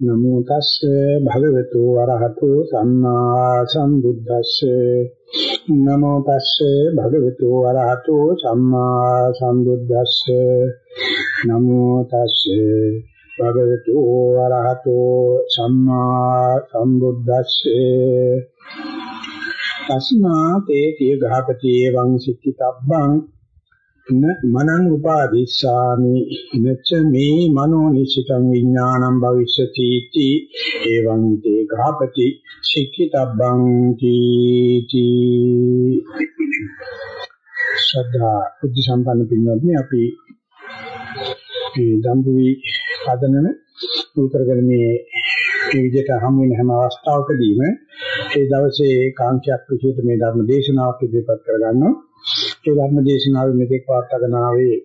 නමෝ තස්සේ භගවතු වරහතු සම්මා සම්බුද්දස්සේ. නමෝ තස්සේ භගවතු වරහතු සම්මා සම්බුද්දස්සේ. නමෝ තස්සේ භගවතු වරහතු සම්මා සම්බුද්දස්සේ. තස්මා තේතිය ගහපති එවං සික්කිතබ්බං න මනං උපාදිස්සාමි. නච්ච මේ මනෝ නිසිතං විඥානං භවිෂ්‍යති इति. එවං තේ ගාපති සික්ඛිතබ්බං තීති ශ්‍රද්ධා බුද්ධ සම්පන්න පින්වත්නි අපි මේ දම්පුවි පදනන උල් කරගෙන මේ මේ විදිහට හමු වෙන හැම අවස්ථාවකදීම ඒ දවසේ කාංක්ෂයක් විදිහට මේ ධර්ම දේශනාවක් ඉදිරිපත් කරගන්නවා. ඒ ධර්ම දේශනාවේ මෙතෙක් වාර්තාගෙන ආවේ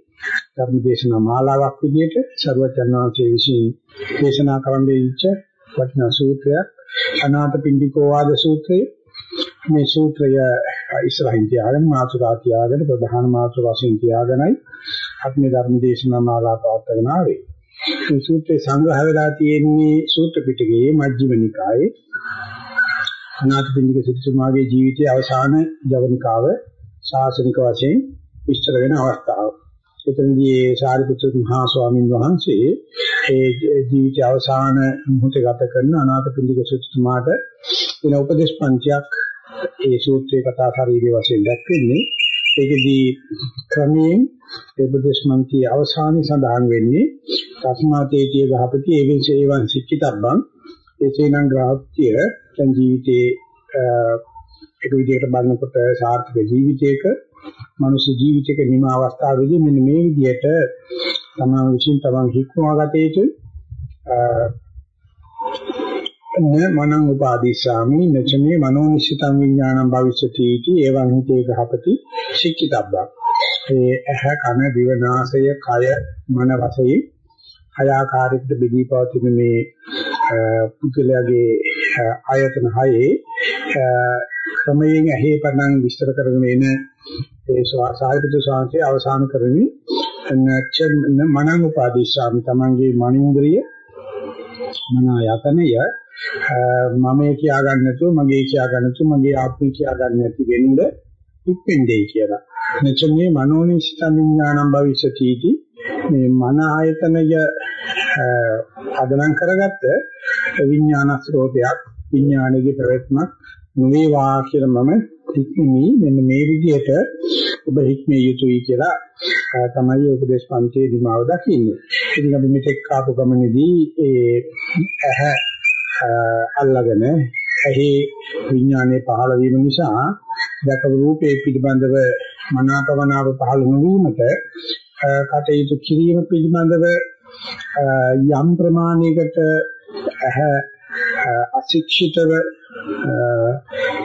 ධර්ම දේශනා මාලාවක් විදිහට ਸਰවචන්නාංශයේ විසින් දේශනා කරන්න දීච්ච වටිනා සූත්‍රයක්. අනාථ පිණ්ඩිකෝ වාද සූත්‍රය. මේ සූත්‍රය ඉස්සරහින් තියාගෙන මාතුරා තියාගෙන ප්‍රධාන මාතුර වශයෙන් තියාගෙනයි අපි මේ ධර්ම දේශනා මාලාව පවත්වාගෙන ආවේ. මේ සූත්‍රයේ සංග්‍රහ වෙලා තියෙන්නේ සූත්‍ර පිටකයේ මජ්ක්‍ධිම නිකායේ. අනාථ පිණ්ඩික සිටුමාගේ ජීවිතයේ අවසාන ජවනිකාව ශාසනික වශයෙන් විස්තර වෙන අවස්ථාව. එතනදී සාරිපුත්‍ර මහා ස්වාමීන් වහන්සේ ඒ ජීවිත අවසාන මොහොතේ ගත කරන අනාථපිණ්ඩික සුත්තුමාට වෙන උපදේශ පන්තියක් ඒ සූත්‍රයේ කතා ශරීරයේ වශයෙන් දැක්වෙන්නේ. ඒකදී ක්‍රමයෙන් ඒ උපදේශ පන්තියේ අවසානයේ සඳහන් වෙන්නේ තස්මාතේතිය ගහපති ඒවෙන් සේවන් සික්කිතබ්බං ඒසේනම් ග්‍රාහ්‍ය දැන් ජීවිතේ ඒක විදිහට බලනකොට සාර්ථක ජීවිතයක මනුෂ්‍ය ජීවිතයක නිම අවස්ථාවේදී මෙන්න මේ විදිහට තමන් විසින් තමන් හික්මවා ගත යුතු න මනං උපාදීසාමි නචමේ මනෝනිශ්චිතං විඥානං භවිෂති इति එවං හිතේ ගහපති ශික්කිතබ්බක් ඒ ඇහ කන දිව නාසය කය මන වශයෙන් හයාකාරයකට බෙදී පවතින මේ පුද්ගලයාගේ ආයතන හයේ ක්‍රමයෙන් ඇහි පණන් විස්තර කරගෙන එන ඒ සාහිත්‍ය ශාස්ත්‍රයේ අවසාන කරමින් මනං උපාදීශාමි තමන්ගේ මනින්ද්‍රිය මන යතනය මමයේ කියා ගන්න නැතුව මගේ කියා ගන්න නැතුව මගේ ආත්මය කියා ගන්න නැති වෙන්න ඉක්ෙන්දේ කියලා. මෙචමේ මනෝනිෂ්ඨ විඥානම් භවිෂති इति මේ මන ආයතනය අදනම් කරගත්ත විඥාන ස්රෝතයක් විඥානයේ ප්‍රවැත්මක් නොවේවා කියලා මම හික්මී මෙන්න මේ විදිහට ඔබ හික්මිය යුතුයි කියලා තමයි උපදේශ පන්තියේ දිමාව දකින්නේ. ඉතින් අපි මෙතෙක් ආපු ගමනේදී ඒ ඇහ අල්ලගෙන ඇහි විඥානයේ පහළ වීම නිසා දැකපු රූපේ පිළිබඳව මනාපමනාප පහළ නොවීමට කටයුතු කිරීම පිළිබඳව යම් ප්‍රමාණයකට ඇහ අශික්ෂිතව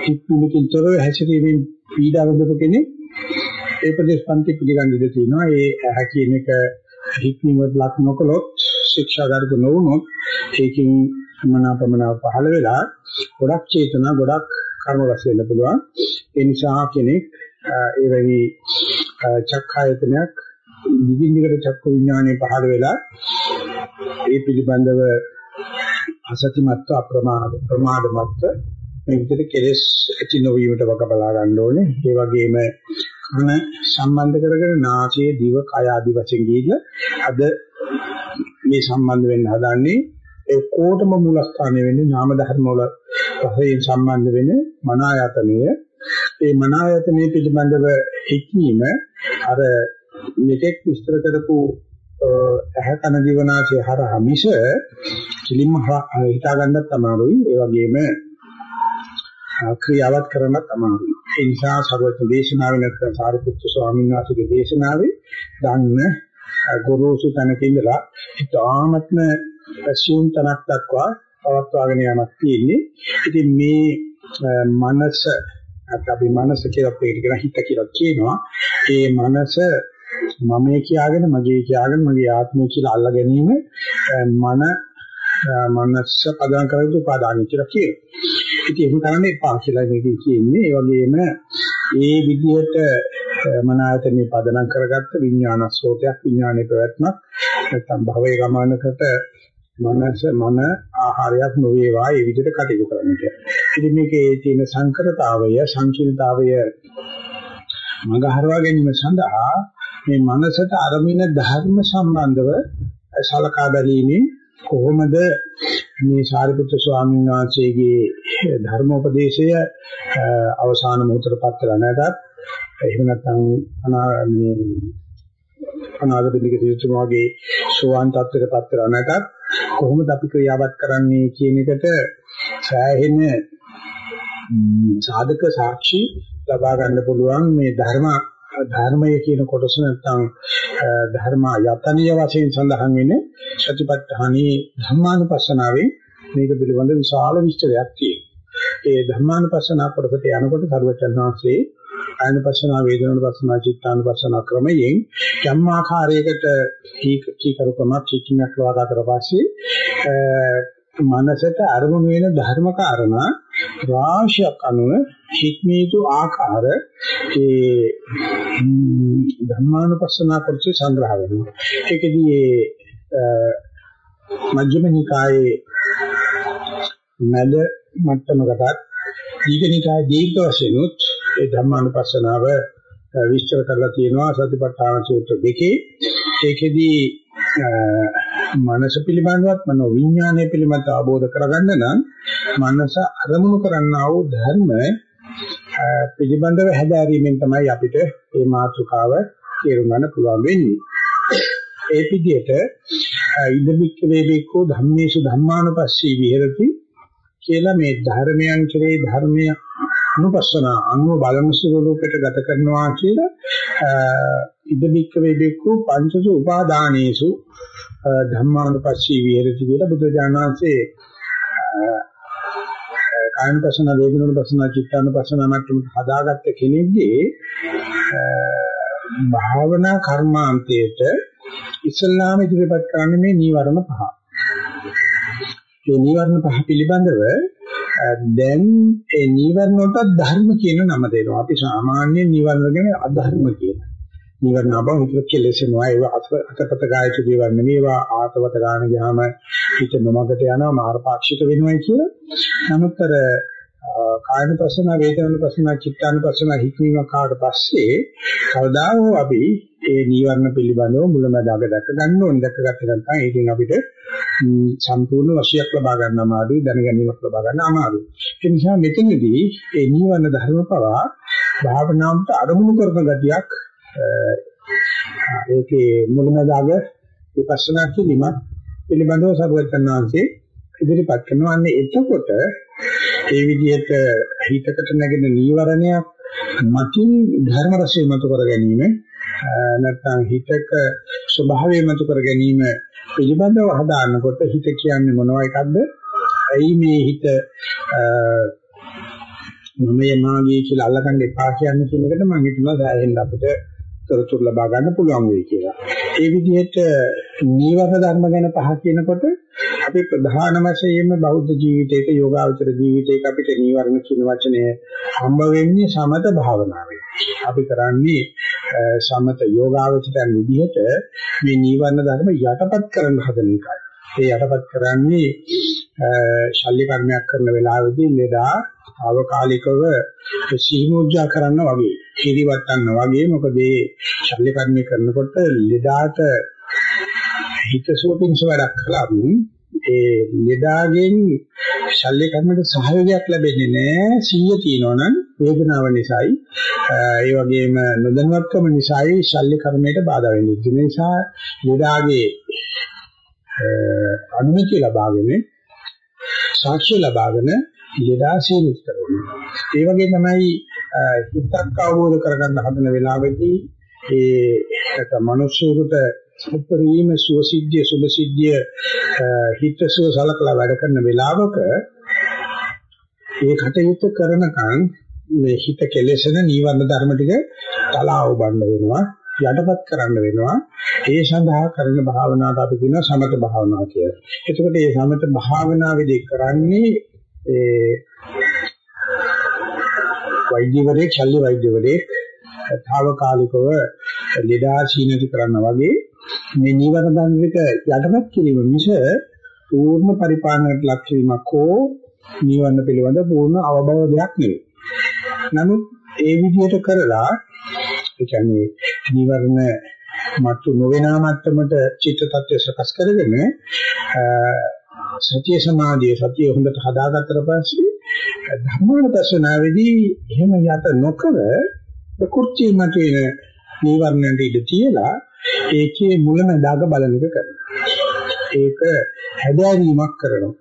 හික්මුකින් තොරව හැසිරීමෙන් පීඩා විඳපු කෙනෙක් ඒ ප්‍රදේශපන්ති පිළිගන්න ඉඩ තියෙනවා. ඒ ඇහ කියන එක හික්මීමට ලක් නොකළොත් ශික්ෂාගාරක නොවුනොත් ඒකින් මනාපමනාව පහළ වෙලා ගොඩක් චේතනා ගොඩක් කර්ම රැස් වෙන්න පුළුවන්. ඒ නිසා කෙනෙක් ඒ වෙවි චක්ඛායතනයක් නිදින්දිකට චක්ක විඥානයේ පහළ වෙලා ඒ පිළිබඳව අසතිමත්ව අප්‍රමාද ප්‍රමාදමත්ව මේ විදිහට කෙලෙස් ඇති නොවීමට වග බලා ගන්න ඕනේ. ඒ වගේම කන සම්බන්ධ කරගෙන නාසය, දිව, කය ආදී වශයෙන් ගිහිල්ලා අද මේ සම්බන්ධ වෙන්න හදන්නේ ඒ කොටම මූලස්ථානය වෙන්නේ නාම ධර්ම වල වශයෙන් සම්බන්ධ වෙන මන ආයතනය. ඒ මන ආයතනයේ පිළිබඳව හික්මීම අර මෙතෙක් විස්තර කරපු ඇහ කන දිවනාසය හරහා මිස කිලින්ම හිතා ගන්නත් අමාරුයි. ඒ වගේම ක්‍රියාවත් කරන්නත් අමාරුයි. ඒ නිසා සර්වඥ දේශනාවේ නැත්නම් සාරිපුත්‍ර ස්වාමීන් වහන්සේගේ දේශනාවේ දන්න ගුරුසු තැනක ඉඳලා ඉතාමත්ම ඇසියුම් තනක් දක්වා පවත්වාගෙන යamak තියෙන්නේ. ඉතින් මේ මනස අපි මනස කියලා පිළිගෙන හිත කියලා කියනවා. ඒ මනස මමයේ කියාගෙන මගේ කියාගෙන මගේ ආත්මය කියලා අල්ලා ගැනීම මන මනස පදම් කරගෙන උපාදාන කියලා කියනවා. ඉතින් ඒක කරන්නේ එපා කියලා මේකේ කියන්නේ. ඒ වගේම ඒ විදිහට මන ආයතනේ පදනම් කරගත්ත විඥාන ස්රෝතයක් විඥානයේ ප්‍රවැත්මක් නැත්නම් භවයේ ගමනකට මනස මන ආහාරයක් නොවේවා ඒ විදිහට කටයුතු කරන්න කියලා. ඉතින් මේකේ තියෙන සංකරතාවය සංකීර්ණතාවය මගහරවා ගැනීම සඳහා මේ මනසට අරමින ධර්ම සම්බන්ධව සලකා බැලීමේ කොහොමද මේ සාරිපුත්‍ර ස්වාමීන් වහන්සේගේ eh, ධර්මෝපදේශය eh, අවසාන මොහොතටපත් වෙලා නැතත් eh, එහෙම නැත්නම් අනාගතයේ අනාගතනික සිතුමාගේ සෝවාන් තත්ත්වයකටපත් වෙලා නැතත් කොහොමද අපි ක්‍රියාවත් කරන්නේ කියන එකට සෑහෙන සාධක සාක්ෂි ලබා ගන්න පුළුවන් මේ ධර්ම ධර්මය කියන කොටස නැත්නම් ධර්ම යතනීය වශයෙන් සඳහන් වෙන්නේ සතිපට්ඨානී ධර්මානුපස්සනාවේ මේක පිළිබඳ විශාල විස්තරයක් තියෙනවා. ඒ ධර්මානුපස්සනා කොටසට යනකොට සර්වචන් වහන්සේ ආයනපස්සනා වේදනානුපස්සනා චිත්තානුපස්සනා ක්‍රමයෙන් යම් ආකාරයකට කීකරුකමක් කිකිනක් ලවා ගන්නතර පස්සේ මනසට අරමුණු වෙන ධර්ම කාරණා රාශියක් අනුව හික්මීතු ආකාර ඒ ධර්මානුපස්සනා කොටසේ සංග්‍රහ වෙනවා. ඒකදී ඒ මජ්ක්‍ධිම නිකායේ මැද මට්ටමකටත් දීඝනිකායේ දීර්ඝ වශයෙන් උත් ඒ ධර්මානුපස්සනාව විස්තර කරලා තියෙනවා සතිපට්ඨාන සූත්‍ර දෙකේ. ඒකෙදී මනස පිළිබඳවත් මනෝ විඥානය පිළිබඳව අවබෝධ කරගන්න නම් මනස අරමුණු කරන්නා වූ ධර්ම පිළිබඳව හැදෑරීමෙන් තමයි අපිට මේ මාතෘකාව තේරුම් ගන්න පුළුවන් වෙන්නේ. ඒ විදිහට ඉදමික්ක වේබේකෝ ධම්මේසු ධම්මානුපස්සී විහෙරති කියලා මේ ධර්මයන් කෙරේ ධර්මය අනුපස්සන අනුව බලන ස්වරූපයට ගත කරනවා කියලා ඉදමික්ක වේබේකෝ පංචසු උපාදානේසු ධම්මානුපස්සී විහෙරති කියලා බුදුජානනාංශේ කායනුපස්සන වේදනානුපස්සන චිත්තානුපස්සන මට්ටමට හදාගත්ත කෙනෙක්ගේ භාවනා කර්මාන්තයට ඉස්ලාම ඉදිරිපත් කරන්නේ මේ නීවරණ පහ. මේ නීවරණ පහ පිළිබඳව දැන් ඒ නීවරණ වලට ධර්ම කියන නම දෙනවා. අපි සාමාන්‍ය නීවරණ ගැන අධර්ම කියනවා. නිවර්ණ බව හිතට කෙලෙසෙනවා ඒවා අතපත ගායතු දේවල් නෙමෙයි. ඒවා ආතවත ගන්න ගියාම හිත නොමගට යනවා. මාර්ගපාක්ෂික වෙනවා කියලා. නමුත් අර කායන පස්සන වේදනන පස්සන චිත්තාන පස්සන හික්මීමක් ආවට පස්සේ කවදා හෝ අපි ඒ නීවරණ පිළිබඳව මුලමදාග දැක ගන්න ඕන. දැකගත්තේ නැත්නම් ඒකෙන් අපිට සම්පූර්ණ වශයක් ලබා ගන්න අමාරුයි. දැනගැනීමක් ලබා ගන්න අමාරුයි. ඒ නිසා මෙතනදී ඒ නීවරණ ධර්ම පවා භාවනාවට අරමුණු කරන ගතියක් ඒකේ මුලමදාග විපස්සනා කිලිමත් පිළිබඳව සරුවචනාංශේ ඉදිරිපත් කරනවා. අන්නේ එතකොට ඒ විදිහට හිතකට නැගෙන නීවරණයක් මතින් ධර්ම රසය මතු කර ගැනීම නැත්නම් හිතක ස්වභාවය මතු කර ගැනීම පිළිබඳව හදාන්නකොට හිත කියන්නේ මොනවා එකක්ද? ඇයි මේ හිත මමයේ මාගේ කියලා අල්ලගන්න එපා කියන්නේ කියන එකට මම හිතනවා සෑහෙන්න අපිට තොරතුරු ලබා ගන්න පුළුවන් වෙයි කියලා. ඒ විදිහට නීවරණ ධර්ම ගැන පහ කියනකොට අපි ප්‍රධාන වශයෙන්ම බෞද්ධ ජීවිතයක යෝගාවචර ජීවිතයක අපිට නීවරණ කියන වචනය හම්බ වෙන්නේ සමත භාවනාවේ. අපි කරන්නේ සමත යෝගාවචරයන් විදිහට මේ නීවරණ ධර්ම යටපත් කරන්න හදන එකයි. ඒ යටපත් කරන්නේ ශල්‍ය කර්මයක් කරන වෙලාවෙදී ලෙඩා අවකාලිකව සීමුර්ජා කරන්න වගේ හිරිවට්ටන්න වගේ. මොකද මේ ශල්‍ය කර්මය කරනකොට ලෙඩාට හිතසුව පිංස වැඩක් කළා ඒ ලෙඩාගෙන් ශල්‍ය කර්මයට සහයෝගයක් ලැබෙන්නේ නැහැ සීය තියෙනවනම් වේදනාව නිසායි. ඒ වගේම නොදැනුවත්කම නිසායි ශල්‍ය කර්මයට බාධා වෙන්නේ. ඒ නිසා ලෙඩාගේ අනුමැතිය ලබාගෙන සාක්ෂි ලබාගෙන ලෙඩා සීමිත කරනවා. ඒ වගේ තමයි හිතක් අවබෝධ කරගන්න හදන වෙලාවෙදී ඒ නැත්නම් මිනිස්සුන්ට උපරිම සුවසිද්ධිය සුභසිද්ධිය හිතසුව සලකලා වැඩ කරන වෙලාවක ඒ කටයුතු කරනකන් මේ හිත කෙලෙසන නීවරණ ධර්ම ටික තලාව බඳ වෙනවා යටපත් කරන්න වෙනවා ඒ සඳහා කරන භාවනාවට අපි කියනවා සමත භාවනාව කියලා. එතකොට මේ සමත භාවනාවේදී කරන්නේ ඒ වෛද්‍යවරයෙක් ශල්‍ය වෛද්‍යවරයෙක් තාවකාලිකව ලෙඩා සීනති කරන්න වගේ මේ නීවරණ ධර්ම එක යටපත් කිරීම මිස පූර්ණ පරිපාලනයට ලක් වීමක් හෝ නිවන පිළිබඳ පූර්ණ අවබෝධයක් නෙවෙයි. නමුත් ඒ විදිහට කරලා ඒ කියන්නේ නිවර්ණ මතු නොවෙනා මට්ටමට චිත්ත tattya සකස් කරගෙන සතිය සමාධිය සතිය හොඳට හදාගත්තට පස්සේ ධර්මානුපස්සනාවේදී එහෙම යට නොකර ප්‍රකෘතිය මත වෙන නීවරණයට ඉඳ තියලා ඒකේ මුලමඳාක බලන එක කරනවා. ඒක හැදෑරීමක් කරනවා.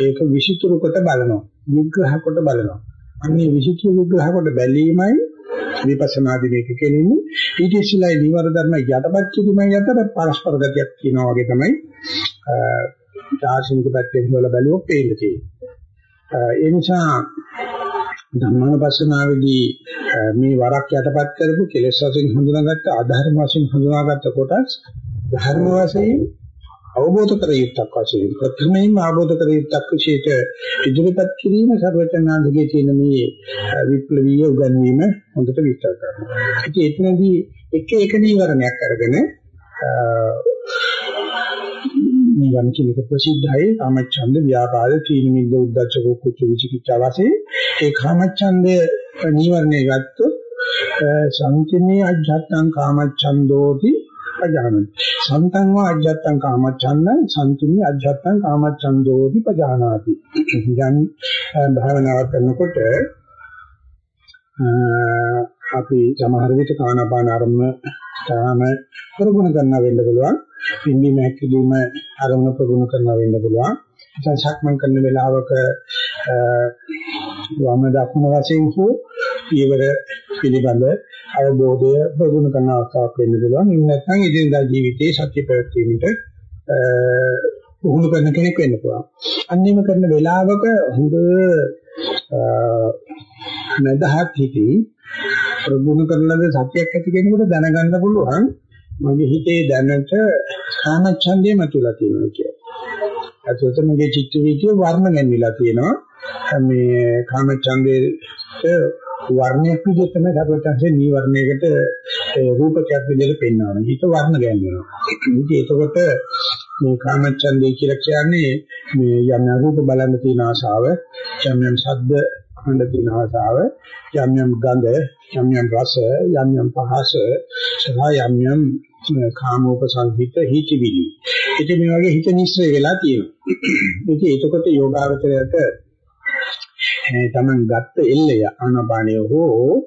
ඒක විසිතුරු කොට බලනවා. විග්‍රහ කොට බලනවා. අන්නේ විසිතුරු විග්‍රහ කොට බැලීමයි විපස්සනාදී මේක කෙලින්නේ ඊට ඉස්සෙල්ලා නිවර ධර්ම යටපත් කිරීමයි අතර පරස්පර ගතියක් කියනවා වගේ තමයි දාර්ශනික පැත්තෙන් හොයලා බැලුවොත් පේන්නේ. ඒ නිසා ධම්මානුපස්සනාවේදී මේ වරක් යටපත් කරපු කෙලෙස් වශයෙන් හඳුනාගත්ත අධර්ම වශයෙන් හඳුනාගත්ත කොටස් ධර්ම වශයෙන් අවබෝධ කර යුක්තක් වශයෙන් ප්‍රථමයෙන්ම අවබෝධ කර යුක්තක් විශේෂයට ඉදිරිපත් කිරීම සර්වචනාංගයේ තියෙන මේ විප්ලවීය උගන්වීම හොඳට විස්තර කරනවා. ඉතින් එතනදී එක එක නීවරණයක් අරගෙන නිවන කියන එක ප්‍රසිද්ධයි. කාමච්ඡන්ද ව්‍යාපාද තීන මිද්ද උද්දච්ච කුච්ච විචිකිච්ඡා වශයෙන්. ඒ කාමච්ඡන්ද නිවර්ණය ගත්තොත් සංකිනේ අජ්ජත්තං කාමච්ඡන්දෝති පජානති. සන්තං වා අජ්ජත්තං කාමච්ඡන්දං සංකිනේ අජ්ජත්තං කාමච්ඡන්දෝති පජානාති. දැන් භාවනාව කරනකොට අපි සමහර විට කානාපාන ආරම්භ තාම ප්‍රගුණ කරන්න වෙන්න පුළුවන්. පිම්බි මහැකිලිම ආරම්භ ප්‍රගුණ කරන්න වෙන්න පුළුවන්. ඉතින් සක්මන් කරන වෙලාවක වම දකුණ වශයෙන් හෝ පියවර පිළිබඳ අවබෝධය ප්‍රගුණ කරන අවස්ථාවක් වෙන්න පුළුවන්. එහෙම නැත්නම් ඉදිරියදා ජීවිතයේ සත්‍ය ප්‍රවැත්වීමට පුහුණු කරන කෙනෙක් වෙන්න පුළුවන්. අන්නේම කරන වෙලාවක හොඳ නැදහත් හිතේ ප්‍රගුණ කරන ලද සත්‍යයක් ඇති කෙනෙකුට දැනගන්න පුළුවන් මගේ හිතේ දැනට කාමච්ඡන්දය මතුවලා තියෙනවා කියලා. අතොත මගේ චිත්ත වීතිය වර්ණ ගැන්විලා තියෙනවා. මේ කාමච්ඡන්දේට වර්ණයක් විදිහට තමයි සර්වඥාන්සේ නීවරණයකට රූපකයක් විදිහට පෙන්වනවා. හිත වර්ණ ගැන්වෙනවා. ඉතින් එතකොට මේ කාමච්ඡන්දේ කියලා කියන්නේ මේ යම් රූප බලන්න තියෙන ආශාව, යම් යම් ශබ්ද අහන්න තියෙන ආශාව, යම් යම් ගඳ, යම් යම් රස, යම් යම් පහස, සහ යම් යම් කාමෝපසංහිත හිතවිලි. ඉතින් මේ වගේ හිත නිස්සය වෙලා තියෙනවා. ඉතින් එතකොට යෝගාවචරයට තමන් ගත්ත එල්ලය ආනපානය හෝ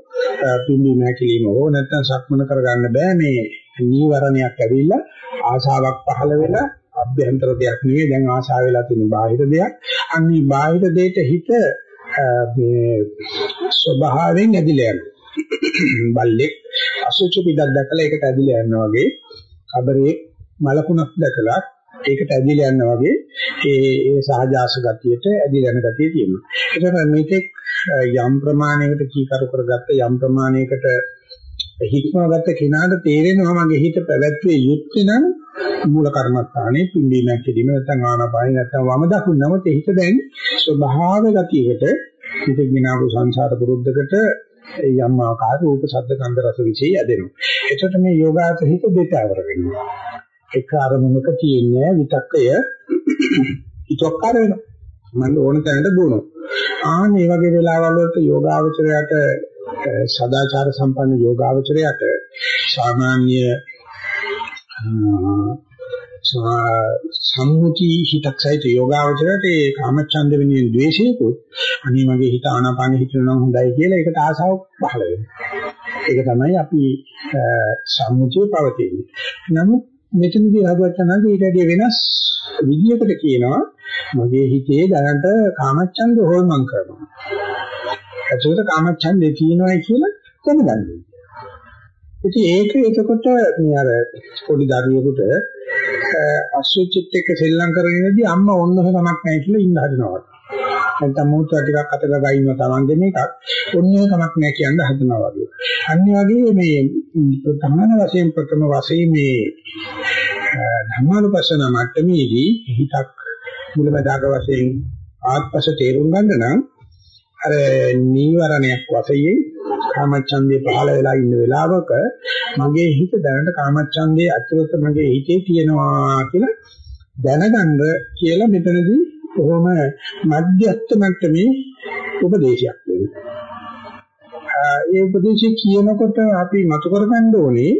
පිම්බි නැකිලිම හෝ නැත්නම් සක්මන කරගන්න බෑ මේ නීවරණයක් ඇවිල්ලා ආශාවක් පහළ වෙලා අභ්‍යන්තර දෙයක් නෙවෙයි දැන් ආශාව වෙලා තියෙන බාහිර දෙයක්. අන්නේ බාහිර දෙයට හිත මේ ස්වභාවයෙන් ඇදිලා යනවා. බල්ලෙක් අසුචි පිටක් දැකලා ඒකට ඇදිලා යනවා වගේ කබරේ මලකුණක් දැකලා ඒකට ඇදිලා යනවා වගේ ඒ ඒ සහජාස ගතියට ඇදිලා යන ගතිය තියෙනවා. ඒකට මේකෙක් යම් ප්‍රමාණයකට කීකරු කරගත්ත යම් ප්‍රමාණයකට හික්මවගත්ත කෙනාට තේරෙනවා මගේ හිත පැවැත්විය යුත්තේ නම් මූල කර්මස්ථානේ පිම්බීමක් කිරීම නැත්නම් ආනාපානයි නැත්නම් වම දකුණ නමුත් හිත දැන් ස්වභාව ගතියකට හිත ගිනාවු සංසාර පුරුද්දකට යම් ආකාර රූප ශබ්ද ගන්ධ රස විශේෂය ඇදෙනවා. එතකොට මේ යෝගාත හිත දෙතවර වෙනවා. එක අරමුණක තියෙන විතක්කය හිතොක්කාර වෙනවා. මම ඕන තැනට දුවනවා. ආන් මේ වගේ වෙලාවල් වලට යෝගාවචරයට සදාචාර සම්පන්න යෝගාවචරයට සාමාන්‍ය සම්මුති හිතක් සහිත යෝගාවචරයට ඒ කාමච්ඡන්ද වෙනින් ද්වේෂයකුත් අනිත් මගේ හිත ආනාපාන හිතනවා හොඳයි කියලා ඒකට ආසාවක් පහළ වෙනවා. ඒක තමයි අපි සම්මුතිය පවතින්නේ. නමුත් මෙතනදී හදවතනන්ද ඊට වඩා වෙනස් විදියකට කියනවා මගේ හිතේ දැනට කාමච්ඡන්ද හොල්මන් කරනවා. ඒකට කාමච්ඡන්දේ තියෙනවායි කියලා දැනගන්න. ඉතින් ඒක එතකොට මේ අර පොඩි දරුවෙකුට අසුචිත් එක්ක සෙල්ලම් කරගෙනදී අම්මා ඔන්නව කමක් නැහැ කියලා ඉන්න හදනවා. නැත්නම් මූත්‍රා ටිකක් අතක ගයින්න තමන්ගේ මේකක් ඔන්නව කමක් නැහැ කියන හදනවා වගේ. අනිත් වගේ මේ ප්‍රධාන වශයෙන් ප්‍රථම වශයෙන් මේ ධර්මානුපස්සන මට්ටමේදී හිතක් මුලබදාක වශයෙන් ආත්පස තේරුම් ගන්න නම් අර නීවරණයක් වශයෙන් කාමච්ඡන්දේ පහළ වෙලා ඉන්න වෙලාවක මගේ හිත දැනට කාමච්ඡන්දේ අතුරත මගේ හිතේ තියෙනවා කියලා දැනගන්න කියලා මෙතනදී කොහොම මධ්‍යස්ථ මට්ටමේ උපදේශයක් දෙනවා. ඒ උපදේශය කියනකොට අපි මතු කරගන්න ඕනේ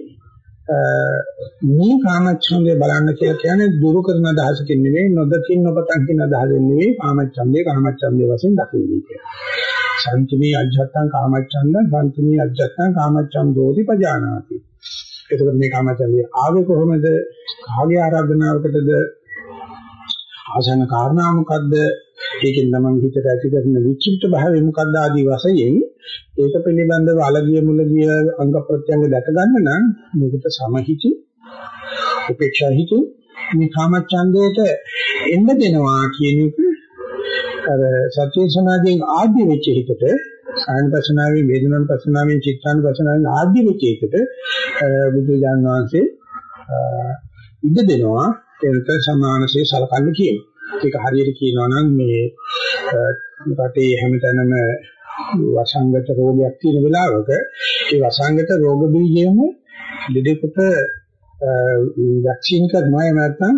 මේ කාමච්ඡන්දය බලන්න කියලා කියන්නේ දුරු කරන අදහසකින් නෙවෙයි නොදකින් නොපතන් කියන අදහසෙන් නෙවෙයි කාමච්ඡන්දය කාමච්ඡන්දය වශයෙන් දකින්නේ කියලා. සම්තුමේ අජ්ජත්තං කාමච්ඡන්දං සම්තුමේ අජ්ජත්තං කාමච්ඡන්දෝති පජානාති. එතකොට මේ කාමච්ඡන්දය ආවේ කොහොමද? කාගේ ආරාධනාවකටද? ආසන්න කාරණා මොකද්ද? ඒකෙන් තමයි හිතට ඇති කරන විචිත්ත භාවය මොකද්ද ආදී වශයෙන් ඒක පිළිබඳව අලගිය මුලගිය අංග ප්‍රත්‍යංග දැක ගන්න නම් මේකට සමහිති උපේක්ෂා හිති මේ කාමච්ඡන්දයට එන්න දෙනවා කියන එක අර සත්‍ය සමාධියෙන් ආද්‍ය වෙච්ච හිතට ආයනපසනාවේ වේදනානුපසනාවේ චිත්තානුපසනාවේ ආද්‍ය වෙච්ච හිතට බුදු දාන වහන්සේ ඉඩ දෙනවා ඒකට සමානසේ සලකන්න කියනවා. ඒක හරියට කියනවා නම් මේ රටේ හැමතැනම වසංගත රෝගයක් තියෙන වෙලාවක ඒ වසංගත රෝග බීජයම ලෙඩෙකුට වැක්සින් කරනවා එහෙම නැත්නම්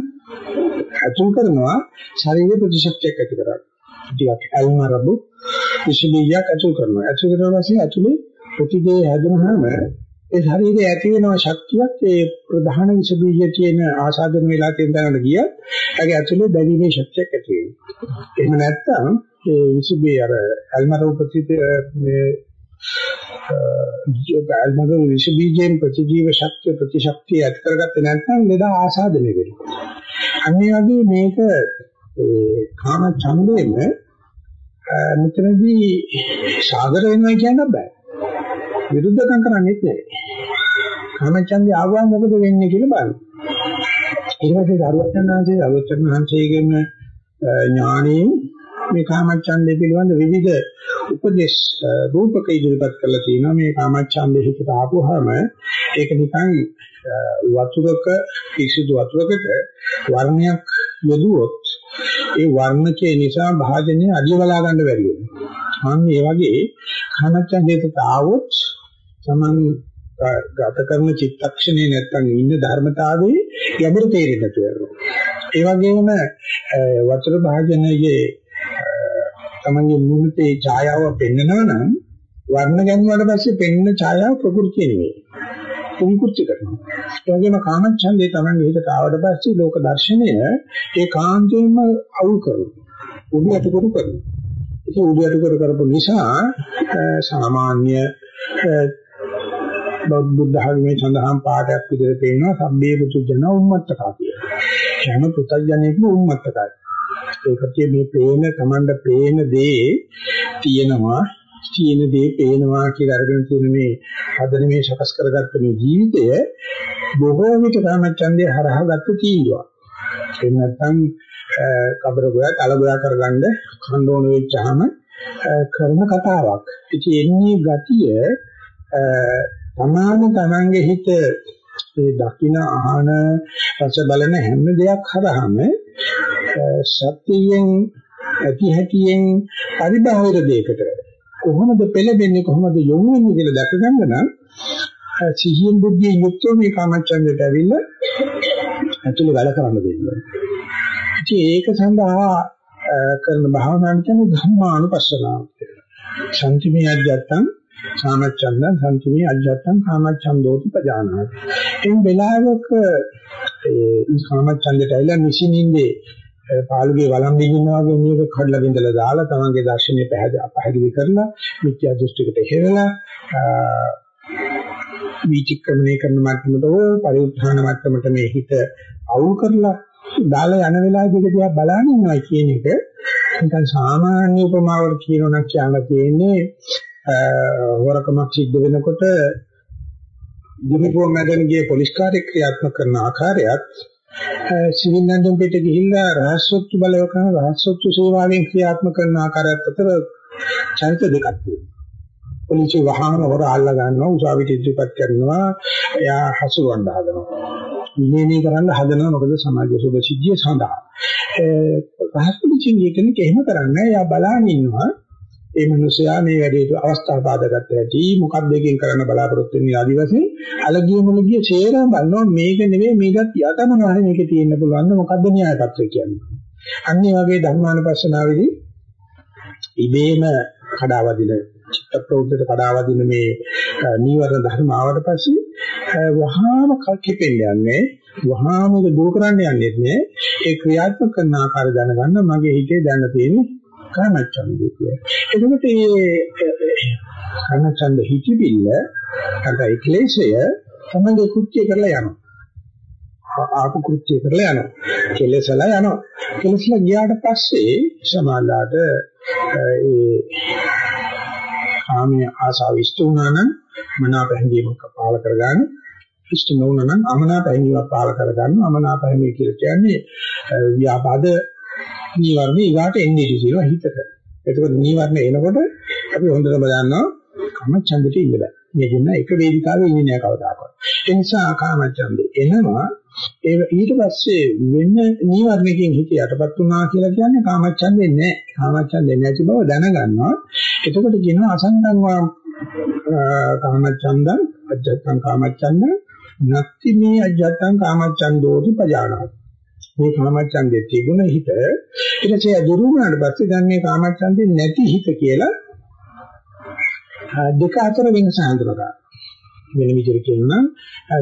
අතුල් කරනවා ශරීර ප්‍රතිශක්තියක් ඇති කරගන්න. ටිකක් අල්මරබු විෂ බීජයක් අතුල් කරනවා. අතුල් කරනවා පස්සේ අතුලේ ප්‍රතිදේ හැදුනහම ඒ ශරීරයේ ඇති වෙන ශක්තියක් ඒ ප්‍රධාන විස බීජයේ තියෙන ආසාදන වෙලා තියෙන තැනට ගියත් ඒකේ ඇතුලේ දැවීමේ ශක්තියක් ඇති වෙනවා. එහෙම නැත්නම් ඒ විස බී අර අල්මරෝ ප්‍රතිප මේ අල්මරෝ විස බීජයෙන් ප්‍රතිජීව ශක්තිය ප්‍රතිශක්තිය ඇති කරගත්තේ නැත්නම් ලෙඩ ආසාදනය වෙනවා. අනිත් වගේ මේක ඒ කාම ඡන්දෙම මෙතනදී සාගර වෙනවා කියන්න බෑ. විරුද්ධකම් කරන්නේත් නැහැ. කාමචන්දේ ආවම මොකද වෙන්නේ කියලා බලන්න. ඊට පස්සේ සරුවචනාංශයේ සරුවචනාංශයේගෙම ඥාණයෙන් මේ කාමචන්දේ පිළිබඳ විවිධ උපදේශ රූපක ඉදිරිපත් කරලා තියෙනවා. මේ කාමචන්දේ හිතට ආපුවාම ඒක නිකන් වතුරක පිසුදු වතුරකට වර්ණයක් යොදුවොත් ඒ වර්ණකේ නිසා භාජනය අඩිය බලා ගන්න බැරි වෙනවා. අන්න ඒ වගේ කාමචන්දේට ආවොත් තමන් ගත කරන චිත්තක්ෂණේ නැත්තම් ඉන්න ධර්මතාවයේ ගැඹුරු තේරෙන්න තියෙනවා. ඒ වගේම වතුර භාජනයේ තමන්ගේ මුණතේ ඡායාව පෙන්වනවා නම් වර්ණ ගැන්වුවාට පස්සේ පෙන්වන ඡායාව ප්‍රകൃතිය නෙවෙයි. කුංකුච්ච කරනවා. ඒ වගේම කාමච්ඡන්දේ තමන්ගේ හිතට ආවට පස්සේ ලෝක දර්ශනය ඒ කාන්තේම අවුල් කරනවා. උඩු යටකරු කරනවා. ඒක උඩු යටකරු කරපු නිසා සාමාන්‍ය බුද්ධ ධර්මයේ සඳහන් පාඩයක් විදිහට පෙන්නනවා සම්බේ පුතුජන උම්මත්තකා කියලා. හැම පුතඥයෙක්ම උම්මත්තකයි. ඒකට මේ පේන කමණ්ඩ පේන දේ තියෙනවා තියෙන දේ පේනවා කියලා අරගෙන තියෙන මේ හදන මේ සකස් කරගත්ත මේ ජීවිතය බොහෝ විට කාමච්ඡන්දේ හරහා ගත්ත තීන්දුවක්. එහෙම නැත්නම් කබර ගෝයා කල ගෝයා කරගන්න කණ්ඩෝන වෙච්චාම කරන කතාවක්. ඉතින් එන්නේ ගතිය තමාම තමන්ගේ හිත ඒ දකින අහන රස බලන හැම දෙයක් හරහාම සත්‍යයෙන් ඇති හැටියෙන් පරිබාහිර දෙයකට කොහොමද පෙළෙන්නේ කොහොමද යොමු වෙන්නේ කියලා දැක ගන්න නම් සිහියෙන් බුද්ධියෙන් යුක්තව මේ කාමච්ඡන්දයට ඇවිල්ලා ඇතුළේ වැඩ කරන්න දෙන්න. ඉතින් ඒක සඳහා කරන භාවනාව කියන්නේ ධම්මානුපස්සනාව කියලා. ශාන්තිමය අධ්‍යාත්ම කාමච්ඡන්දං සංකිමේ අජත්තං කාමච්ඡන්දෝති පජානාති. එම් වෙලාවක ඒ කාමච්ඡන්දයට ඇවිල්ලා නිසින්ින්දේ පාළුගේ වළං දිනනවා වගේ මේක කඩලා බින්දලා දාලා තමන්ගේ දර්ශනය පැහැදිලි කරලා මිත්‍යා දෘෂ්ටිකට හේවලා විචක්‍රමණය කරන මට්ටමට හෝ පරිඋත්ථාන මට්ටමට මේ හිත අවුල් කරලා දාලා යන වෙලාවේදී දිහා බලන ඉන්නවා කියන එක නිකන් සාමාන්‍ය උපමාවකට කියනවා නම් කියන්න තියෙන්නේ හොරකමක් සිද්ධ වෙනකොට යුනිෆෝම් මැදන් ගිය පොලිස් කාර්යයක් ක්‍රියාත්මක කරන ආකාරයත් සිවිල් නන්දුම් පිට ගිහිල්ලා රහස්සොත්තු බලව කරන රහස්සොත්තු සේවාවෙන් ක්‍රියාත්මක කරන ආකාරයත් අතර චරිත දෙකක් තියෙනවා. පොලිසිය වහාම හොර අල්ලා ගන්නවා උසාවියට ඉදිරිපත් කරනවා එයා හසුරවන්න හදනවා. විනයනී කරන්න හදනවා මොකද සමාජ සුබ සිද්ධිය සඳහා. රහස් පොලිසිය කෙනෙක් එහෙම කරන්නේ එයා බලන් ඉන්නවා ඒ මිනිසයා මේ වැඩේට අවස්ථාව පාදගත්ත ඇති මොකක්ද එකකින් කරන්න බලාපොරොත්තු වෙන්නේ ආදි වශයෙන් අලගිය මුලගිය සේරම බලනවා. මේක නෙවෙයි මේකත් යට මොනවද මේකේ තියෙන්න පුළුවන් මොකද්ද න්‍යාය පත්‍රය කියන්නේ. අන්න ඒ වගේ ධර්මානුපස්සනාවේදී ඉබේම කඩාවදින චිත්ත ප්‍රවෘත්තියට කඩාවදින මේ නීවරණ ධර්ම ආවට පස්සේ වහාම කිපෙන්න යන්නේ වහාම ඒක දුරු කරන්න යන්නේ නැහැ ඒ ක්‍රියාත්මක කරන ආකාරය දැනගන්න මගේ හිතේ දැන තියෙන කාමච්ඡන්දය කියන්නේ. එතකොට මේ කාමච්ඡන්ද හිතිබිල්ල නැත්නම් ක්ලේශය තමයි කුච්චය කරලා යනවා. ආපු කෘත්‍ය කරලා යනවා. කෙලෙසලා යනවා. කෙලෙසලා ගියාට පස්සේ සමාලාට ඒ කාමයේ ආසාව ඉෂ්ට වුණා නම් මනාප හැඟීමක් පාල කරගන්න ඉෂ්ට නොවුණා නම් අමනාප හැඟීමක් පාල කරගන්න අමනාප හැඟීම කියලා කියන්නේ ව්‍යාපාද නීවරණ ඊගාට එන්නේ කියලා හිතට. එතකොට නීවරණ එනකොට අපි හොඳටම දන්නවා කාමච්ඡන්දෙට ඉන්න බෑ. මේකෙන් එක වේදිකාවේ ඉන්නේ නෑ කවදාකවත්. ඒ නිසා කාමච්ඡන්දේ එනවා ඒ ඊට පස්සේ වෙන නීවරණකින් හිත යටපත් වුණා කියලා කියන්නේ කාමච්ඡන්දේ නෑ. කාමච්ඡන්දේ නැති බව දැනගන්නවා. එතකොට කියනවා අසංගම් වා කාමච්ඡන්දං අජත්තං කාමච්ඡන්දං නත්ති මේ අජත්තං කාමච්ඡන්දෝති පජානාති. මේ කාමච්ඡන්දේ තිබුණ හිත ඊට පස්සේ දුරු වුණාට පස්සේ දැන් මේ කාමච්ඡන්දේ නැති හිත කියලා දෙක අතර වෙනස හඳුනගන්න. වෙන විදිහට කියනනම්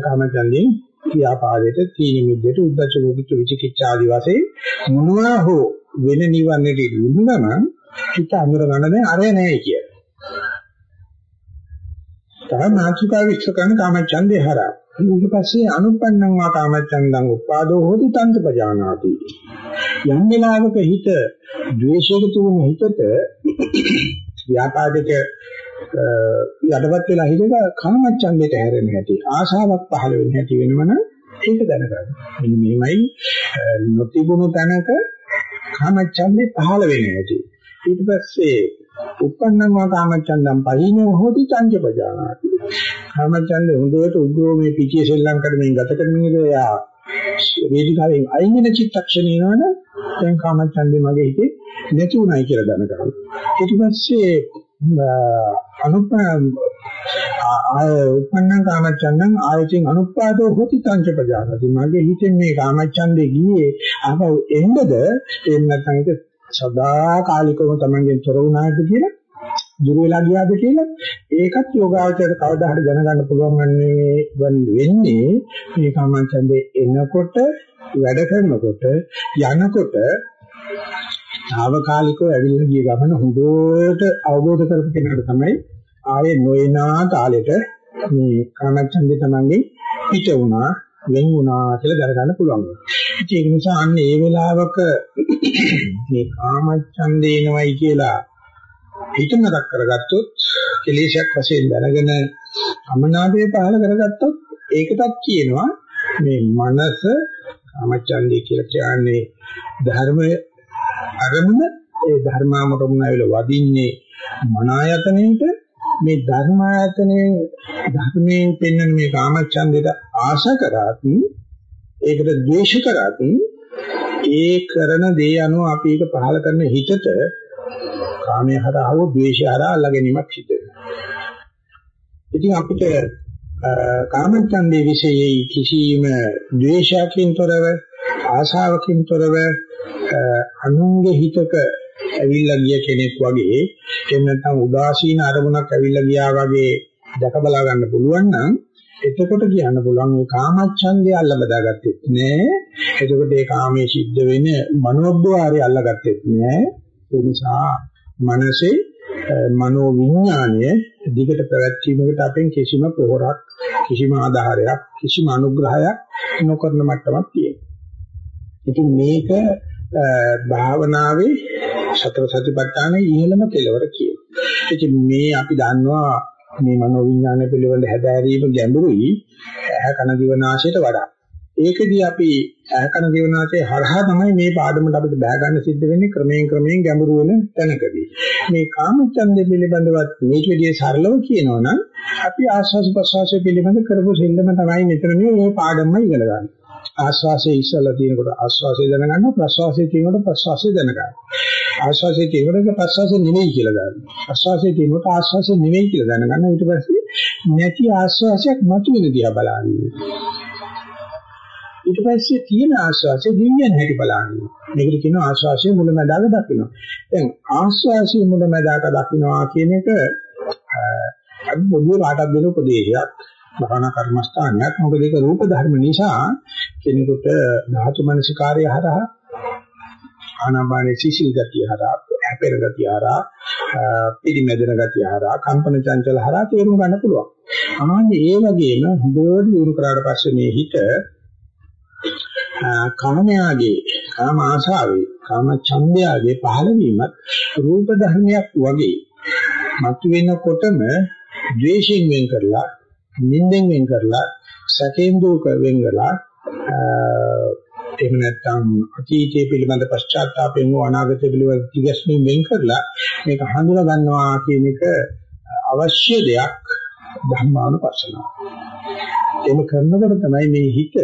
කාමචන්දයෙන් ව්‍යාපාදයට තීන මිද්දට උද්දච්ච කුච්ච විචිකිච්ඡා ආදී වශයෙන් මොනවා හෝ වෙන නිවන්නේට ඉඳුනම හිත අඳුර ගන්න දැන් අරය නැහැ කිය. තම මාචිකා විශ්ව කරන කාමචන්දේ හරහා ඊට පස්සේ අනුපන්නං වා කාමච්ඡන්දං උපාදෝ හෝති තන්ත පජානාති යම් වෙලාවක හිත ද්වේෂයක තුන හිතට ව්‍යාපාදික යටපත් වෙලා හිතක කාමච්ඡන්දයට හැරෙන හැටි ආශාවක් පහළ වෙන හැටි වෙනවනම් ඒක දැනගන්න. මෙන්න මේමයි නොතිබුණු තැනක කාමච්ඡන්දේ පහළ වෙන හැටි. ඊට පස්සේ උපන්නං වා කාමච්ඡන්දම් පහිනෝ හෝති චංච පජානාති. කාමච්ඡන්දේ හොඳට උග්‍රෝ මේ පිටිය සෙල්ලම් කරමින් ගත කරමින් ඉඳලා වේදිකාවෙන් අයින් වෙන චිත්තක්ෂණය නෝන දැන් කාමච්ඡන්දේ මගේ හිතේ නැති උනායි කියලා දැනගන්න. ඊට පස්සේ අනුප ආය උපන්න කාමච්ඡන්දං ආයතින් අනුපාදෝ හොති තංච ප්‍රජානති මගේ හිතෙන් මේ කාමච්ඡන්දේ ගියේ අහව එන්නද එහෙම නැත්නම් ඒක සදා කාලිකව තමන්ගෙන් තොර වුණාද කියලා දුර වෙලා ගියාද කියලා ඒකත් යෝගාවචරයට කවදා හරි දැනගන්න පුළුවන් වෙන්නේ මේ කාමච්ඡන්දේ එනකොට වැඩ කරනකොට යනකොට తాවකාලිකව ඇවිල්ලා ගිය ගමන හොඳට අවබෝධ කරපු කෙනාට තමයි ආයේ නොයනා තාලෙට මේ කාමච්ඡන්දේ තමන්ගේ පිට වුණා වෙන් වුණා කියලා දැනගන්න පුළුවන්. ඒක නිසා අන්න ඒ වෙලාවක මේ කාමච්ඡන්දේ එනවයි කියලා හිතනක් කරගත්තොත් කෙලේශයක් වශයෙන් දැනගෙන අමනාපය පහල කරගත්තොත් ඒකටත් කියනවා මේ මනස කාමච්ඡන්දේ කියලා කියන්නේ ධර්මයේ අරමුණ ඒ ධර්මාමරමුණ ඇවිල්ලා වදින්නේ මනායතනෙට මේ ධර්මායතනයේ ධර්මයෙන් පෙන්වන මේ කාමච්ඡන්දයට ආශ කරත් ඒකට ද්වේෂ කරත් ඒ කරන දේ අනුව අපි ඒක පහල කරන හිතට කාමයේ හරහා හෝ ද්වේෂය හරහා අල්ලා ගැනීමක් සිද්ධ වෙනවා. ඉතින් අපිට කාමච්ඡන්දේ විශේෂයි කිසියම් ද්වේෂයකින් තොරව ආශාවකින් තොරව අනුන්ගේ හිතක ඇවිල්ලා ගිය කෙනෙක් වගේ එහෙම නැත්නම් උදාසීන අරමුණක් ඇවිල්ලා ගියා වගේ දැක බලා ගන්න පුළුවන් නම් එතකොට කියන්න පුළුවන් මේ කාමච්ඡන්දය අල්ල බදාගත්තේ නෑ එතකොට ඒ කාමයේ සිද්ධ වෙන මනෝද්වාරය අල්ලගත්තේ නෑ ඒ නිසා මනසේ මනෝ විඥානය දිගට පැවැත්වීමකට අපෙන් කිසිම පොහොරක් කිසිම ආධාරයක් කිසිම අනුග්‍රහයක් නොකරන මට්ටමක් තියෙනවා. ඉතින් මේක භාවනාවේ සතර සතිපට්ඨානයේ ඉහළම කෙලවර කියනවා. ඉතින් මේ අපි දන්නවා මේ මනෝවිඥාන පිළිබඳ හැදෑරීම ගැඹුරුයි ඇහ කන දිවනාශයට වඩා. ඒකදී අපි ඇහ කන දිවනාශයේ හරහා තමයි මේ පාඩමට අපිට බෑ ගන්න සිද්ධ වෙන්නේ ක්‍රමයෙන් ක්‍රමයෙන් ගැඹුරු වෙන තැනකදී. මේ කාමච්ඡන්දේ පිළිබඳවත් මේක විදිහේ සරලව කියනවනම් අපි ආස්වාද ප්‍රසවාසය පිළිබඳ කරපු සෙල්ලම තමයි මෙතන මේ පාඩමම ඉගෙන ගන්න. ආස්වාසයේ ඉස්සලා තියෙනකොට ආස්වාසය දැනගන්න ප්‍රස්වාසයේ තියෙනකොට ප්‍රස්වාසය දැනගන්න. ආස්වාසයේ තියෙනකොට ප්‍රස්වාසය නෙමෙයි කියලා ගන්න. ප්‍රස්වාසයේ තියෙනකොට ආස්වාසය නෙමෙයි කියලා දැනගන්න. ඊට පස්සේ නැති ආස්වාසයක් මතුවෙන දිහා බලන්නේ. ඊට පස්සේ තියෙන ආස්වාසයේ දිව්‍යන් හැටි බලන්නේ. මේකට කියනවා ආස්වාසයේ මුලැමැදාක දකින්න. දැන් ආස්වාසයේ මුලැමැදාක දකින්නවා කියන එක අපි පොදුවේ කාටත් දෙන උපදේශයක්. භාවනා කර්මස්ථානයක්. මොකද ඒක රූප ධර්ම නිසා කෙනෙකුට ධාතු මනසිකාරය හරහා ආනාපානයේ සිසිල් ගතිය හරහා හැපෙන ගතිය හරහා පිළිමැදෙන ගතිය හරහා කම්පන චංචල හරහා තේරුම් ගන්න පුළුවන්. ආන්නේ ඒ වගේම හොඳට දිනු කරාට පස්සේ මේ හිත කාමයාගේ කාම ආශාවේ කාම ඡන්දයාගේ පහළවීමත් රූප ධර්මයක් වගේ මතු වෙනකොටම ද්වේෂයෙන් වෙන් කරලා නිින්දෙන් වෙන් කරලා සැකෙන් දුක වෙන් කරලා එහෙම නැත්නම් අතීතයේ පිළිබඳ පශ්චාත්තාපයෙන් හෝ අනාගතය පිළිබඳ තිගැස්මෙන් වෙන් කරලා මේක හඳුනා ගන්නවා කියන එක අවශ්‍ය දෙයක් ධර්මානුපස්සනාව. එහෙම කරනකොට තමයි මේ හිත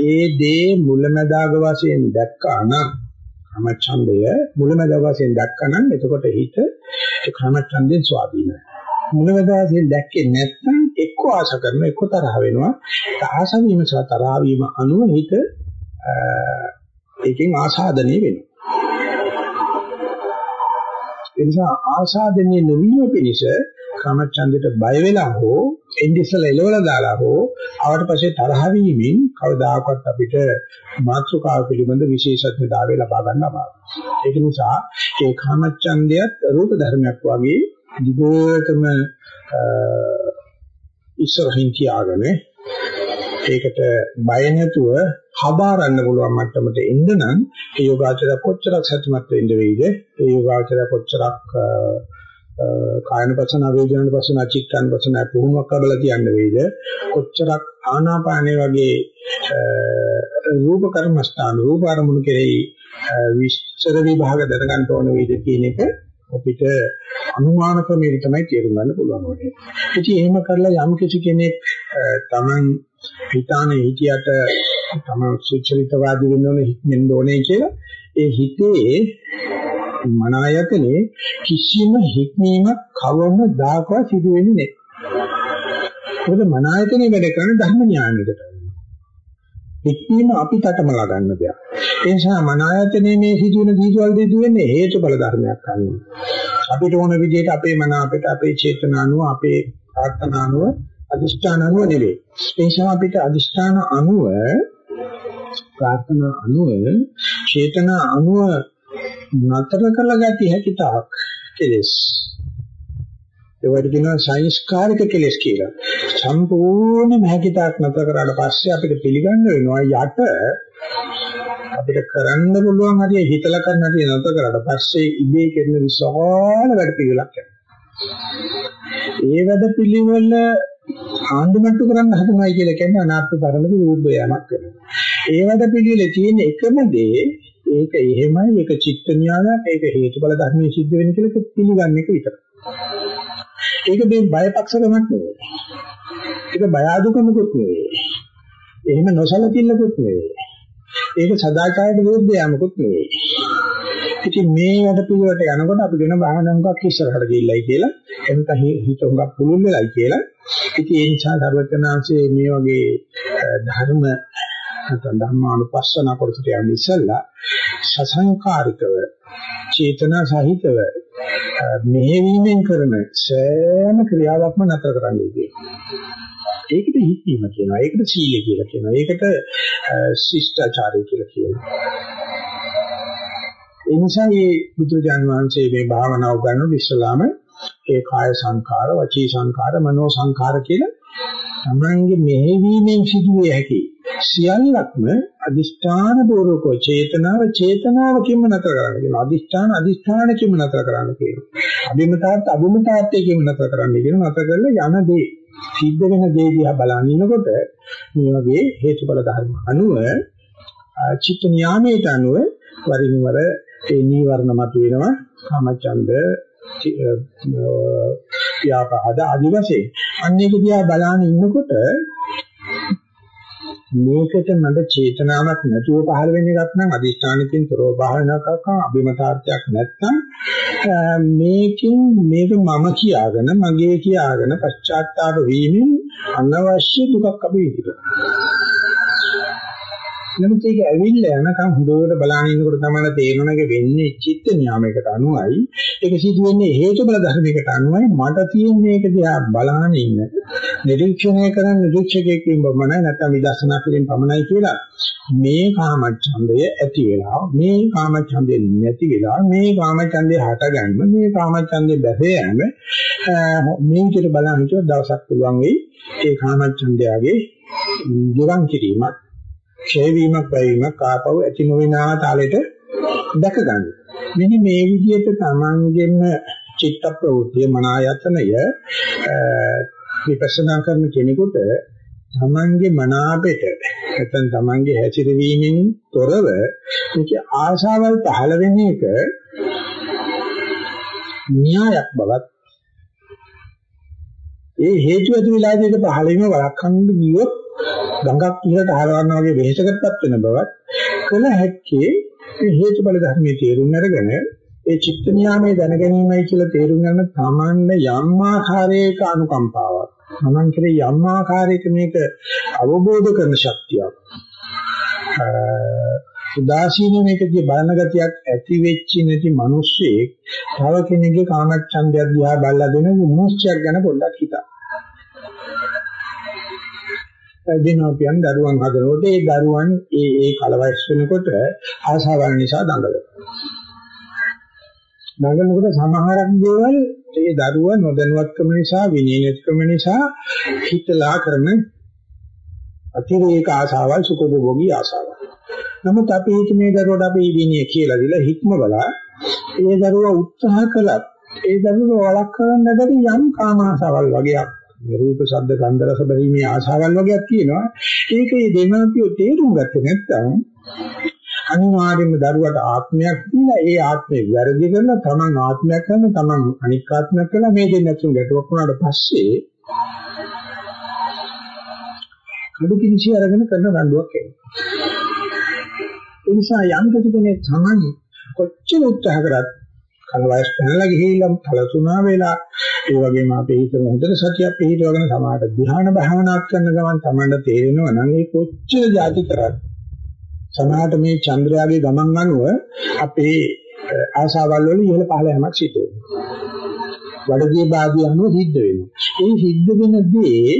ඒ දේ මුලැමැදාග වශයෙන් දැක්කා නම් කාමච්ඡන්දය මුලැමැදාග වශයෙන් දැක්කා නම් එතකොට හිත ඒ කාමච්ඡන්දෙන් ස්වාධීනයි. මුලැමැදාග වශයෙන් දැක්කේ නැත්නම් එක්ක ආශ කරනවා එක්ක තරහ වෙනවා. ආශ වීම සහ තරහ වීම අනුව හිත ඒකෙන් ආසාදනය වෙනවා. ඒ නිසා ආසාදනයේ නොවීම පිණිස කාමච්ඡන්දයට බය වෙලා හෝ එන්ඩිසල එලවලා දාලා හෝ ආවට පස්සේ තරහ වීමෙන් කවදාකවත් අපිට මාත්‍රකාව පිළිබඳ විශේෂඥතාවය ලබා ගන්න අමාරුයි. ඒක නිසා ඒ කාමච්ඡන්දයත් රූප ධර්මයක් වගේ දිගටම ඉස්සරහින් තියාගෙන ඒකට බය නැතුව හදාරන්න පුළුවන් මට්ටමට එන්න නම් ඒ යෝගාචර කොච්චරක් සතුටුමත් වෙන්න වෙයිද ඒ යෝගාචර කොච්චරක් කායන පසන වේදනන පසන චිත්තන පසන පුහුණුවක් ලැබලා කියන්න වෙයිද කොච්චරක් ආනාපානේ වගේ රූප කර්මස්ථාන රූප අරමුණු කෙරෙහි විස්තර විභාග දැනගන්න ඕන වෙයිද කියන එක අපිට අනුමාන ක්‍රමයෙන් තමයි තේරුම් ගන්න පුළුවන් වගේ. ඉතින් එහෙම කරලා යම් කිසි කෙනෙක් Taman හිතානේ හිතියට Taman සුචරිතවාදී වෙන්න ඕනේ හිතෙන්න ඕනේ කියලා ඒ හිතේ මන ආයතනේ කිසිම හික්මීමක් කවමදාකවත් සිදු වෙන්නේ නැහැ. මොකද මන ආයතනේ වැඩ කරන ධර්ම න්‍යායයකට. හික්මීම අපි තටමලා ගන්න දෙයක්. ඒ නිසා මන ආයතනේ මේ සිදුවෙන දීසවල දෙදු වෙන්නේ හේතුඵල ධර්මයක් අනුව. අපිට ඕන විදිහට අපේ මන අපිට අපේ චේතනා අනුව අපේ ප්‍රාර්ථනා අනුව අදිෂ්ඨාන අනුව නෙවෙයි. ඒ නිසා අපිට අදිෂ්ඨාන අනුව ප්‍රාර්ථනා අනුව චේතනා අනුව නතර කරලා ගැටි හැකි තාක් කෙලස්. ඒවට කියනවා සංස්කාරික කෙලස් කියලා. සම්පූර්ණයෙන්ම හැකි තාක් නතර කරාට පස්සේ අපිට පිළිගන්න වෙනවා යට අපිට කරන්න පුළුවන් හරිය හිතලා කරන්න හරිය නතර කරාට පස්සේ ඉබේ කරන විශාල වැඩ පිළිවෙලක් යනවා. ඒ වැඩ පිළිවෙල ආන්දමට්ටු කරන්න හදනවයි කියලා කියන්නේ අනාත්ම ධර්මක විරුද්ධ යමක් වෙනවා. ඒ වැඩ පිළිවෙලේ තියෙන එකම දේ ඒක එහෙමයි ඒක චිත්ත න්‍යායක් ඒක හේතුඵල ධර්මයේ සිද්ධ වෙන කියලා පිළිගන්න එක විතරයි. ඒක මේ බයපක්ෂකමක් නෙවෙයි. ඒක බය අඩුකමකුත් නෙවෙයි. එහෙම නොසලකිල්ලකුත් නෙවෙයි. ඒක සදාචාරයට විරුද්ධ යමකුත් නෙවෙයි. ඉතින් මේ වැඩ පිළිවෙලට යනකොට අපි කියන බාහන හුඟක් ඉස්සරහට ගිහිල්ලයි කියලා එතන හිත හුඟක් පුළුල් වෙලයි කියලා. ඉතින් ඒ නිසා ධර්මචනාංශයේ මේ වගේ ධර්ම නැත්නම් ධර්මානුපස්සන කොටසට යන්නේ ඉස්සෙල්ලා සසංකාරිකව චේතනා සහිතව මෙහෙවීමෙන් කරන සෑම ක්‍රියාවක්ම නතර කරන්නයි කියන්නේ. ඒකට හික්මීම කියනවා. ඒකට සීලය කියලා කියනවා. ඒකට ශිෂ්ටාචාරය කියලා කියනවා. ඒ නිසා මේ බුදුජාන් වහන්සේ මේ භාවනාව ගන්නකොට ඉස්සලාම ඒ කාය සංඛාර, වචී සංඛාර, මනෝ සංඛාර කියලා තමන්ගේ මෙහෙවීමෙන් සිදුවේ හැකි සියල්ලක්ම අදිෂ්ඨාන පූර්වක චේතනාව චේතනාවකින්ම නතර කරන්න කියනවා. අදිෂ්ඨාන අදිෂ්ඨානකින්ම නතර කරන්න කියනවා. අභිමතාර්ථ අභිමතාර්ථයෙන් නතර කරන්න කියනවා. නතර කරලා යන දේ සිද්ධ වෙන දේ දිහා බලන ඉනකොට මේ වගේ හේතුඵල ධර්ම අනුව චිත්ත නියාමයට අනුව වරින් වර ඒ නීවරණ මත වෙනවා. කාමචන්ද ව්‍යාපාද ආදි වශයෙන්. අන්න ඒක දිහා බලන ඉන්නකොට මේකට මට චේතනාවක් නැතුව පහළ වෙන එකක් නම් අදිෂ්ඨානකින් තොරව පහළ වෙන එකක් නම් අභිමතාර්ථයක් නැත්නම් මේකෙන් මේක මම කියාගෙන මගේ කියාගෙන පශ්චාත්තාප වීමෙන් අනවශ්‍ය දුකක් අපි විඳිනවා. නමුත් ඒක ඇවිල්ලා යනකම් හොඳට බලන ඉන්නකොට තමයි තේරෙනවනේ වෙන්නේ චිත්ත නියාමයකට අනුවයි. ඒක සිදු වෙන්නේ හේතු බල ධර්මයකට අනුවයි. මට තියෙන්නේ ඒක දිහා බලන ඉන්න. නිරීක්ෂණය කරන නිරීක්ෂකයෙක්ින් පමණයි නැත්නම් විදර්ශනා කිරීම පමණයි කියලා. මේ කාමච්ඡන්දය ඇති වෙලා මේ කාමච්ඡන්දය නැති වෙලා මේ කාමච්ඡන්දය හටගන්න මේ කාමච්ඡන්දය බැසේ යෑම මේ විදිහට බලන හිතුව දවසක් පුළුවන් වෙයි. ඒ කාමච්ඡන්දයගේ ගිරන් කිරීමක් ක්ෂය වීමක් වීමක් ආපහු ඇති නොවන තාලෙට දැක ගන්න. මෙන්න මේ විදිහට තමන්ගෙම චිත්ත ප්‍රවෘත්තිය මන ආයතනය විපස්සනා කරන කෙනෙකුට තමන්ගේ මන අපෙට නැත්නම් තමන්ගේ හැසිරවීමෙන් තොරව මේක ආශාවල් පහළ වෙන එක න්‍යායක් බවත් ඒ හේතු ඇති වෙලාවේදී පහළ වීම වළක්වන්න ගියොත් ගඟක් ඉහළට හරවනවා වගේ වෙහෙසකටපත් වෙන බවත් කළ හැක්කේ මේ හේතුඵල ධර්මයේ තේරුම් අරගෙන ඒ චිත්ත නියාමයේ දැනගැනීමයි කියලා තේරුම් ගන්න තමන්ගේ යම් ආකාරයක අනුකම්පාවක් තමන් කෙරේ යම් ආකාරයක මේක අවබෝධ කරන ශක්තියක් උදාසීන මේකදී බලන ගතියක් ඇති වෙච්ච නැති මිනිස්සෙක් තව කෙනෙක්ගේ කාමච්ඡන්දය දිහා බලලා දෙන මොහොස්චයක් ගැන පොඩ්ඩක් හිතා. දෙනෝපියන් දරුවන් හදනකොට ඒ දරුවන් ඒ ඒ කලවස් වෙනකොට ආශාවන් නිසා දඟලනවා. දඟලනකොට සමහරක් දේවල් ඒ දරුවා නොදැනුවත්කම නිසා විනීනත්කම නිසා හිතලා කරන අතිරේක ආශාවල් සුඛභෝගී ආශාවල්. නමුත් අපි හිත මේ දරුවට අපි විනය කියලා දීලා හික්ම බලා ඒ දරුවා උත්සාහ කළත් ඒ දරුවා වළක්වන්න නැති යම් කාම ආශාවල් වගේක් රූප ශබ්ද ගන්ධ රස බැලීමේ ආශාවල් වගේක් තියෙනවා. ඒකේ දෙමාපියෝ තේරුම් ගත්තේ නැත්නම් අනිවාර්යයෙන්ම දරුවට ආත්මයක් දීලා ඒ ආත්මේ වැරදි කරලා තමන් ආත්මයක් කරන තමන් අනික් ආත්මයක් කරලා මේ දෙන්න ඇතුළු ගැටුවක් වුණාට පස්සේ කඩු කිනිසි අරගෙන කරන රණ්ඩුවක් එනවා. ඒ නිසා යම් කෙනෙක් තමයි කොච්චර උත්සාහ කරත් කල වයස් පැනලා ගිහිල්ලා කලසුණා වෙලා ඒ වගේම අපේ හිත හොඳට සතියක් පිළිවගෙන සමාහට ධ්‍යාන භාවනාවක් කරන ගමන් තමයි තේරෙනවා නම් ඒ කොච්චර જાති කරත් සමාහට මේ චන්ද්‍රයාගේ ගමන් අනුව අපේ ආශාවල් වල ඉහළ පහළ යamak සිද්ධ වෙනවා. වඩදී බාදී අනුව සිද්ධ වෙනවා. ඒ සිද්ධ වෙන දේ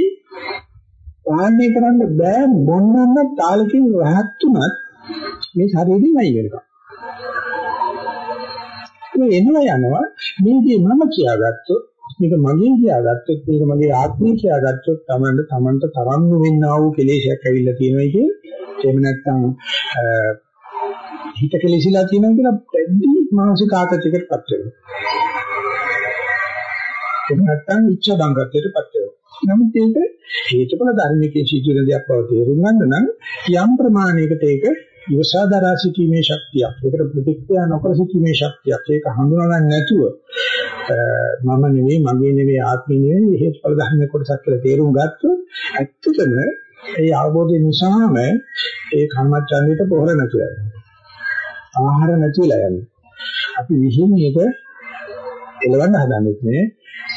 පාලනය කරන්න බෑ මොනනම් තාලකින් රහත් උනත් මේ ශරීරයෙන් අයින් වෙනවා. ඒ එනවා යනවා. මේ දේ මම කියාගත්තොත් මේක මගේ කියාගත්තොත් මේක මගේ ආත්මය කියාගත්තොත් Tamanට Tamanට තරම් වෙන්නා වූ කෙලෙසයක් ඇවිල්ලා තියෙනවා කියේ එහෙම නැත්නම් හිත කෙලෙසිලා තියෙනවා කියලා පැද්දි මානසික ආතතියකටපත් වෙනවා. එහෙම නැත්නම් ඉච්ඡා බංගත්වයටපත් වෙනවා. නමුත් ඒක හේතුඵල ධර්මයේ සිදුවෙන දෙයක් බව තේරුම් ගන්න නම් යම් ප්‍රමාණයකට ඒක ඉවසා දරා සිටීමේ ශක්තියක්. ඒකට ප්‍රතික්‍රියා නොකර සිටීමේ ශක්තියක්. ඒක හඳුනා ගන්න නැතුව මම නෙවෙයි, මගේ නෙවෙයි, ආත්මෙ නෙවෙයි හේතුඵල ධර්මයේ කොටසක් කියලා තේරුම් ගත්තොත් ඇත්තටම ඒ අවබෝධය නිසාම ඒ කර්මච්ඡන්දයට පොහොර නැතුව යනවා. ආහාර නැතිලා යනවා. අපි විහිං මේක එලවන්න හදන්නේ නේ.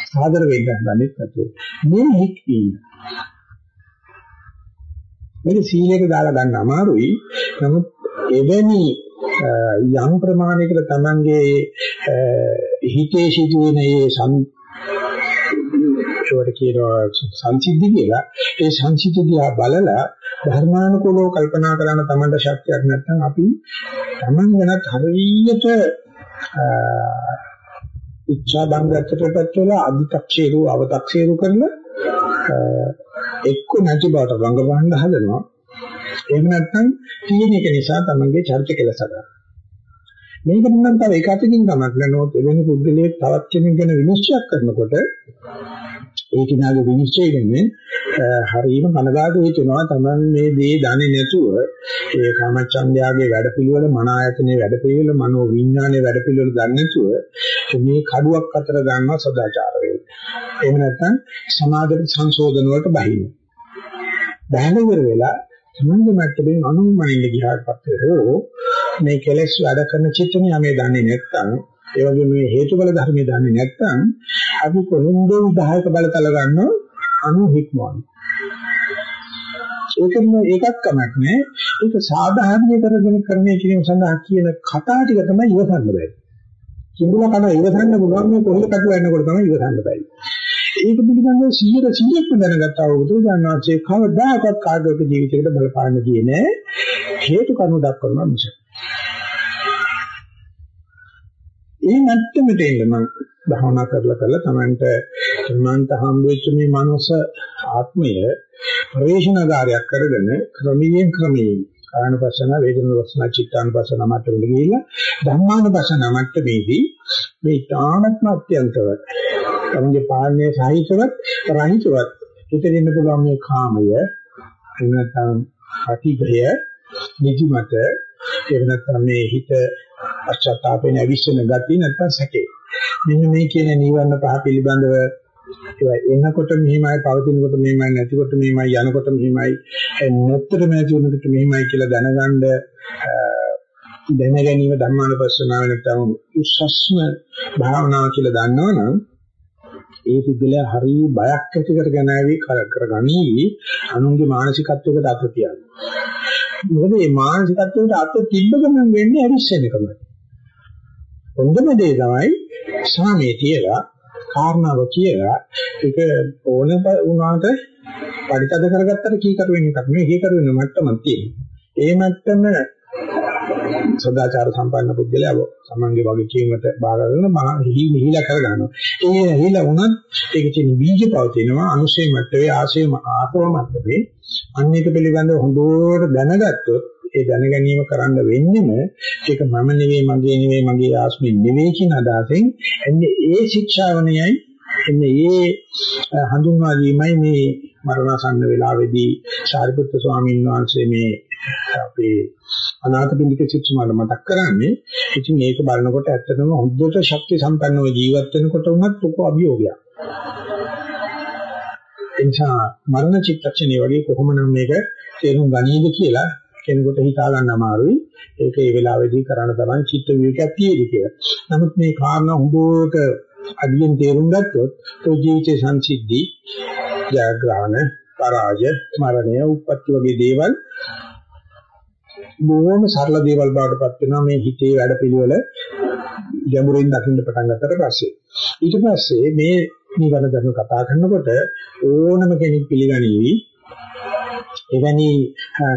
සාදර වෙන්න හදන්නේ නැතුව. මේ හික්වීම මේක සීලයක දාලා ගන්න අමාරුයි. නමුත් එවැනි යම් ප්‍රමාණයකට Tamange හිතේ සිදුවෙන ඒ ඒවට කියනවා සංසිද්ධි කියලා. ඒ සංසිද්ධිය බලලා ධර්මානුකූලව කල්පනා කරන තමන්ට ශක්තියක් නැත්නම් අපි තමන් වෙනත් හරියට ඉච්ඡා බංගත්තටපත් වෙලා අදි탁ෂේරු අව탁ෂේරු කරලා එක්ක නැති බවට රඟවන්න හදනවා. එහෙම නැත්නම් තියෙන එක නිසා තමන්ගේ චරිත කෙලස ගන්න. මේක නම් තව එක අතකින් ගමක් නනොත් එවැනි පුද්ගලයෙක් තවත් කෙනෙක් ගැන විනිශ්චය කරනකොට ඒ කිනාගේ විනිශ්චය වෙන්නේ හරීම කනගාටු වෙනවා තමන් මේ දේ දන්නේ නැතුව ඒ කාමචන්දයාගේ වැඩපිළිවෙල මන ආයතනයේ වැඩපිළිවෙල මනෝ විඥානයේ වැඩපිළිවෙල දන්නේ නැතුව මේ කඩුවක් අතර ගන්නවා සදාචාර වේද. එහෙම නැත්නම් සමාජ සංශෝධන වලට බහිනවා. බහැල ඉවර වෙලා සමන්ද මට්ටමින් අනුමනින්න ගියාට පස්සේ හෝ මේ කෙලෙස් වැඩ කරන චිත්ත නියමයේ දන්නේ නැත්නම් ඒ වගේම මේ හේතුඵල ධර්මයේ දන්නේ නැත්නම් අපි කොහොමද උදාහරක බලතල ගන්නව අනුහික්මවන්නේ ඒකම ඒකක් කමක් නෑ. ඒක සාධාරණීය කරගෙන කරන්නේ කියන සඳහා කියන කතා ටික තමයි ඉවසන්න බැරි. කිඹුලා කන ඉවසන්න පුළුවන් මේ කොහෙද කටු වෙන්නකොට තමයි ඉවසන්න බැරි. ඒක පිළිබඳව 100 100ක්ම දැනගත්තා වූ බුදුජානනාංශයේ කවදාකවත් කාගේක ජීවිතයකට බලපාන්න කියන්නේ හේතු කරුණු දක්වනවා මිස. ඒ මට්ටමට එන්න මම භාවනා කරලා කරලා Tamanට මන්ට හම්බෙච්ච මේ මනස ආත්මය පරිශනාකාරයක් කරගෙන ක්‍රමයෙන් ක්‍රමයෙන් කායනපසන වේදනාපසන චිත්තානපසන මට්ටමට ගිහිල්ලා ධම්මානපසන මට්ටමේදී මේ තානත්ම අත්‍යන්තව තමගේ පාලනයේ සාහිත්‍යවත් රහිතවත් හිතෙන්න පුළුවන් මේ කාමය එහෙම නැත්නම් අතිගය නිදිමත එහෙම නැත්නම් මේ හිත පශ්චාත්තාපයෙන් අවිස්සන ගතිය නැත්නම් සැකේ මෙන්න මේ කියන නීවරණ පහ පිළිබඳව ඒවා එනකොට මෙහිමයි පවතිනකොට මෙහිමයි නැතිකොට මෙහිමයි යනකොට මෙහිමයි නැත්තර නැති වෙනකොට මෙහිමයි කියලා දැනගන්න දැන ගැනීම ධර්මානුපස්සනාව නැත්නම් උස්සස්ම භාවනාව කියලා දන්නවනම් ඒ පුද්ගලයා හරි බයක් ඇති කරගෙන ආවි කරගනි අනුන්ගේ මානසිකත්වයකට අත තියන්නේ. මොකද මේ මානසිකත්වයට අත තිබ්බ ගමන් වෙන්නේ අවිශ්වෙන එකමයි. හොඳම දේ තමයි සාමයේ තියලා කාරණාව කියලා ඒක ඕන වුණාට පරිතද කරගත්තට කීකරු වෙන එකක් නෙවෙයි කීකරු වෙන මට්ටමක් තියෙනවා. ඒ මට්ටම සදාචාර සම්පන්න පුද්ගලයා සමන්ගේ වගේ කීමට බාර ගන්න හිහිලා කර ගන්නවා. ඒ හිහිලා වුණත් ඒක තියෙන බීජ පවතිනවා අනුශේ මට්ටමේ ආශේ ආසව මට්ටමේ. අන්න එක පිළිබඳව හොඳට දැනගත්තොත් ඒ දැන ගැනීම කරන්න වෙන්නෙම ඒක මම නෙවෙයි මගේ නෙවෙයි මගේ ආස්මි නෙවෙයි කියන අදහසෙන් එන්නේ ඒ ශික්ෂාවණයයි එන්නේ ඒ හඳුන්වා දීමයි මේ මරණසන්න වේලාවේදී සාරිපුත්‍ර ස්වාමීන් වහන්සේ මේ අපේ අනාථපිණ්ඩික සිත්තුමාට මතක් කරන්නේ ඉතින් මේක බලනකොට ඇත්තටම හොද්දට ශක්ති සම්පන්නව ජීවත් වෙනකොට වුණත් ලොකු අභියෝගයක්. එනිසා මරණ චිත්තක්ෂණේ වගේ කොහොමනම් මේක තේරුම් ගනීද කියලා කෙනෙකුට හිතා ගන්න අමාරුයි. ඒක ඒ වෙලාවේදී කරන්න තරම් චිත්ත විවේකයක් තියෙදි කියලා. නමුත් මේ කාරණා හොඳට අදියෙන් තේරුම් ගත්තොත් ඒ ජීවිතේ සංසිද්ධි ජයග්‍රහණ පරාජය මරණය උප්පත්ති වගේ දේවල් බොහොම සරල දේවල් බවට පත් වෙනවා මේ හිතේ වැඩපිළිවෙල ගැඹුරින් දකින්න පටන් ගත්තට පස්සේ ඊට පස්සේ මේ නිවන ධර්ම කතා කරනකොට ඕනම කෙනෙක් පිළිගනිවි එවැනි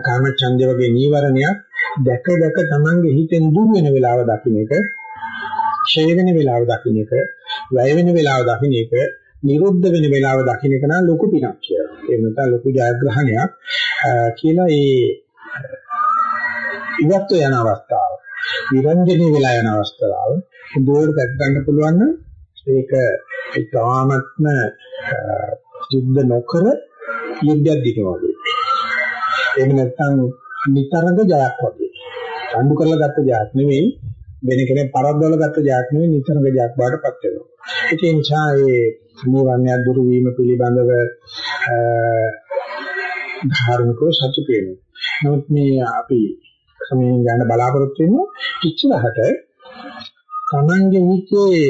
කාමච්ඡන්දය වගේ නීවරණයක් දැක දැක තමන්ගේ හිතෙන් දුර වෙන වෙලාව දකින්න එක ඡය වෙන වෙලාව දකින්න එක වැය වෙන වෙලාව දකින්න එක නිරුද්ධ වෙන වෙලාව දකින්න එක නම් ලොකු පිනක් කියලා. ඒ නැත්නම් ලොකු ජයග්‍රහණයක් කියලා ඒ ඉවත් යන අවස්ථාව විරංජනේ වෙලා යන අවස්ථාව හොඳට දැක් ගන්න පුළුවන් නම් ඒක ඉතාමත්ම යුද්ධ නොකර යුද්ධයක් දිනවා වගේ. එහෙම නැත්නම් නිතරම ජයක් වගේ. අඬු කරලා ගත්ත ජයක් නෙවෙයි වෙන කෙනෙක් පරද්දවල ගත්ත ජයක් නෙවෙයි නිතරම ජයක් බාටපත් වෙනවා. ඒ නිසා ඒ නිවන්‍ය දුරු වීම පිළිබඳව ධාර්මිකව සතුටු වෙනවා. නමුත් මේ අපි ක්‍රමයෙන් යන බලාපොරොත්තු වෙනවා කිච්චලහට තමන්ගේ හිතේ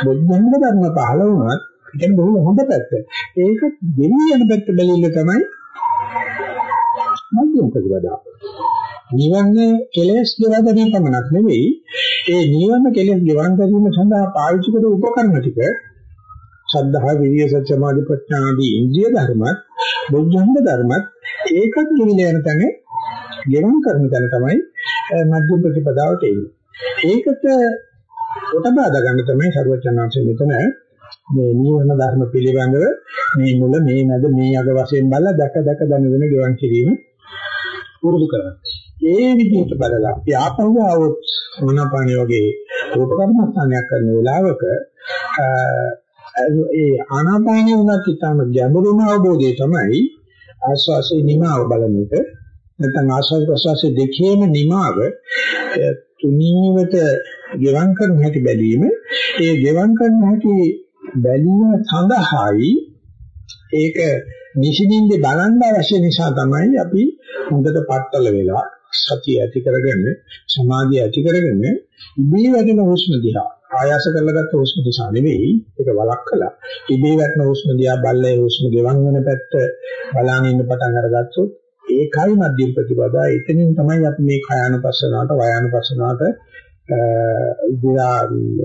බුද්ධංග ධර්ම පහළ වුණත් ඒක බොහොම හොඳ පැත්ත. ඒක දෙවි යන පැත්ත බැලිල්ල තමයි මධ්‍යම ප්‍රතිපදාව. නිවන කෙලෙස් ගෙවද මේ පමණක් නෙවෙයි ඒ නිවන කෙලෙස් ගෙවන් ගැනීම සඳහා පාවිච්චි කරන උපකරණ ටික ශ්‍රද්ධා විරිය සත්‍යමාදි ප්‍රඥා ආදී ඉන්ද්‍රිය ධර්මත් බුද්ධංග ධර්මත් ඒකත් ගෙවිල යන තැන ගෙවන් කරන තැන තමයි මධ්‍යම ප්‍රතිපදාවට එන්නේ. ඒකට කොට බාදා ගන්න තමයි සර්වචනාංශය මෙතන මේ නිවන ධර්ම පිළිබඳව මේ මුල මේ මැද මේ අග වශයෙන් බලලා දැක දැක දැනගෙන ගෙවන් කිරීම පුරුදු කරනවා. ඒ විදිහට බලලා අපි ආපහු આવොත් මොනපාණි වගේ රූපකර්මස්ථානයක් කරන වෙලාවක ඒ ආනාපානිය උනත් ඉතාම ගැඹුරුම අවබෝධය තමයි ආස්වාසේ නිමාව බලන එක නැත්නම් ආස්වාද ප්‍රසවාසයේ දෙකේම නිමාව තුනීවට ගෙවම් කරන හැටි බැලීම ඒ ගෙවම් කරන හැටි බැලීම සඳහායි ඒක නිසින්ින්ද බලන්න අවශ්‍ය නිසා තමයි අපි හොඳට පట్టල වෙලා සතිය ඇති කරගෙන සමාධිය ඇති කරගෙන ඉබේ වැඩෙන හුස්ම දිහා ආයාස කරලාගත්ත හුස්ම දිහා නෙවෙයි ඒක වළක්කලා ඉබේ වැටෙන හුස්ම දිහා බල්ලේ හුස්ම ගෙවන් වෙන පැත්ත බලාගෙන ඉන්න පටන් අරගත්තොත් ඒකයි මධ්‍යම ප්‍රතිපදා එතනින් තමයි අපි මේ කයානුපස්සනාවට වයානුපස්සනාවට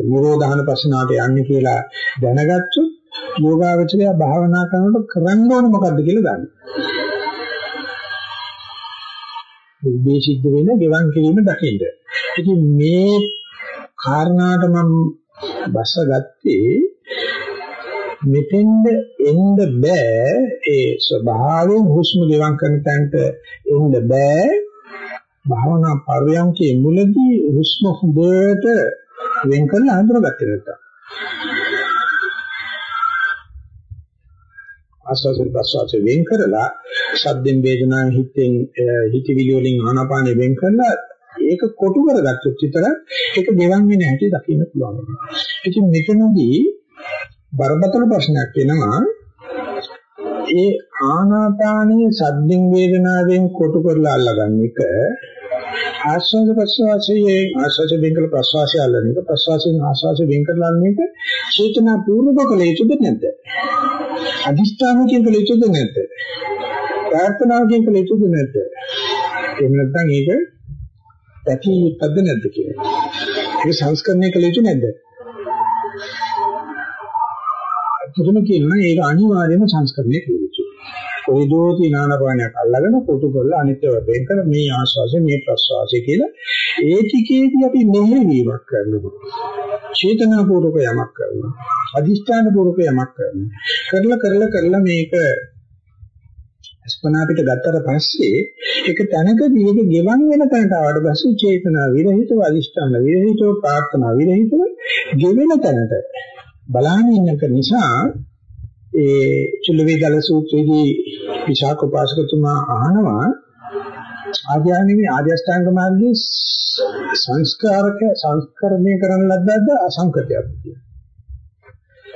නිරෝධාන පස්සනාවට යන්නේ කියලා දැනගත්තොත් යෝගාවචරය භාවනා කරනකොට කරන්න ඕනේ මොකද්ද කියලා දන්න. මේ සිද්ධ වෙන ගෙවන් කිරීම දකින්න. ඉතින් මේ කාරණාට මම බස්ස ගත්තේ මෙතෙන්ද එන්න බෑ. ඒ ස්වභාවයෙන් හුස්ම ගෙවන් කරන තැනට එන්න බෑ. භාවනා පරියන්කේ මුලදී හුස්ම හොඳට වෙන් කරලා අඳුරගත්තේ නැත්තම්. ආස්වාද ප්‍රසවාස වෙන් කරලා ශබ්දෙන් වේදනාවෙන් හිතෙන් හිතවිලි වලින් ආනාපානෙ වෙන් කරලා ඒක කොටු කරගත්තොත් විතර ඒක ගෙවන් වෙන හැටි දකින්න පුළුවන්. ඉතින් මෙතනදී බරපතල ප්‍රශ්නයක් වෙනවා ඒ ආනාපානයේ සද්දින් වේදනාවෙන් කොටු කරලා අල්ලගන්න එක ආස්වාද ප්‍රසවාසයේ ආස්වාද වෙන්කල ප්‍රසවාසය අල්ලන එක ප්‍රසවාසයෙන් ආස්වාද වෙන්කල අල්ලන එක චේතනා පූර්වක කළ යුතුද නැද්ද? අදිෂ්ඨානකින් කළ යුතුද නැද්ද? ප්‍රාර්ථනාවකින් කළ යුතුද නැද්ද? එහෙම නැත්නම් ඒක දැකිය යුත්තක්ද නැද්ද කියන්නේ ඒක සංස්කරණය කළ යුතු නැද්ද? පුදුම කියනවා ඒක අනිවාර්යයෙන්ම සංස්කරණය කළ යුතුයි. කොයිදෝ තිනානපානයක් අල්ලගෙන පොතු කරලා අනිත්‍ය වෙන් කර මේ ආස්වාසය මේ ප්‍රස්වාසය කියලා ඒ ටිකේදී අපි මෙහෙවීමක් කරනවා. චේතනාපූර්වක යමක් කරනවා. අදිෂ්ඨානපූර්වක යමක් කරනවා. කරලා කරලා කරලා මේක අස්පනා පිට ගත්තට පස්සේ ඒක තනකදී ඒක ගෙවන් වෙන තැනට ආවට පස්සේ චේතනා විරහිතව අදිෂ්ඨාන විරහිතව ප්‍රාර්ථනා විරහිතව ගෙවෙන තැනට බලාගෙන ඉන්නක නිසා ඒ චුල්ලවේදල සූත්‍රයේදී විශාඛ උපාසකතුමා අහනවා ආධ්‍යාත්මික ආධ්‍යාස්ථාංග මාර්ගයේ සංස්කාරක සංස්කරණය කරන ලද්දක්ද අසංකතයක්ද කියලා.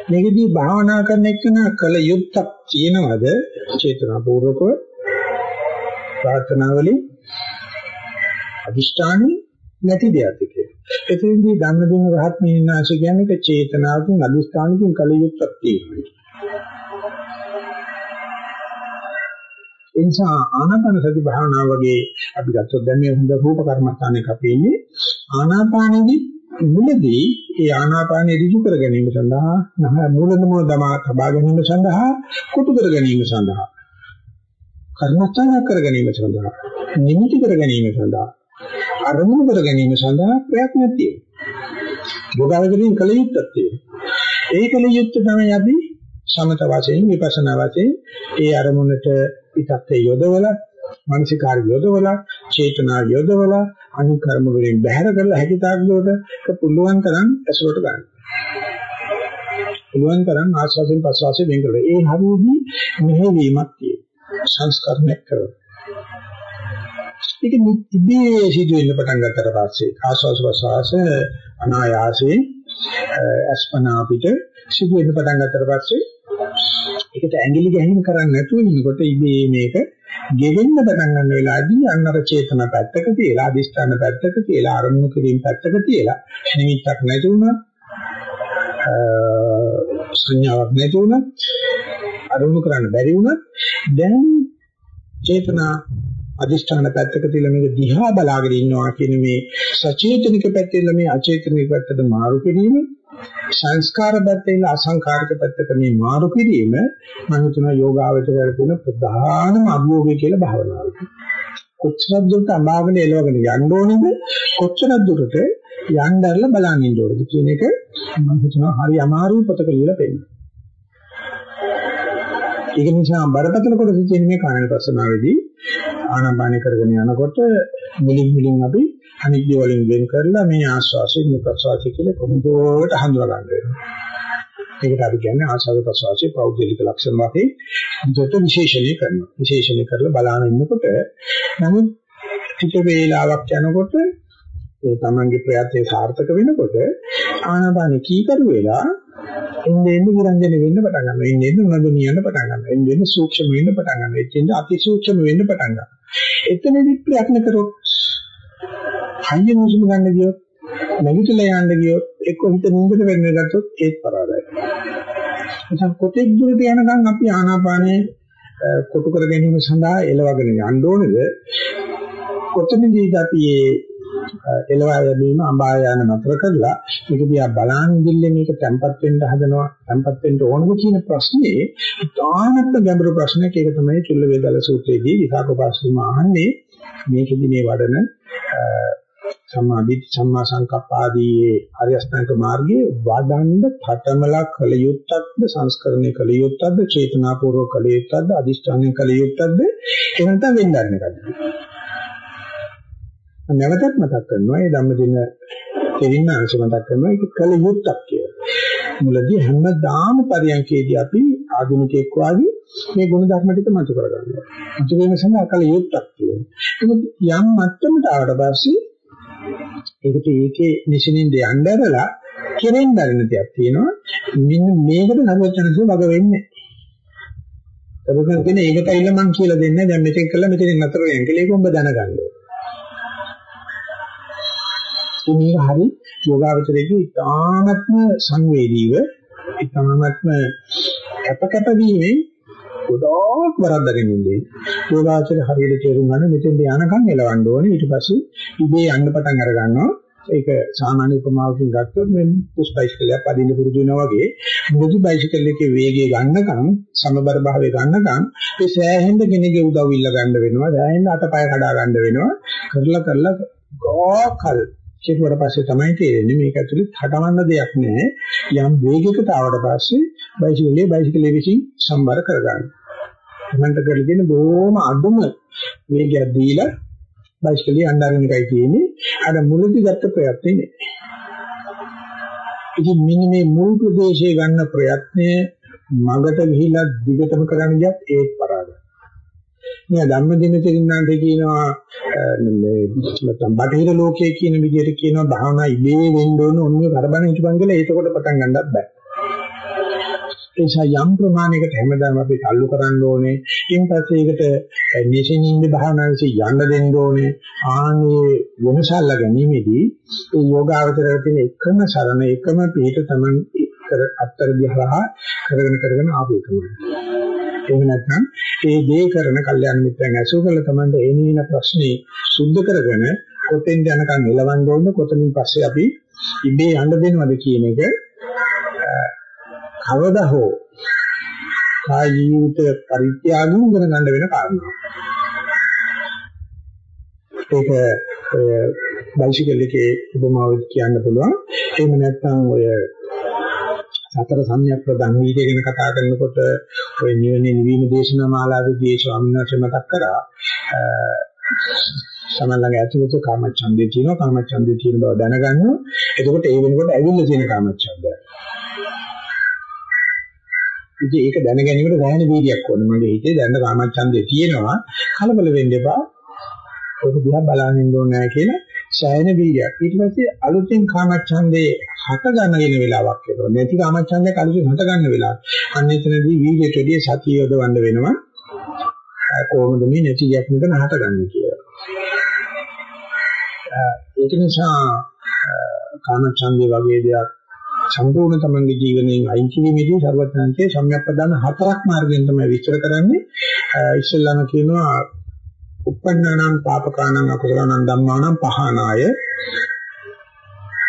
මේකදී භාවනා කරන එක්කන කල යුක්තක් තියෙනවද චේතනාපූර්වකව ප්‍රාර්ථනාවලින් අදිෂ්ඨානෙ නැති දෙයක්ද කියලා. එතෙන්දී ධම්මදින රහත් මීනාශ කියන්නේ චේතනාවකින් අදිස්ථානකින් කලියුත්තක් තියෙනවා. ඒ නිසා ආනාපාන සති භාවනාව වගේ අපි ගත්තොත් දැන් මේ හොඳ රූප කර්මස්ථානයක අපි ඉන්නේ ආනාපානෙදි මුලදී ඒ ආනාපානෙ ඍජු කර ගැනීම සඳහා මූලන මූල දමා තබා ගැනීම සඳහා කුතු කර ගැනීම සඳහා කර්මස්ථාන කර ගැනීම සඳහා නිමිති කර ගැනීම සඳහා අරමුණු කර ගැනීම සඳහා ප්‍රයත්නයක් තියෙනවා. යෝගාවචරයෙන් කල යුත්තක් තියෙනවා. ඒ කල යුත්ත තමයි අපි සමත වශයෙන් විපස්සනා වශයෙන් ඒ අරමුණට පිටත්තේ යොදවලා මානසිකාර යොදවලා චේතනා යොදවලා අනික් කර්ම වලින් බැහැර කරලා හැකිතාක් දුරට ඒක පුළුවන් තරම් ඇසුරට ගන්න. පුළුවන් තරම් ආස්වාදයෙන් පස්වාසයෙන් වෙන් කරලා ඒ හරියදී මෙහෙවීමක් තියෙනවා. සංස්කරණයක් කරනවා. ඒක ඉබේ සිදු වෙන්න පටන් ගත්තට පස්සේ ආස්වාස් ප්‍රසවාස අනායාසයෙන් අස්පනා අපිට සිදු වෙන්න පටන් ගත්තට පස්සේ ඒකට ඇඟිලි ගැහිම කරන්නේ නැතුව ඉන්නකොට ඉබේ මේක ගෙවෙන්න පටන් ගන්න වෙලාවදී අන්නර චේතන පැත්තක තියලා අදිස්ථාන පැත්තක තියලා අරමුණු කිරීම පැත්තක තියලා නිමිත්තක් නැති වුණා සංඥාවක් නැති වුණා අරමුණු කරන්න බැරි වුණා දැන් චේතනා අදිෂ්ඨාන පැත්තක තියලා මේක දිහා බලාගෙන ඉන්නවා කියන මේ සචේතනික පැත්තෙන් මේ අචේතනික පැත්තට මාරු කිරීම සංස්කාර පැත්තෙන් අසංකාරික පැත්තට මේ මාරු කිරීම මම හිතනවා යෝගාවචරයට තියෙන ප්‍රධානම අභියෝගය කියලා භාවනාවක. කොච්චර දුරට අමාගෙන එලවගෙන යන්න ඕනේද කොච්චර දුරට යන්නදරලා බලන් ඉන්න ඕනේද කියන එක මම හිතනවා හරි අමාරු පොතක ලියලා පෙන්නනවා. ඒක නිසා බරපතල කොටස තියෙන මේ කායන පස්සනාවේදී ආනාපානය කරගෙන යනකොට මුලින් මුලින් අපි අනිත් දේවලින් වෙන් කරලා මේ ආස්වාසය මේ ප්‍රසවාසය කියලා කොහොමදට හඳුනා ගන්න වෙනවා. ඒකට අපි කියන්නේ ආස්වාද ප්‍රසවාසයේ පෞද්ගලික ලක්ෂණ වශයෙන් හොඳට විශේෂණය කරනවා. විශේෂණය කරලා බලාගෙන ඉන්නකොට නමුත් ටික වේලාවක් යනකොට ඒ තමන්ගේ ප්‍රයත්නය සාර්ථක වෙනකොට ආනාපාන කීකරු වෙලා එන්නේ එන්නේ විරංජන වෙන්න පටන් ගන්නවා. එන්නේ එන්නේ නඳුනියන්න පටන් ගන්නවා. එන්නේ එන්නේ සූක්ෂම වෙන්න පටන් ගන්නවා. එතෙන්ද අති සූක්ෂම වෙන්න පටන් ගන්නවා. එතනදි ප්‍රයත්න කරොත් හයිය මුසුම ගන්න ගියොත් නැගිටලා යන්න ගියොත් එක්ක හිත නින්දට වෙන්න ගත්තොත් ඒත් පරාදයි. එතන කොතෙක් දුරට යනකම් අපි ආනාපානයේ කොටු කර ගැනීම සඳහා එලවගෙන යන්න ඕනේද? කොතනදීද අපි මේ එලවා යැවීම අඹා යන නතර කරලා මේක දිහා බලන් ඉඳිල්ලෙන් මේක තැම්පත් වෙන්න හදනවා තැම්පත් වෙන්න ඕනද කියන ප්‍රශ්නේ ඉතාමත් ගැඹුරු ප්‍රශ්නයක්. ඒක තමයි චුල්ල වේදල සූත්‍රයේදී විසාකෝපාසීම අහන්නේ. මේකෙදි මේ වඩන සම්මාදිට සම්මා සංකප්ප ආදී ආර්ය අෂ්ටාංග මාර්ගයේ වඩන්න පතමලා කල යුත්තක්ද සංස්කරණය කල යුත්තක්ද චේතනාපූර්වක කල යුත්තක්ද අදිෂ්ඨානය කල යුත්තක්ද? එහෙම නැත්නම් වෙන්නන්නේ නැකද නැවතත් මතක් කරනවා මේ ධම්මදින තෙරින්න අංශ මතක් කරනවා ඒක කල යුත්තක් කියලා. මුලදී හැමදාම පරියන්කේදී අපි ආධුනිකෙක් වාගේ මේ ගුණ ධර්ම ටික මතු කරගන්නවා. මතු වෙන සඳහා කල යුත්තක් කියනවා. යම් මට්ටමකට ආවට පස්සේ ඒකට ඒකේ නිසින්ින්ද යන්න ඇරලා කෙරෙන් දරන දෙයක් තියෙනවා. මෙන්න මේකට නරවචනසෝ වග වෙන්නේ. තවකන් කියන ඒකට ඇවිල්ලා මං කියලා දෙන්නේ දැන් මෙතෙන් කළා මෙතනින් නතර වෙන කියලා ඒක උඹ දැනගන්න. මේක හරි යෝගාවචරයේ ඉතාමත්ම සංවේදීව ඉතාමත්ම කැපකැප වීමෙන් ගොඩාක් වරද්දගෙන ඉන්නේ. යෝගාචර හරියට තේරුම් ගන්න මෙතෙන්ද යනකම් එලවන්න ඕනේ. ඊට පස්සේ ඉබේ යන්න පටන් අර ගන්නවා. ඒක සාමාන්‍ය උපමාවකින් ගත්තොත් මේ පුස් බයිසිකලයක් පදින්න පුරුදු වෙනවා වගේ මුදු බයිසිකල් එකේ වේගය ගන්නකම් සමබර භාවය ගන්නකම් ඒ සෑහෙන්න කෙනෙකුගේ උදව් ඉල්ල ගන්න වෙනවා. සෑහෙන්න අතපය කඩා ගන්න වෙනවා. කරලා කරලා ගෝකල් කෙරුවට පස්සේ තමයි තේරෙන්නේ මේක ඇතුලේ හටවන්න දෙයක් නැහැ. යම් වේගයකට ආවට පස්සේ බයිසිකලේ බයිසිකලේ විසින් සම්බර කරගන්න. එමන්ට කරලා දෙන බොහොම අඩුම වේගයක් දීලා බයිසිකලේ අඬගෙන එකයි තියෙන්නේ. අර මුලදී ගත්ත ප්‍රයත්නේ නේ. ඉතින් මෙන්න මේ මුල් ප්‍රදේශයේ ගන්න ප්‍රයත්නය මගට ගිහිලා දිගටම කරන්න ගියත් ඒත් පරාදයි. මේ ධම්මදින තෙරින්නාන්ට කියනවා මේ නැත්නම් බටහිර ලෝකයේ කියන විදිහට කියනවා භාවනා ඉබේ වෙන්න ඕන ඔන්නේ කරබන හිටපන් කියලා ඒකකොට පටන් ගන්නත් බෑ. ඒ නිසා යම් ප්‍රමාණයකට හැමදාම අපි تعلق කරන්න ඕනේ. ඊට පස්සේ ඒකට නිසින්ින්ද භාවනාවේ යන්න දෙන්න ඕනේ. ආනේ වෙනසල්ල ගැනීමේදී ඒ යෝගාවචරයේ තියෙන එකම සරණ එකම පිට තමයි කර අත්තර දිහා කරගෙන කරගෙන ආපු එකම. එහෙම නැත්නම් ඒ දේ කරන කල්යාණ මිත්‍රයන් ඇසුර කළ තමයි එනින ප්‍රශ්නේ සුද්ධ කරගෙන කොතෙන් යනකම් එලවන්න ඕනද කොතනින් පස්සේ අපි ඉබේ යන්න දෙනවද කියන එක කවදා හෝ කාය ජීවිත පරිත්‍යාගයෙන් ඉගෙන ගන්න වෙන කාරණාවක්. ඒක ඔය බයිසිකල් එකේ උපමාවක් කියන්න පුළුවන්. එහෙම නැත්නම් ඔය සතර සම්‍යක් ප්‍රදන් වීර්ය ගැන කතා කරනකොට ඔය නිවනේ නිවීම දේශනා මාලාවේදී ස්වාමීන් වහන්සේ මතක් කරා සමල්ලගේ ඇතුළත කාමච්ඡන්දේ තියෙනවා කාමච්ඡන්දේ තියෙන බව දැනගන්න. එතකොට ඒ වෙනකොට ඇවිල්ලා තියෙන කාමච්ඡන්දය. ඉතින් ඒක දැන ගැනීමට දැනෙන වීර්යයක් ඕනේ. මගේ හිතේ දැන් කාමච්ඡන්දේ තියෙනවා. කලබල වෙන්න එපා. ඔක දිහා බලන්න ඉන්න ඕනේ නැහැ කියලා සෑහෙන වීර්යයක්. ඊට පස්සේ අලුතෙන් කාමච්ඡන්දේ හට ගන්න වෙන වෙලාවක් එනවා. නැති කාමච්ඡන්දේ අලුතෙන් හට ගන්න වෙලාව. අන්න එතනදී වීර්යයට වැඩිය සතිය යොදවන්න වෙනවා. කොහොමද මේ නැති යක් මෙතන හටගන්නේ කියලා. ඒක නිසා කාමච්ඡන්දේ වගේ දෙයක් සම්පූර්ණ තමන්ගේ ජීවනයෙන් අයින් කිරීමේදී සර්වඥාන්සේ සම්‍යක්පදාන හතරක් මාර්ගයෙන් තමයි විස්තර කරන්නේ. ඉස්සෙල්ලාම කියනවා uppannānaṁ pāpakānaṁ akusalaṇaṁ dhammānaṁ pahānāය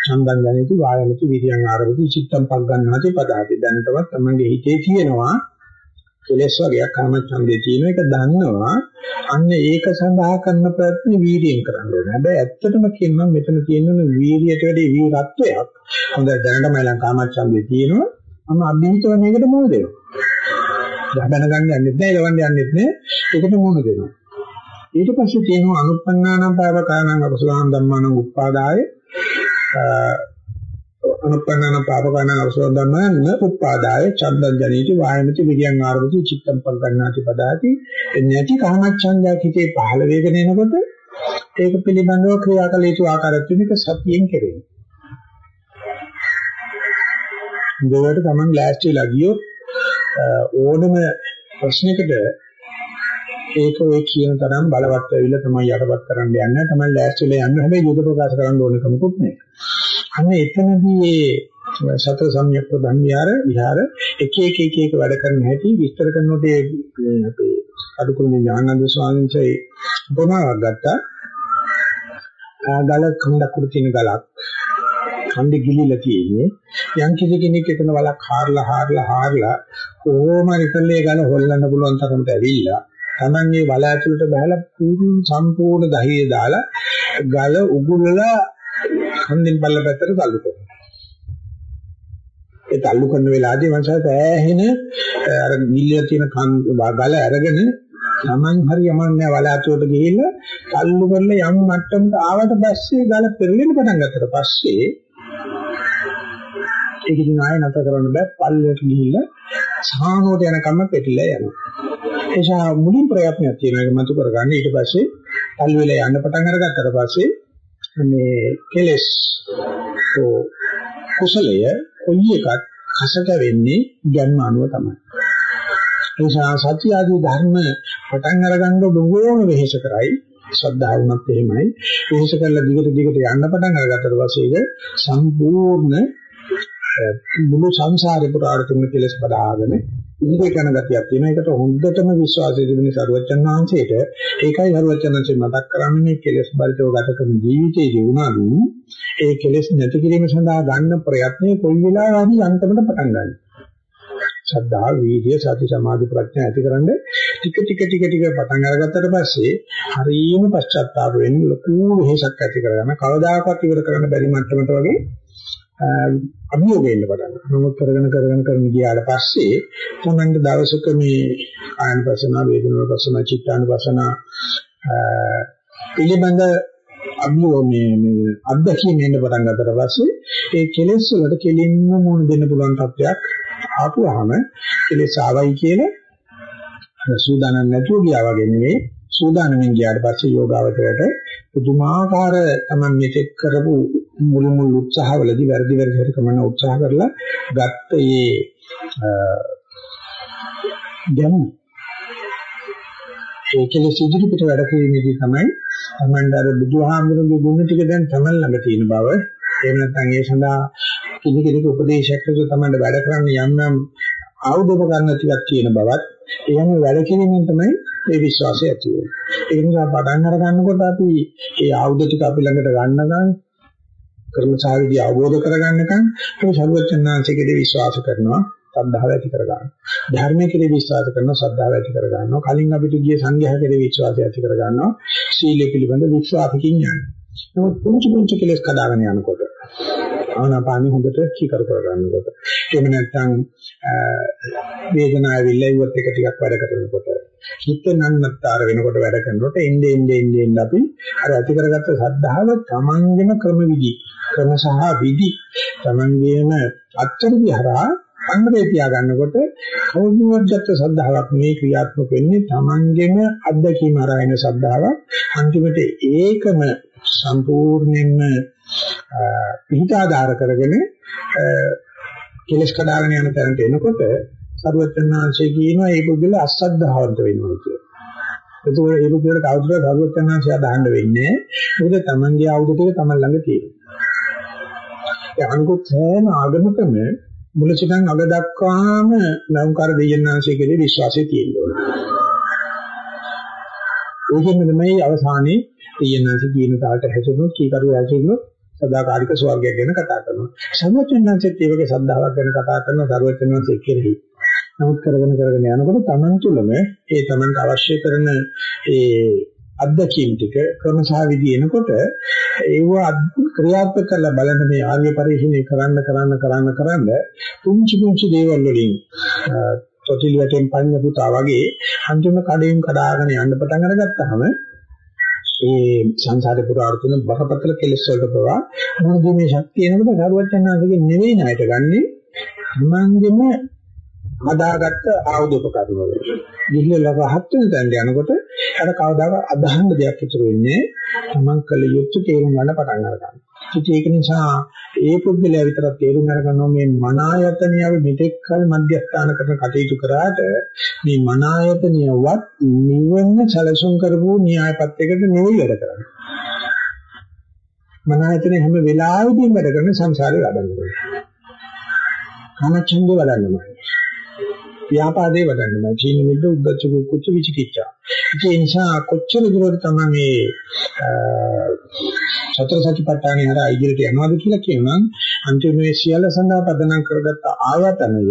චන්දන් දැනෙති වායමති විරියං ආරවති චිත්තම් පග්ගන්නාති පදාති දැනටවත් තමන්ගේ හිතේ තියෙනවා කෙලස් වගේක් කාම ඡන්දේ තියෙන එක දන්නවා අන්න ඒක සඳහා කරන ප්‍රයත්න වීර්යයෙන් කරන්න ඕනේ. හැබැයි ඇත්තටම කියනවා මෙතන තියෙන වීර්යයට වැඩි වීරත්වයක් හොඳ දැනටම ලං කාම ඡන්දේ තියෙනවා මම අභිහිතව මේකට මොන දෙනවා. දැනගන්න යන්නෙත් නෑ, ඉලවන්න යන්නෙත් නෑ. ඒකට මොන දෙනවා. ඊට පස්සේ තියෙනවා අනුපන්නානම් පාවකානම් අකුසලං ධම්මානම් උප්පාදාය අනුපන්නානම් පාවකානම් අකුසලං ධම්මානම් උප්පාදාය චන්දං ජනීති වායමති විරියං ආරවති චිත්තම් පග්ගණ්ණාති පදාති නැති කාමච්ඡන්දයක් හිතේ පහළ වේගෙන එනකොට ඒක පිළිබඳව ක්‍රියාකල යුතු ආකාරයක් වෙනක සතියෙන් කෙරෙන්නේ හොඳට Taman ලෑස්ති වෙලා ගියොත් ඕනම ප්‍රශ්නයකට ඒක ඔය කියන තරම් බලවත් වෙවිලා තමයි යටපත් කරන්න යන්නේ. තමයි ලෑස්තිලා යන්න හැබැයි යුද ප්‍රකාශ කරන්න ඕන කමකුත් නැහැ. අන්න එතනදී මේ සතර සම්‍යක් ප්‍රධාන විහාර විහාර එක එක එක එක වැඩ කරන හැටි විස්තර කරනකොට අපේ අදුකුරුනේ ඥානන්ද ස්වාමීන් වහන්සේ උපමාවක් ගත්තා. ගල කන්දක් උඩ තියෙන ගලක් කන්දේ ගිලිලා තියෙන්නේ යම් කිසි කෙනෙක් එතන වලක් හාරලා හාරලා හාරලා කොහොම රිකල්ලේ ගල හොල්ලන්න පුළුවන් තරමට ඇවිල්ලා Taman මේ වල ඇතුළට බහලා පුදුම සම්පූර්ණ දහිය දාලා ගල උගුලලා කන්දෙන් බල්ල පැත්තට තල්ලු කරනවා. ඒ තල්ලු කරන වෙලාවදී මනසට ඈහෙන අර නිල්ල තියෙන ගල අරගෙන Taman හරි යමන්නේ වල ඇතුළට ගිහිල්ලා තල්ලු කරලා යම් මට්ටමකට ආවට පස්සේ ගල පෙරලෙන්න පටන් ගත්තට පස්සේ ඒක ඉතින් ආයෙ නැතර කරන්න බෑ පල්ලෙට ගිහිල්ලා සාහනෝට යනකම් පෙටලිලා යනවා. එසා මුලින් ප්‍රයත්නයක් තියෙනවා ඒක මතු කරගන්න ඊට පස්සේ පල් වෙලා යන්න පටන් අරගත්තට පස්සේ මේ කෙලස් ඕ කුසලය කොයි එකක් කසක වෙන්නේ ජන්ම අනුව තමයි. එසා සත්‍ය ආදී ධර්ම පටන් අරගන්න බොහෝම වෙහෙස කරයි ශ්‍රද්ධාව වුණත් එහෙමයි වෙහෙස කරලා දිගට දිගට යන්න පටන් අරගත්තට පස්සේ ඒක සම්පූර්ණ මුළු සංසාරේ පුරාට තුන කෙලස් බදාගෙන ඉන්නේ කරන ගතියක් තියෙනවා. ඒකට හොඳටම විශ්වාසය තිබෙන සරුවච්චන් වහන්සේට ඒකයි සරුවච්චන් වහන්සේ මතක් කරන්නේ කෙලස් බරිතව ගත කරන ජීවිතයේ වුණාලු ඒ කෙලස් නැති කිරීම සඳහා ගන්න ප්‍රයත්නය කොයි වෙලාවෙහරි අන්තිමට පටන් ගන්නවා. ශ්‍රද්ධා, වීර්ය, සති, සමාධි, ප්‍රඥා ඇතිකරන ටික ටික ටික ටික පටන් අරගත්තට පස්සේ හරියම පශ්චාත්තාප වෙන්න ලොකු වෙහසක් ඇති කරගන්න කවදාකවත් ඉවර කරන්න බැරි මට්ටමට වගේ අභියෝග එන්න පටන් ගන්නවා. නමුත් කරගෙන කරගෙන කරගෙන ගියාට පස්සේ තමන්ට දවසක මේ ආයනපසන, වේදනාපසන, චිත්තානුපසන පිළිබඳ අභියෝග මේ මේ අත්දැකීම් එන්න පටන් ගන්නට පස්සේ ඒ කෙලෙස් වලට කෙලින්ම මුණ දෙන්න පුළුවන් තත්ත්වයක් ආපුවාම කෙලෙස් ආවයි කියලා සූදානම් නැතුව ගියා වගේ නෙවෙයි සූදානම්ෙන් ගියාට පස්සේ යෝගාවචරයට පුදුමාකාර තමයි මෙතෙක් කරපු මුළු මුළු උත්සාහවලදී වැඩි වැඩි හරි කමන උත්සාහ කරලා ගත්ත ඒ දැන් ඒ කෙලෙස් ඉදිරිපිට වැඩ කිරීමේදී තමයි තමන්ට අර බුදුහාමුදුරගේ ගුණ ටික දැන් තමන් ළඟ තියෙන බව එහෙම නැත්නම් ඒ සඳහා කිසි කෙනෙකු උපදේශයක් ලෙස තමන්ට වැඩ කරන්න යම් යම් ආයුධ උපකරණ ටිකක් තියෙන බවත් එහෙම වැඩ කිරීමෙන් තමයි මේ විශ්වාසය ඇති වෙන්නේ. ඒ නිසා පටන් අර ගන්නකොට අපි මේ ආයුධ ටික අපි ළඟට ගන්නකම් කර්මචාරීදී අවබෝධ කරගන්නකම් අපි සර්වචන්නාංශිකේදී විශ්වාස කරනවා සද්ධාව ඇති කරගන්න. ධර්මයේ කෙරේ විශ්වාස කරනවා සද්ධාව ඇති කරගන්නවා. කලින් අපිට ගිය සංඝයා කෙරේ විශ්වාසය ඇති කරගන්නවා. සීලය පිළිබඳ විශ්වාසකින් යනවා. නමුත් පුංචි පුංචි කෙලෙස් කඩාගෙන යනකොට ආනාපානෙ හොඳට කීකරු කරගන්නකොට. එහෙම නැත්නම් වේදනාව විල්ලයිවත් එක ටිකක් වැඩ කරනකොට හිත නන්නත්තර වෙනකොට වැඩ කරනකොට එන්නේ එන්නේ එන්නේ අපි අර ඇති කරගත්ත සද්ධාව තමන්ගේම ක්‍රම විදි ක්‍රම සහ විදි. තමන්ගේම අත්තර විහරා අංගනේ තියා ගන්නකොට කවුරුවත්ගත සද්ධාාවක් මේ ක්‍රියාත්මක වෙන්නේ තමන්ගේම අත්දැකීම අරගෙන සද්ධාාවක්. අන්තිමට ඒකම සම්පූර්ණයෙන්ම පිහිටාදාර කරගෙන කෙලස් කඩාගෙන යන තැනට එනකොට සරුවචනාංශය කියනවා මේ පුද්ගල අසද්ධාවන්ත වෙනවා කියලා. ඒකෝ ඒ පුද්ගලට කවුරුද සරුවචනාංශය දාන්න වෙන්නේ. මොකද තමන්ගේ ආයුධ ටික තමන් ළඟ තියෙනවා. ඒ අනුකූල සෑම ආගමකම මුල සිටන් අග දක්වාම නෞකාර දෙයයන්ාංශය කෙරේ විශ්වාසය තියෙනවා. ඒකෙන් තමයි අවසානයේ දෙයයන්ාංශ කියන තාලට හැසුණු කීකරු හැසුණු සදාකාලික ස්වර්ගයක් ගැන කතා කරනවා. සර්වචන්නාංශෙත් ඒ වගේ ශ්‍රද්ධාවක් ගැන කතා කරනවා සර්වචන්නාංශෙ කෙරෙහි. නමුත් කරගෙන කරගෙන යනකොට Taman තුළම ඒ Tamanට අවශ්‍ය කරන ඒ අත්දැකීම් ටික ක්‍රමසහ විදි එනකොට ඒව ක්‍රියාත්මක කරලා බලන මේ ආර්ය පරිශ්‍රණය කරන්න කරන්න කරන්න කරන්න පුංචි පුංචි දේවල් වලින් තොටිලි වටෙන් පන්න පුතා වගේ අන්තිම කඩේම් කඩාගෙන යන්න පටන් අරගත්තාම ඒ සංසාරේ පුරාට තියෙන බරපතල කෙලෙස් වලට පවා මොනදී මේ ශක්තිය එනකොට සරුවචනාංශගේ නෙවෙයි ණයට ගන්නෙ මංගෙම අදාගත්ත ආයුධ උපකරණ වල. ගිහිල්ලා රහත් වෙන තැනට යනකොට අර කවදාක අදහන්න දෙයක් ඉතුරු වෙන්නේ තමන් කළ යුතු තේරුම් ගන්න පටන් ගන්නවා. ඉතින් ඒක නිසා ඒ පුද්ගලයා විතරක් තේරුම් අරගන්නවා මේ මන ආයතනියව මෙතෙක් කල මධ්‍යස්ථාන කරන කටයුතු කරාට මේ මන ආයතනියවත් නිවන සැලසුම් කරපු න්‍යායපත්‍යයකට නෙවෙයි වැඩ කරන්නේ. මන ආයතනේ හැම වෙලාවෙදීම වැඩ කරන සංසාරේ වැඩනවා. කාමච්ඡන්දේ වඩන්නමයි. ව්‍යාපාදේ වඩන්නමයි. චීන මිද්ද උද්දච්ච කුච්ච විචිකිච්ඡා. ඒ නිසා කොච්චර දුරට තමයි මේ සතර සතිපට්ඨානේ හර ඉදිරියට යනවාද කියලා කියනනම් අන්තිම මේ සියල්ල සඳහා පදනම් කරගත්ත ආයතනය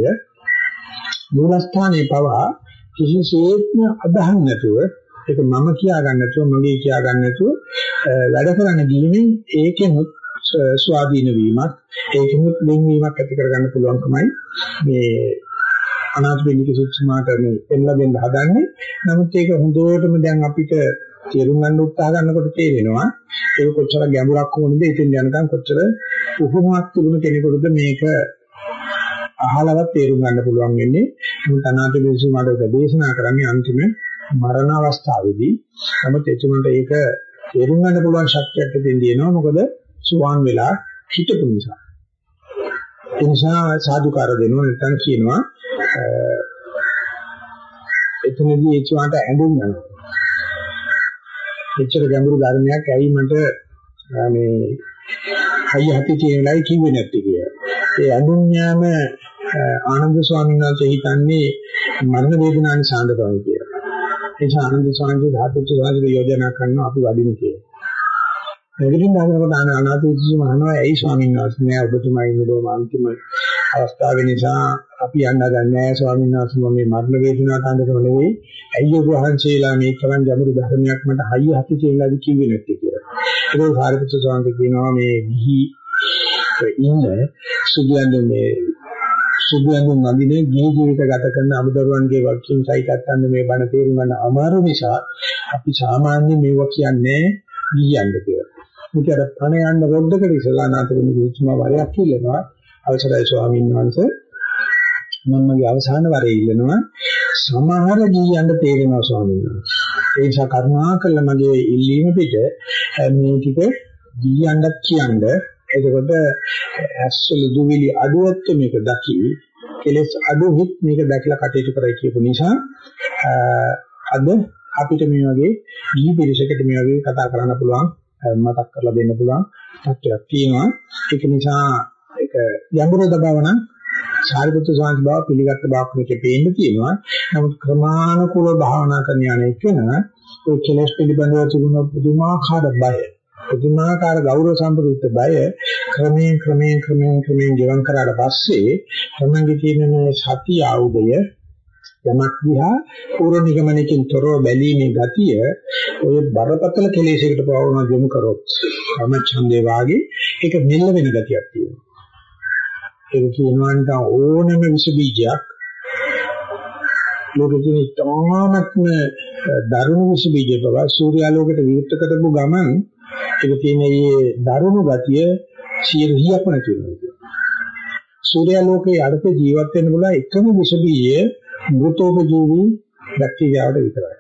මූලස්ථානයේ පවා කිසිසේත්ම අදහන් නැතුව ඒක මම කියා ගන්න නැතුව මගේ කියා ගන්න නැතුව වැඩ කරන දීමෙන් ඒකෙමුත් ස්වාධීන වීමක් ඒකෙමුත් වෙන්වීමක් ඇති කරගන්න පුළුවන්කමයි මේ අනාථපිණ්ඩික සුත්සමාට මේ එන්න දෙන්න හදන්නේ. නමුත් ඒක හොඳටම දැන් අපිට තේරුම් ගන්න උත්සාහ කරනකොට තේරෙනවා ඒක කොච්චර ගැඹුරක් වුණද ඉතින් යනකම් කොච්චර උහුමක් තිබුණ කෙනෙකුටද මේක අහලවත් තේරුම් ගන්න පුළුවන් වෙන්නේ? මොකද අනාථපිණ්ඩික සුත්සමාට දේශනා කරන්නේ අන්තිම මරණ අවස්ථාවේදී. නමුත් එතුමන්ට ඒක තේරුම් ගන්න පුළුවන් ශක්තියක් දෙන්න දෙනවා මොකද සුවාන් වෙලා හිටපු නිසා. ඒ නිසා සාදුකාර දෙනවා. නැත්නම් කියනවා එතනදී එතුමාට ඇඳුම් යනවා එච්චර ගැඹුරු ධර්මයක් ඇයි මට මේ අයිය හති කියලායි කිව්වේ නැත්තේ කියලා. ඒ අඳුන් යාම ආනන්ද ස්වාමීන් වහන්සේ හිතන්නේ මරණ වේදනාවේ සාන්දරවයි කියලා. ඒ නිසා ආනන්ද ස්වාමීන් වහන්සේ ධාතුච්ච සාධක යෝජනා කරනවා අපි වඩිමු කියලා. එදිරින් දානකොට අනාථ උද්දේශ මහනවා ඇයි ස්වාමීන් වහන්සේ නෑ ඔබතුමා ඉන්නේ අන්තිම අවස්ථාව නිසා අපි යන්න ගන්නෑ ස්වාමීන් වහන්සේ මම මේ මරණ වේදනාවට අඳකම නෙවෙයි ඇයි ඔබ වහන්සේලා මේ තරම් ගැඹුරු ධර්මයක් මට හයිය හති කියලාද කිව්වේ නැත්තේ කියලා. ඒක සාරිපුත්‍ර ස්වාමීන් කියනවා මේ ගිහි ඉන්න සුදුයන්ද මේ සුදුයන්ගුන් වඳිනේ ගිහි ජීවිත ගත කරන අමුදරුවන්ගේ වකින් සයිකත්තන්න මේ බණ තේරුම් ගන්න අමාරු නිසා අපි සාමාන්‍ය මේවා කියන්නේ ගියන්න කියලා. මුචර පණ යන්න රොඩකට ඉස්සලා නාත වෙන කිසිම වරයක් කියනවා අවසරයි ස්වාමීන් වහන්සේ. මම මගේ අවසාන වරේ ඉල්ලනවා සමහර ගියන්න තේරෙනවා ස්වාමීන් වහන්සේ. ඒ නිසා කරුණාකරලා මගේ ඉල්ලීම පිට මේ ටික ගියන්නත් කියන්න. එතකොට ඇස්වල දුවිලි අඩුවත් මේක දකි. කෙලස් අඩු හිත් මේක දැකලා කටයුතු කරයි කියපු නිසා අද අපිට මේ වගේ ගිහි පිරිසකට මේ වගේ කතා කරන්න පුළුවන් මතක් කරලා දෙන්න පුළුවන් තත්ත්වයක් තියෙනවා. ඒක නිසා ඒක යඹුරු දබව නම් සාරිපුත්‍ර ස්වාමීන් වහන්සේ පිළිගත්ත බවක් මේකේ පේන්න තියෙනවා නමුත් ක්‍රමානුකූලව භාවනා කරන යන එකන ඒ කෙලස් පිළිබඳව තිබුණ පුදුමාකාර බය පුදුමාකාර ගෞරව සම්ප්‍රයුක්ත බය ක්‍රමයෙන් ක්‍රමයෙන් ක්‍රමයෙන් ක්‍රමයෙන් ජීවන් කරාට පස්සේ තමන්ගේ තියෙන මේ සති ආයුධය යමක් දිහා පූර්ව නිගමනකින් තොරව බැලීමේ ගතිය ඔය බරපතල කෙලෙසයකට පවවන යොමු කරොත් සමච්ඡන්දේ වාගේ ඒක මෙල්ල වෙන ගතියක් තියෙනවා. ඒක කියනවා නිකන් ඕනම විස බීජයක් ලෝකෙකින් ඉතාමත්ම දරුණු විස බීජය බව සූර්යාලෝකයට විවෘත කරපු ගමන් ඒක තියෙන මේ දරුණු ගතිය 100ක් නැති වෙනවා. සූර්යාලෝකයේ අර්ථ ජීවත් වෙන්න බුලා එකම විස බීජය මෘතෝපජීවී බැක්ටීරියාවට විතරයි.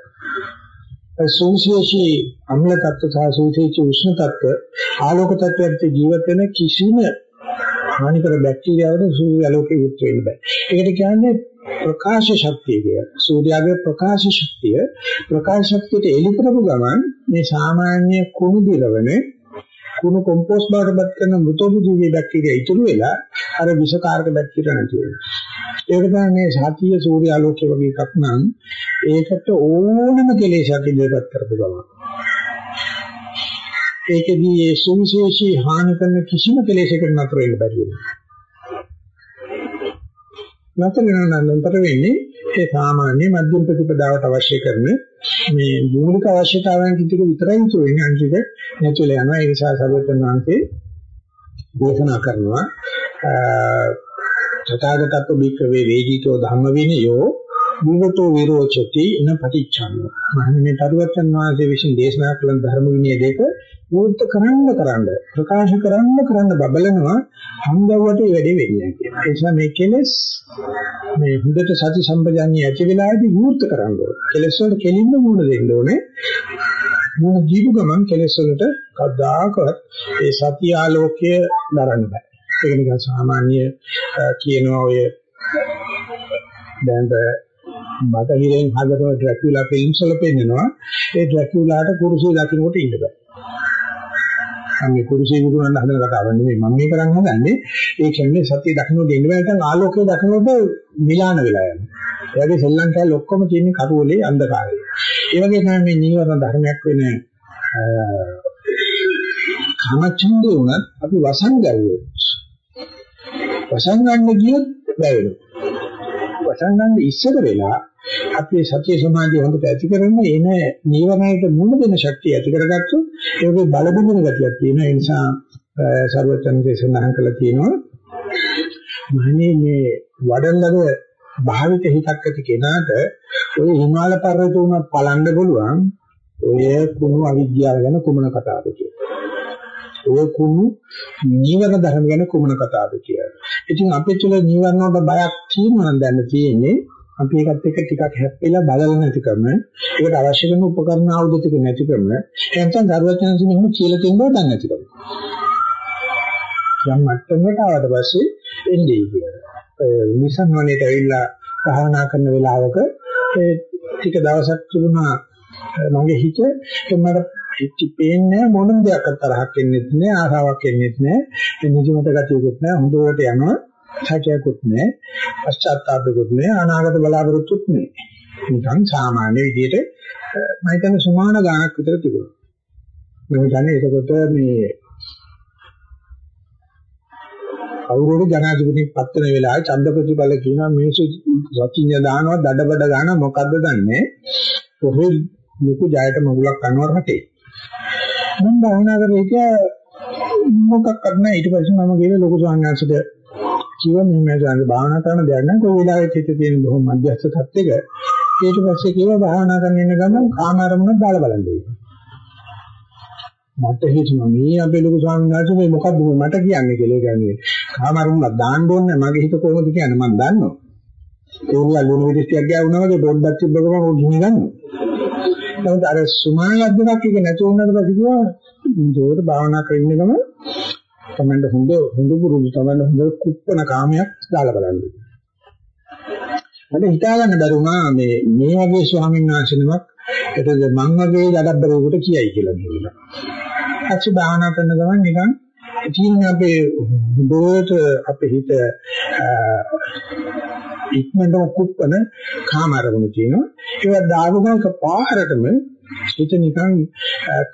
ඒ සුවිශේෂී අම්ල තත්ත්ව සහ සුවිශේෂී උෂ්ණ තත්ත්ව ආලෝක තත්ත්වයට ජීවත් වෙන කිසිම හානිකර බැක්ටීරියාවට සූර්යාලෝකයේ යුත් වෙන්න බෑ. ඒකට කියන්නේ ප්‍රකාශ ශක්තිය කියලා. සූර්යාගේ ප්‍රකාශ ශක්තිය ප්‍රකාශ ශක්තියට එළි කරපු ගමන් මේ සාමාන්‍ය කුණු දිරවන කුණු කොම්පෝස්ට් බවටපත් කරන මෘතෝපජීවී බැක්ටීරියා ඉතුරු වෙලා අර විෂකාරක බැක්ටීරියා නැති වෙනවා. ඒක තමයි මේ සාතිය සූර්යාලෝකයේ වගේ එකක් නම් ඒකට ඕනම කෙලෙසක් ඉදිරියට කරපු ගමන්. ඒකදී ඒ සුවිශේෂී හානි කරන කිසිම කෙලෙසයකට නතර වෙන්න බැරි වෙනවා. නතර වෙනවා නතර වෙන්නේ ඒ සාමාන්‍ය මධ්‍යම ප්‍රතිපදාවට අවශ්‍ය කරන මේ මූලික අවශ්‍යතාවයන් ටික විතරයි ඉතුරු වෙන්නේ අනිත් එක නැතුල යනවා ඒ නිසා සර්වඥාන් වහන්සේ දේශනා කරනවා තථාගතත්ව භික්ඛවේ වේදිතෝ ධම්ම විනයෝ විවතෝ විරෝචති ඉන පටිච්චං මහන්නේ තරුවචන් වහන්සේ විසින් දේශනා කළ ධර්ම විනය දෙක වෘත්ත කරන්න කරන්න ප්‍රකාශ කරන්න කරන්න බබලනවා හංගවට වැඩි වෙන්නේ කියලා. ඒ නිසා මේ කෙලස් මේ හුදට සති සම්පජාඤ්ඤය ඇති වෙලාවේදී වෘත්ත කරන්න ඕනේ. කෙලස් වලට කෙලින්ම මුණ දෙන්න ඕනේ. මොන ජීව ගමන් කෙලෙස් වලට කවදාකවත් ඒ සත්‍ය ආලෝකය දරන්න බෑ. ඒක නිකන් සාමාන්‍ය කියනවා ඔය දැන් බටහිරෙන් හදන ඩ්‍රැකියුලා ෆිල්ම්ස් වල පෙන්නනවා ඒ ඩ්‍රැකියුලාට කුරුසිය දකින්නකොට ඉන්න බෑ. මේ කුරුසිය විකුණන්න හදන කතාවක් නෙමෙයි මම මේ කරන් හදන්නේ ඒ කියන්නේ සත්‍ය දකින්නකොට ඉන්න බෑ නැත්නම් ආලෝකය දකින්නකොට මිලාන වෙලා යනවා. එයාගේ සෙල්ලම් කැල ඔක්කොම තියෙන කරුවලේ අන්ධකාරය. ඒ වගේ තමයි මේ නීවරණ ධර්මයක් වෙන කාමචන්දේ උනත් අපි වසන් ගැව්වොත් වසන් ගන්න ගියොත් වැවෙනවා. වසන් ගන්න ඉස්සර වෙලා අපි සත්‍ය සමාධිය හොඳට ඇති කරගෙන එන නීවරණයට මුහුණ දෙන ශක්තිය ඇති කරගත්තොත් ඒකේ බල බඳින ගතියක් තියෙන ඒ නිසා සර්වචන්දේ සඳහන් කළා තියෙනවා මහණේ මේ වඩන්නද භාවිත හිතක් ඇති කෙනාට ඔය හිමාල පර්වත උනත් පලන්න පුළුවන් ඔය කුණු අවිද්‍යාව ගැන කුමන කතාවද කියලා. ඔය කුණු නීවරණ ධර්ම ගැන කුමන කතාවද කියලා. ඉතින් අපේ තුල නීවරණ වලට බයක් තියෙනවා නම් දැන් තියෙන්නේ අපි ඒකත් එක්ක ටිකක් හැප්පෙලා බලලා නැතිකම ඒකට අවශ්‍ය කරන උපකරණ ආයුධ ටික නැතිකම නැත්නම් දරුවචනසි මෙහෙම කියලා තියෙනවා දන්නේ නැතිකම. යම් මට්ටමකට ආවට පස්සේ එන්නේ කියලා. නිසන් වනේට ඇවිල්ලා භාවනා කරන වෙලාවක ඒ ටික දවසක් තිබුණා මගේ හිත මට ඉති පේන්නේ මොනම දෙයක් තරහක් එන්නේත් නෑ ආසාවක් එන්නේත් නෑ නිදිමත ගතියකුත් නෑ හොඳට යනවා. සැකයක්වත් නෑ පශ්චාත්තාපයක්වත් නෑ අනාගත බලාපොරොත්තුත් නෑ නිකන් සාමාන්‍ය විදිහට මම හිතන්නේ සමාන ගානක් විතර තිබුණා. මම දන්නේ ඒකකොට මේ කවුරුහරි ජනාධිපතිෙක් පත් වෙන වෙලාවේ ඡන්ද ප්‍රතිඵල කියනවා මිනිස්සු රතිඤ්ඤ දානවා දඩබඩ දානවා මොකද්ද දන්නේ? කොහේ ලොකු ජයට මගුලක් කරනවා රටේ මම භාවනා කරේ කිය මොකක් කරන්න ඊට පස්සේ මම ගිහලා ලොකු ස්වාමීන් වහන්සේට කිව්වා මෙහෙම ගන්න භාවනා කරන දෙයක් නම් කොයි වෙලාවෙත් හිත තියෙන බොහොම මධ්‍යස්ථ තත්ත්වයක. ඊට පස්සේ කිව්වා භාවනා කරන ඉන්න ගමන් කාම අරමුණක් දාලා බලන්න මට හිතුණා මේ අපේ ලොකු ස්වාමීන් වහන්සේ මේ මොකද්ද මට කියන්නේ කියලා. කියන්නේ කාම අරමුණක් දාන්න ඕනේ මගේ හිත කොහොමද කියන්නේ? මම දන්නවා. ඒ උනා ලුණු විදිහට ගියා වගේ පොඩ්ඩක් තිබ්බ ගමන් ඔය ගිනි ගන්නවා. නමුත් අර සුමානක් දෙකක් එක නැති වුණාට පස්සේ කිව්වා ඒකට භාවනා කරගෙන ගම තමන්ට හොඳ හොඳ පුරුදු තමන්ට හොඳ කුප්පන කාමයක් දාලා බලන්න. මට හිතා ගන්න බැරුණා මේ මේ වගේ ස්වාමීන් වහන්සේ නමක් එතද මං වගේ දඩබ්බරේකට කියයි කියලා දුන්නා. අච්ච භාවනා කරන ගමන් නිකන් තියෙන අපේ හොඳට අපේ හිත ඉක්මනට කුප්පන කාම අරමුණු තියෙනවා. ඒවා දාගමක පාරටම හිත නිකන්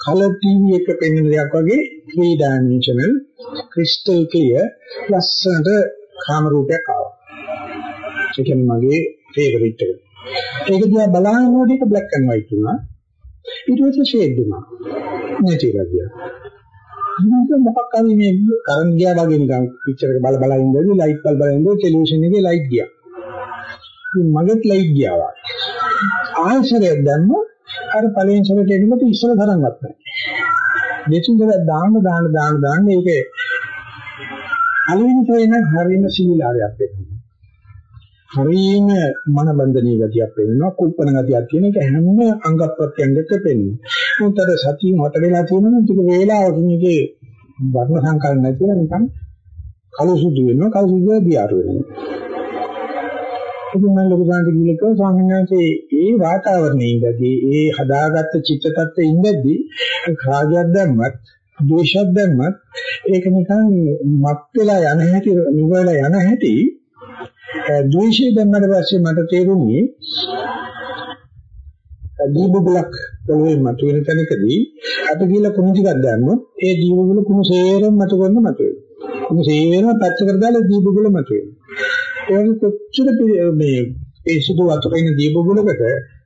කලර් ටීවී එක පෙන්වන දෙයක් වගේ 3 dimensional crystal clear ලස්සනට කාම රූපයක් ආවා. ඒ කියන්නේ මගේ ෆේවරිට් එක. ඒක දිහා බලනකොට ඒක black and white වුණා. ඊට පස්සේ ෂේඩ් වුණා. නැතිලා ගියා. ඉතින් මොකක් හරි මේ කරන් ගියා වගේ නිකන් පික්චර් එක බල බල ඉඳලා ලයිට් බල් බල ඉඳලා ටෙලිවිෂන් එකේ ලයිට් ගියා. ඉතින් මගෙත් ලයිට් ගියා වා. ආයෙසරයක් දැම්ම අර පළවෙනි සැරේට එනකොට ඉස්සර තරම්වත් නැහැ. දෙතුන් දෙනා දාන්න දාන්න දාන්න දාන්න ඒකේ පළවෙනි සැරේ හරියම සිමිලාරයක් වෙනවා. හරියම මන බන්ධනීය ගතියක් වෙනවා කුප්පන ගතියක් තියෙන එක හැම අංග ප්‍රත්‍යංගයක පෙන්වනවා. මොකද අර සතිය මට වෙලා තියෙනවා ටික වේලාවකින් ඒකේ වර්ණ සංකල්ප නැතිව නිකන් කළු සුදු වෙනවා කළු සුදු දියාරු වෙනවා. ඉතින් මම ලොකු සාන්ති කිව්ලක ස්වාමීන් වහන්සේ ඒ වාතාවරණයේ ඉඳදී ඒ හදාගත්ත චිත්ත tattve ඉඳදී රාගයක් දැම්මත් ද්වේෂයක් දැම්මත් ඒක නිකන් මත් වෙලා යන හැටි නිවලා යන හැටි ද්වේෂය දැම්මට පස්සේ මට තේරුණේ දීබුබලක් පොළවේ මතුවෙන තැනකදී අපි කියලා කුණු ටිකක් දැම්මොත් ඒ දීබුබල කුණු සේරම මතු කරන මතුවේ. කුණු සේරම පැත්තකට දාලා දීබුබල මතුවේ. ඒක කොච්චර මේ ඒ සුදු වතුරින් දීපගුණකට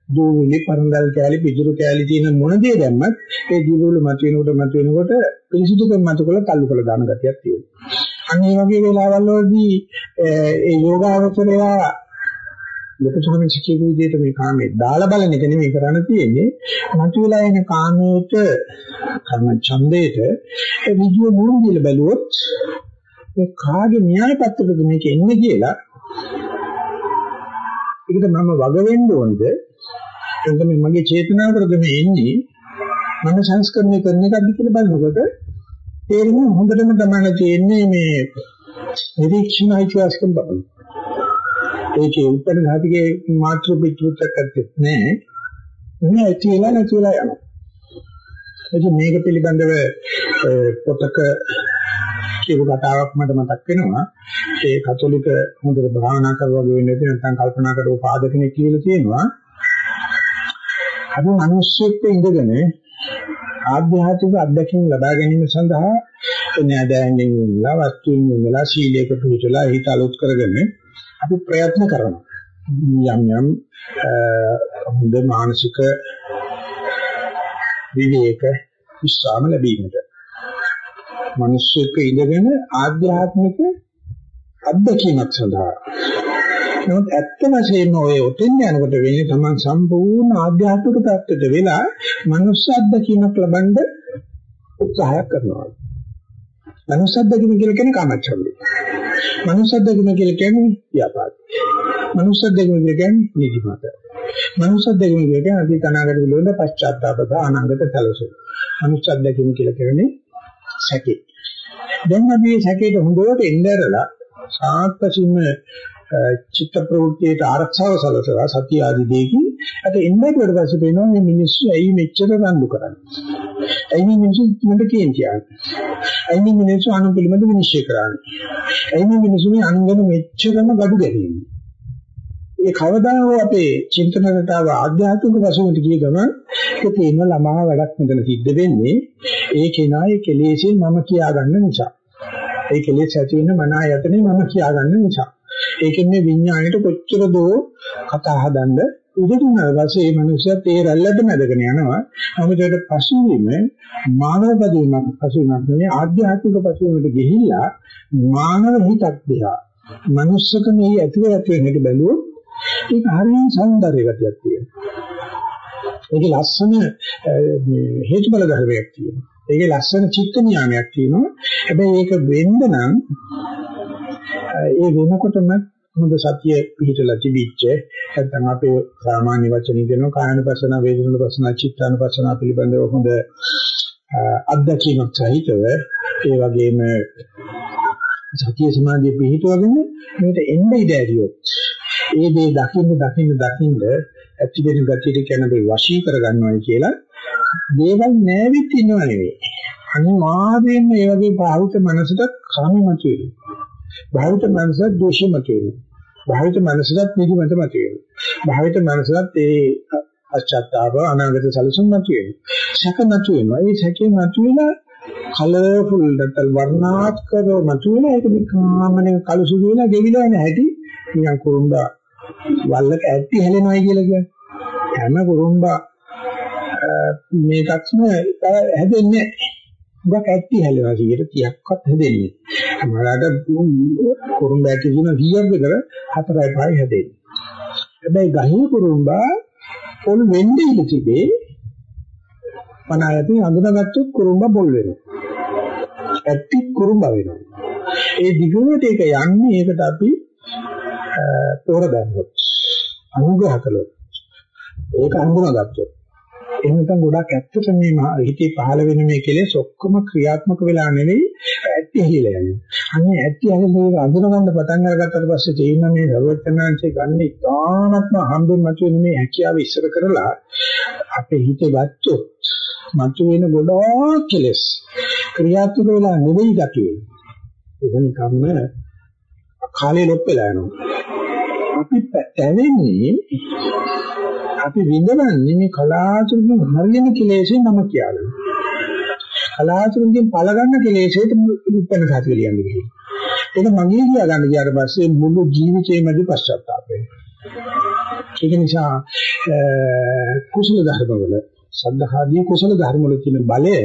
දූවිලි පරන්දල් කෑලි පිටුරු කෑලි තියෙන මොන දේ දැම්මත් ඒ දීපගුණ මත වෙනකොට මත වෙනකොට පිරිසිදුකම මත කළ තල්ලු කළ දාන ගතියක් තියෙනවා. අන්න ඒ වගේ වෙලාවල් වලදී ඒ යෝගාවචරයා ලොකුසමන සිකේ විදිහට මේ කාමේ දාලා බලන එක නෙමෙයි කරන්න තියෙන්නේ මතුවලා එන කාමයට කර්ම ඡන්දයට ඒ විදිය මුළු දිල බැලුවොත් මේ කාගේ න්‍යාය පත්‍රයකද මේක එන්නේ කියලා ඒකට මම වග වෙන්න ඕනද එතන මගේ චේතනාවකද මේ එන්නේ මම සංස්කරණය කරන එකක්ද කියලා බලනකොට තේරෙන්නේ හොඳටම තමයි තියෙන්නේ මේ නිරීක්ෂණ අයිතිවාසිකම් බබන. ඒකේ උත්තර ධාතිකේ මාත්‍ර පිටුත්තක්වත් නැහැ. මේ ඇතිලා නැතිලා යනවා. එතකොට මේක පිළිබඳව පොතක කියපු කතාවක් මට මතක් වෙනවා. ඒ කතෝලික හොඳට භාවනා කරලා වගේ වෙන්නේ නැත්නම් කල්පනා කරලා පාදකෙනෙක් කියලා තියෙනවා. අපි මිනිස්සුෙක් ඉඳගෙන ආධ්‍යාත්මික අත්දැකීම් ලබා ගැනීම සඳහා නෑදෑයන්ගෙන් වෙලා වස්තුන් වෙලා සීලයක පිළිපදලා හිත අලුත් කරගෙන අපි ප්‍රයත්න කරනවා. යම් යම් හොඳ මානසික විවේක විශ්‍රාම ලැබීමට. මිනිස්සුක ඉඳගෙන ආධ්‍යාත්මික අත්දැකීමක් සඳහා. නමුත් ඇත්ත වශයෙන්ම ඔය ඔතෙන් යනකොට වෙන්නේ තමන් සම්පූර්ණ ආධ්‍යාත්මික தත්ත්වයට වෙලා මනුස්ස අත්දැකීමක් ලබන්න උත්සාහයක් කරනවා. මනුස්ස අත්දැකීම කියලා කියන්නේ කාමච්ඡන්දය. මනුස්ස අත්දැකීම කියලා කියන්නේ ව්‍යාපාරය. මනුස්ස අත්දැකීම කියලා කියන්නේ නිදිමත. මනුස්ස අත්දැකීම කියලා කියන්නේ අතීත අනාගත පිළිබඳ පශ්චාත්තාපද අනාගත සැලසුම්. මනුස්ස අත්දැකීම කියලා කියන්නේ සැකේ. දැන් අපි මේ සැකේට හොඳට එnderලා සාත්පසින්ම චිත්ත ප්‍රවෘත්තියට ආරක්ෂාව සැලසලා සතිය ආදී දෙකකින් අත එන්නට ඊට පස්සේ පේනවා මේ මිනිස්සු ඇයි මෙච්චර රණ්ඩු කරන්නේ. ඇයි මේ මිනිස්සු මට කියන්නේ. ඇයි මේ මිනිස්සු අනු පිළිබඳ විනිශ්චය කරන්නේ. ඇයි මේ මිනිස්සු මේ අනුගම මෙච්චරම gadu ගැනීමන්නේ. ඒ කවදා හෝ අපේ චින්තනකට ආව ආධ්‍යාත්මික වශයෙන් ගිය ගමන් ඒක තේම ළමා වැඩක් මෙතන සිද්ධ වෙන්නේ ඒ කෙනා ඒ කෙලෙසේ මම කියා ගන්න නිසා. ඒ කෙලෙස් ඇති වෙන මන ආයතනේ මම කියා ගන්න නිසා. ඒකෙන් මේ විඥාණයට කොච්චර දෝ කතා හදන්න උදේතුන වාසේ මේ මිනිස්සුත් ඒ රැල්ලට මැදගෙන යනවා. නමුත් ඒකට පසුවීම මානව පදීමක් පසුවීමක් නෙවෙයි ආධ්‍යාත්මික පසුවීමට ගිහිල්ලා මානව හිතක් දිහා මනුස්සකමේ ඇතුළේ ඇති වෙන එක බැලුවොත් ඒක හරිය සෞන්දර්ය ගතියක් තියෙනවා. ඒකේ ලස්සන හේතුඵල ධර්මයක් තියෙනවා. ඒකේ ලස්සන චිත්ත නියාමයක් තියෙනවා. හැබැයි ඒක වෙන්න නම් ඒ වෙනකොටම හොඳ සතිය පිහිටලා තිබිච්ච නැත්නම් අපේ සාමාන්‍ය වචනින් කියනවා කායනපසන වේදනපසන චිත්තානපසන පිළිබඳව හොඳ අත්දැකීමක් සහිතව ඒ වගේම සතිය සමාධිය පිහිටවගෙන මේකට එන්න ඉඩ ඇරියොත් ඒ දේ දකින්න දකින්න දකින්න ඇති වෙන ගතියට කියන දේ වශී කරගන්නවයි කියලා දේවල් නැවිත් ඉන්නව නෙවෙයි. අනිවාර්යයෙන්ම මේ වගේ භාවිත මනසට කාමමතු වෙනවා භාවිත මනසට දෝෂමතු වෙනවා භාවිත මනසට නිදිමත මත වෙනවා භාවිත මනසට ඒ පශ්චාත්තාප අනාගත සැලසුම් මත වෙනවා සැක මත වෙනවා ඒ සැකේ මත වෙලා කලර්ෆුල් නැත්නම් වර්ණාත්මකව මත වෙලා ඒක නිකාමනේ කලසුදු වෙලා ගෙවිලා යන හැටි නිකන් කුරුම්බා වල්ලක ඇටි හැලෙනවයි කියලා කියන්නේ. හැම කුරුම්බා මේකක්ම හැදෙන්නේ නැහැ. ඇටි හැලෙනවා 30ක්වත් හැදෙන්නේ. මලකට කුරුම්බා ඇටි දින 100ක් විතර 4යි 5යි හැදෙන්නේ. හැබැයි ගහේ කුරුම්බා පොල් වෙන්නේ ඉඳ තිබේ. පනායතින් අඳුනගත්තොත් කුරුම්බා පොල් වෙනවා. ඇටි කුරුම්බා වෙනවා. ඒ දිගට ඒක යන්නේ ඒකට අපි තෝර දැම්මොත් අනුග්‍රහ කළොත් ඒක අනුගමගත්තොත් එහෙම නැත්නම් ගොඩක් ඇත්තට මේ හිතේ පහළ වෙන මේ කෙලෙස් ඔක්කොම ක්‍රියාත්මක වෙලා නෙවෙයි ඇත්ත ඇහිලා යන්නේ. අනේ ඇත්ත ඇහිලා අඳුනගන්න පටන් අරගත්තට පස්සේ තේින්න මේ සර්වඥාන්සේ ගන්න ඉතාමත්ම හම්බෙන් මතුවෙන මේ හැකියාව ඉස්සර කරලා අපේ හිතේ ගත්තොත් මතුවෙන ගොඩාක් කෙලෙස් ක්‍රියාත්මක වෙලා නෙවෙයි ගතියේ. ඒක නිකම්ම කාලේ ලොප් වෙලා යනවා. අපි පැවෙන්නේ අපි විඳවන්නේ මේ කලාතුරකින් හරියන කෙලෙසේ නම කියලා. කලාතුරකින් පළ ගන්න කෙලෙසේට උත්පන්න සාතික ලියන්නේ කියලා. ඒක මගේ කියා ගන්න ගියාට පස්සේ මුළු ජීවිතේමදී පශ්චාත්තාප වෙනවා. ඒක නිසා කුසල ධර්මවල සද්ධාදී කුසල ධර්ම වල තියෙන බලය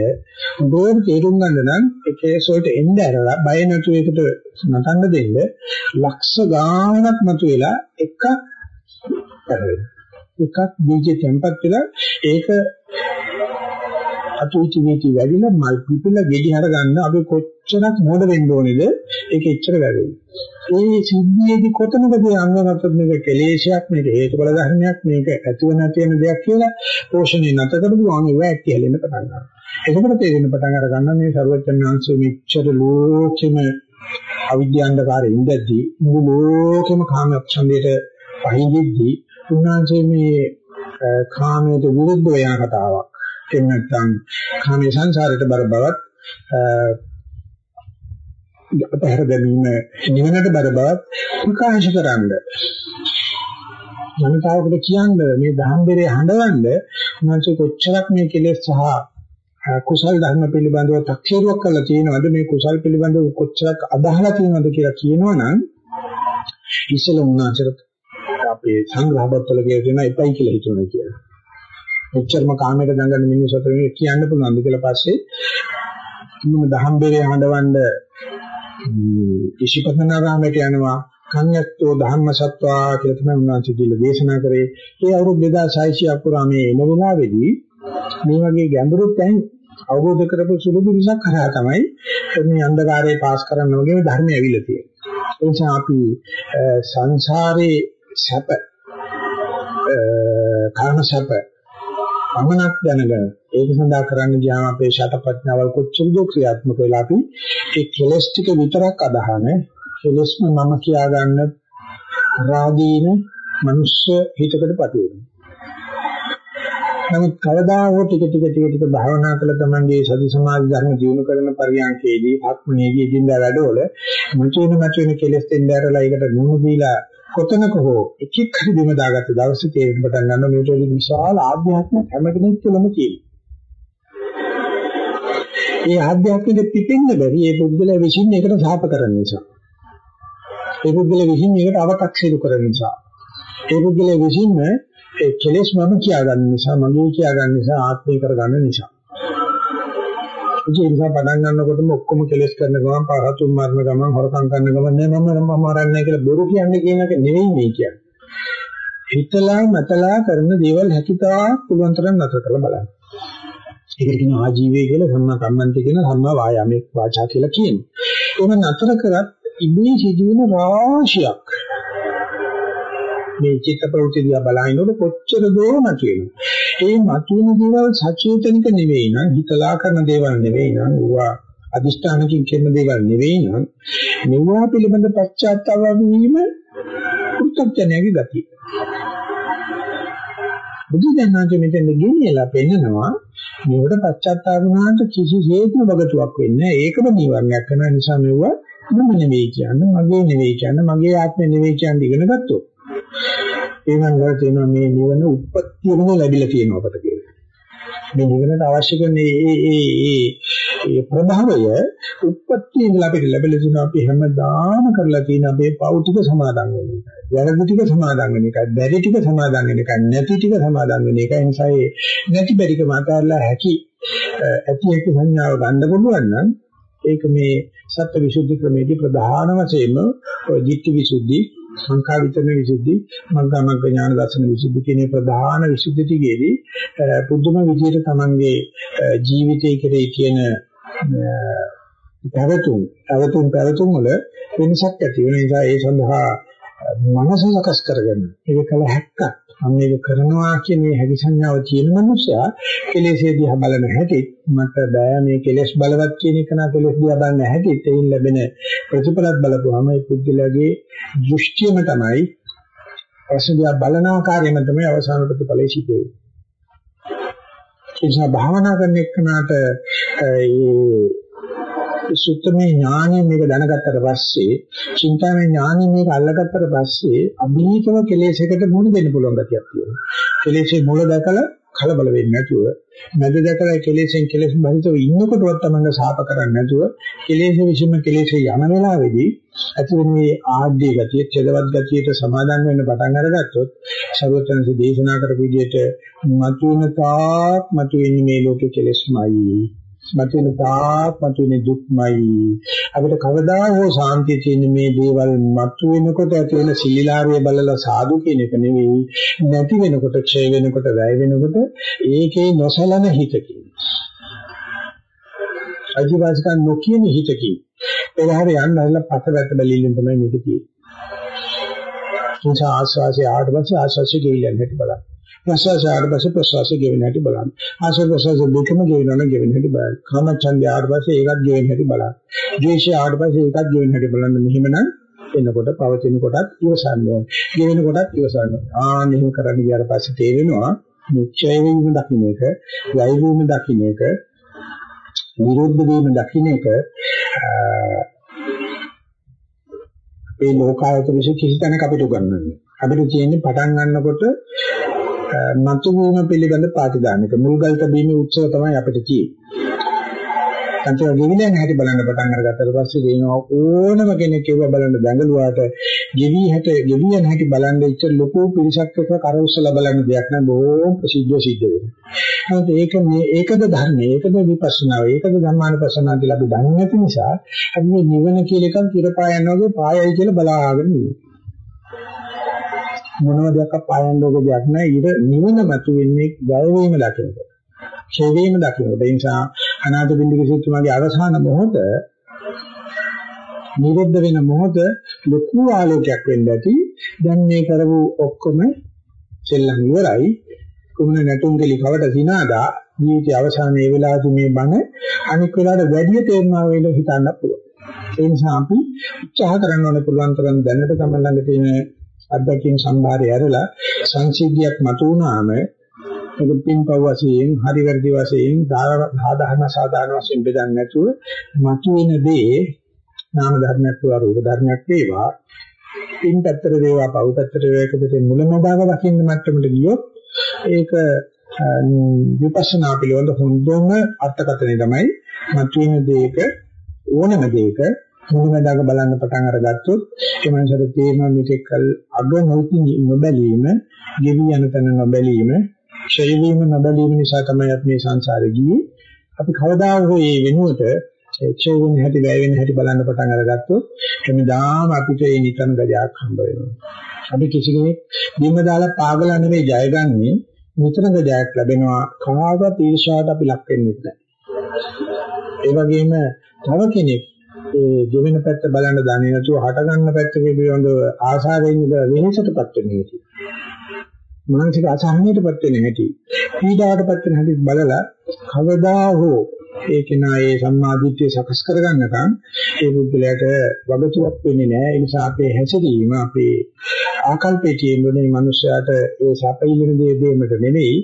හොඳට තේරුම් ගන්න නම් ඒකේ සොයට එන්න ඇරලා බය නැතුව ඒකට නටන්න දෙන්න ලක්ෂ ගාණක් මතුවෙලා එකක් එකක් බීජ තැම්පත් වෙලා ඒක අතුචි වීති වැඩිලා මල් පිපිලා ගෙඩි හර ගන්න අපි කොච්චරක් මොඩ වෙන්න ඕනේද ඒක එච්චර වැඩි. ඒ සිද්ධියේදී කොතනකද අංගගත මේක කෙලේශයක් මේක හේතුඵල ධර්මයක් මේක ඇතුව නැති වෙන දෙයක් කියලා පෝෂණය නැත කරපු ගමන් ඒව ඇක්ටි හැලෙන්න පටන් ගන්නවා. එතකොට තේරෙන්න පටන් අර ගන්න මේ ਸਰවඥාන්සේ මෙච්චර ලෝකෙම අවිද්‍යාන්ධකාරයෙන් ඉඳද්දී මුළු ලෝකෙම කාමච්ඡන්දයට පහින්දිද්දී උන්වහන්සේ මේ කාමයට විරුද්ධ වෙන කතාවක්. එහෙම නැත්නම් කාමයේ සංසාරයට බර බවත් අපහැර දැමීම නිවනට බර බවත් ප්‍රකාශ කරන්න. ජනතාවකට කියන්න මේ දහම්බෙරේ හඬවන්න උන්වහන්සේ කොච්චරක් මේ කෙලෙස් සහ කුසල් ධර්ම පිළිබඳව තක්සේරුවක් කරලා තියෙනවද මේ කුසල් පිළිබඳව කොච්චරක් අදහලා තියෙනවද කියලා කියනවනම් ඉස්සෙල්ලා උන්වහන්සේට අපේ සංග්‍රහපත්වල කියලා තියෙනවා එපයි කියලා හිතනවා කියලා. එච්චරම කාමයට දඟන මිනිස්සුන්ට මේ කියන්න පුළුවන්ද කියලා පස්සේ මොන දහම්බෙරේ හඬවන්න ඉෂිපතනාරාමයට යනවා කන්‍යත්තෝ ධම්ම සත්වා කියලා තමයි උන්වහන්සේ දීලා දේශනා කරේ. ඒ අවුරුදු 2600 පුරා මේ එන වෙලාවේදී මේ වගේ ගැඹුරු තැන් අවබෝධ කරපු සුළු පිරිසක් කරා තමයි මේ අන්ධකාරයේ පාස් කරන්න වගේ ධර්මය ඇවිල්ලා තියෙන්නේ. ඒ නිසා අපි සංසාරේ සැප කාම සැප අමනක් දැනගෙන ඒක සඳහා කරන්න ගියාම අපේ ෂටපඥාවල් කොච්චර දෝ ක්‍රියාත්මක වෙලා අපි ඒ කෙලස් ටික විතරක් අදහන කෙලස්ම මම කියා ගන්න රාගීන මනුෂ්‍ය හිතකට පටු වෙනවා. නමුත් කවදා හෝ ටික ටික ටික ටික භාවනා කළ තමන්ගේ සති සමාධි ධර්ම දියුණු කරන පරියන්කේදී ආත්මනේදී දින්දා වැඩවල මුචේන මචේන කෙලස් දෙන්න ඇරලා ඒකට නුණු දීලා කොතනක හෝ එකෙක් හරි බිම දාගත්ත දවසේ තේරෙන්න පටන් ගන්නවා මේට වඩා විශාල ආධ්‍යාත්මික හැම කෙනෙක් තුළම තියෙනවා. ඒ ආධ්‍යාත්මික පිටින්ද බැරි ඒ පුද්ගලයා විසින් ඒකට සාප කරන නිසා. ඒ පුද්ගලයා විසින් ඒකට අව탁සිරු කරන නිසා. ඒ පුද්ගලයා විසින්ම ඒ කෙලෙස් මම කියාගන්න නිසා මගේ කියාගන්න නිසා ආත්මය කරගන්න නිසා. ඒ නිසා පටන් ගන්නකොටම ඔක්කොම කෙලස් කරන ගමන් පහතුම් මරන ගමන් හොරකම් කරන ගමන් නෑ මම මම මරන්නේ කියලා බොරු කියන්නේ කියන එක නෙවෙයි මේ කියන්නේ. හිතලා මතලා කරන දේවල් හැකිතා පුළුවන් තරම් නතර කරලා බලන්න. ඒකට කියන ආජීවය කියලා සම්මා කම්මන්තේ කියන සම්මා වායාමයේ වාචා කියලා කියන්නේ. එහෙම නතර කරත් ඉමේ සිදුවෙන රාශියක් මේ චිත්ත ප්‍රවෘත්ති දිහා බලනකොට කොච්චර දෝ මතුවෙනවා. ඒ මතුවෙන දේවල් සචේතනික නෙවෙයි නම් හිතලා කරන දේවල් නෙවෙයි නම් ඒවා අදිෂ්ඨානකින් කියන දේවල් නෙවෙයි නම් මෙවුවා පිළිබඳ පශ්චාත්තාව වීම පුත්තඥයේ ගතිය. බුදු දහමට මෙතන ගෙනියලා පෙන්නනවා මේකට පශ්චාත්තාප වුණාට කිසිසේත්ම වගතුවක් වෙන්නේ නැහැ. ඒකම නිවර්ණයක් කරන නිසා මෙවුවා මම නෙවෙයි කියන්නේ මගේ නෙවෙයි කියන්නේ මගේ ආත්මෙ නෙවෙයි කියන්නේ ඉගෙන ගත්තොත් ඒ නම් වල තියෙනවා මේ නිවන උප්පත්තියම ලැබිලා තියෙනවා අපට කියලා. මේ නිවනට අවශ්‍ය කරන මේ මේ මේ ප්‍රභාවය උප්පත්තිය ඉඳලා අපිට ලැබිලා තියෙනවා අපි හැමදාම කරලා තියෙන අපේ පෞතික සමාදන් වෙන එකයි. වැරදි ටික සමාදන් වෙන එකයි, බැරි ටික සමාදන් වෙන එකයි, නැති ටික සමාදන් වෙන එකයි. ඒ නිසා ඒ නැති බැරිකම අතහැරලා හැකි ඇති ඇති සංඥාව ගන්න පුළුවන් නම් ඒක මේ සත්‍ය විසුද්ධි ක්‍රමයේදී ප්‍රධාන වශයෙන්ම ඔය ධිට්ඨි විසුද්ධි සංඛා විතරන විසුද්ධි මග්ගමග්ග ඥාන දර්ශන විසුද්ධි කියන ප්‍රධාන විසුද්ධි ටිකේදී පුදුම විදිහට තමන්ගේ ජීවිතයේ කෙරේ තියෙන පැවතුම් පැවතුම් පැවතුම් වල වෙනසක් ඇති වෙන නිසා ඒ සඳහා මනස සකස් කරගන්න ඒක කල හැක්කක්. මම මේක කරනවා කියන මේ හැකි සංඥාව තියෙන මනුස්සයා කෙලෙසේ දිහා බලන හැටි මට බෑ මේ කෙලෙස් බලවත් කියන එක නා කෙලෙස් දිහා බලන හැටි එයින් ලැබෙන ප්‍රතිඵලත් බලපුවාම ඒ පුද්ගලයාගේ දෘෂ්ටියම තමයි ප්‍රශ්න දිහා බලන ආකාරයම තමයි අවසාන ප්‍රතිඵලය සිද්ධ වෙන්නේ. ඒ නිසා භාවනා කරන එක්කනට ඒ සුත්තමේ ඥානෙ මේක දැනගත්තට පස්සේ, චින්තාමේ ඥානෙ මේක අල්ලගත්තට පස්සේ අභීතව කෙලෙසයකට මුහුණ දෙන්න පුළුවන් ගතියක් තියෙනවා. කෙලෙසේ මුල දැකලා කලබල වෙන්නේ නැතුව, මැද දැකලා කෙලෙසෙන් කෙලෙස් බහිතව ඉන්නකොටවත් තමංග සාප කරන්නේ නැතුව, කෙලෙස විසීම කෙලෙසේ යන වෙලාවේදී ඇතුළේ මේ ආද්‍ය ගතිය, චෙදවත් ගතියට සමාදන් වෙන්න පටන් අරගත්තොත්, සර්වඥන්සේ දේශනා කරපු විදිහට මතුවෙන තාක් මතුවෙන්නේ මේ ලෝකේ කෙලෙස්මයි. මතුවෙන තාක් මතුවෙන දුක්මයි අපිට කවදා හෝ සාන්තිය තියෙන මේ දේවල් මතුවෙනකොට ඇති වෙන සිලිලාරිය බලලා සාදු කියන එක නෙවෙයි නැති වෙනකොට ක්ෂය වෙනකොට වැය වෙනකොට ඒකේ නොසලන හිතකින් අජිවාසිකන් නොකියන හිතකින් පෙරහැර යන්න හදලා පස්සට බැලිල්ලෙන් තමයි මේක තියෙන්නේ. නිසා ආස්වාසිය ආවට පස්සේ ආස්වාසිය ගෙවිලා නැති බලන්න. ප්‍රසවාසය ආවට පස්සේ ප්‍රසවාසය ගෙවෙන හැටි බලන්න. ආස්වාද ප්‍රසවාස දෙකම ගෙවෙනවනම් ගෙවෙන හැටි බලන්න. කාමච්ඡන්දය ආවට පස්සේ ඒකත් ගෙවෙන හැටි බලන්න. ද්වේෂය ආවට පස්සේ ඒකත් ගෙවෙන හැටි බලන්න. මෙහිමනම් එනකොට පවතින කොටත් ඉවසන්න ඕනේ. ගෙවෙන කොටත් ඉවසන්න ඕනේ. ආ මෙහෙම කරන්න ගියාට පස්සේ තේරෙනවා නිශ්චය වීම දකින්න එක, වැය වීම දකින්න එක, නිරෝධ වීම දකින්න එක ඒ ලෝකායත විශ්ව කිසි තැනක අපිට උගන්වන්නේ. අපිට තියෙන්නේ පටන් ගන්නකොට මතු වීම පිළිබඳ පාටිදාන එක. මුල්ගල් තැබීමේ උත්සව තමයි අපිට තියෙන්නේ. අන්තිම ගෙවිලෙන් හැටි බලන්න පටන් අරගත්තට පස්සේ දෙනවා ඕනම කෙනෙක් ඒව බලන්න දඟලුවාට ගෙවි හැට ගෙවියන් හැටි බලන්න ඉච්ච ලොකු පිරිසක් එක්ක කරවස්සලා බලන්න දෙයක් නෑ බොහොම ප්‍රසිද්ධ සිද්ධ වෙනවා. ඒක මේ ඒකද ධර්මයේ ඒකද විපස්සනාව ඒකද ධර්මානුපස්සනාව කියලා අපි දන්නේ නැති නිසා අපි මේ නිවන කියලා එකක් කිරපායන් වගේ පායයි කියලා බලාගෙන ඉන්නේ. මොනම දෙයක් පායන් වගේ දෙයක් නෑ. ඊට නිවන මතු වෙන්නේ ගය වීම දකිනකොට. ඡේ වීම දකිනකොට ඒ නිසා අනාථ බින්දික සූත්‍රයේ අවසාන මොහොත නිරුද්ධ වෙන මොහොත ලොකු ආලෝකයක් වෙන්න ඇති. දැන් මේ කරපු ඔක්කොම සෙල්ලම් ඉවරයි. කුමන නැටුම් කෙලි කවට සිනාදා ජීවිතය අවසානයේ වෙලාවදී මේ බණ අනික් වෙලාවට වැඩි තේරුණා වේල හිතන්න පුළුවන්. ඒ නිසා අපි උත්සාහ කරන්න ඕනේ පුළුවන් තරම් දැනට තම ළඟ තියෙන අත්දැකීම් සම්භාරය ඇරලා සංසිද්ධියක් මතු වුණාම ඒක පින්පව් වශයෙන් හරි වැරදි වශයෙන් සාධාරණ සාධාරණ වශයෙන් බෙදන්නේ නැතුව මතුවෙන දේ නාම ධර්මයක් වේවා රූප ධර්මයක් වේවා. පින් පැත්තට වේවා පව් පැත්තට වේවා එකපිටින් මුලමදාග දකින්න මට්ටමට ගියොත් ඒක විපස්සනා පිළිවෙල හොඳම අර්ථකථනය තමයි මතුවෙන දේක ඕනම දෙයක මුලමදාග බලන්න පටන් අරගත්තොත් ඒ මනසට තේරෙනවා මේකල් අග නොබැලීම ගෙවි යන තැන නොබැලීම ක්ෂය වීම නොබැලීම නිසා තමයි අපි මේ සංසාරේ ගියේ. අපි කවදා හෝ මේ වෙනුවට ක්ෂය වෙන හැටි වැය වෙන හැටි බලන්න පටන් අරගත්තොත් එනිදාම අපිට ඒ නිකන් ගජාක් හම්බ වෙනවා. අපි කිසි කෙනෙක් බිම දාලා පාගලා නෙවෙයි ජයගන්නේ නිතරම ජයක් ලැබෙනවා කාගවත් ඊර්ෂ්‍යාවට අපි ලක් වෙන්නේ නැහැ. ඒ වගේම තව කෙනෙක් ඒ ගෙවෙන පැත්ත බලන්න දන්නේ නැතුව හට ගන්න පැත්ත පිළිබඳව ආශාවෙන් ඉඳලා වෙනසටපත් වෙන්නේ. මානසික අසහනයටපත් වෙන හැටි. පීඩාවටපත් වෙන හැටි බලලා කවදා හෝ ඒ කෙනා ඒ සම්මාදිට්ඨිය සකස් කරගන්නකම් ඒ බුද්ධලයට වගතුවක් වෙන්නේ නැහැ. ඒ නිසා අපේ හැසිරීම අපේ ආකල්පයේ තියෙන මේ මනුස්සයාට ඒ සැපයිලින දේ දෙන්නට නෙවෙයි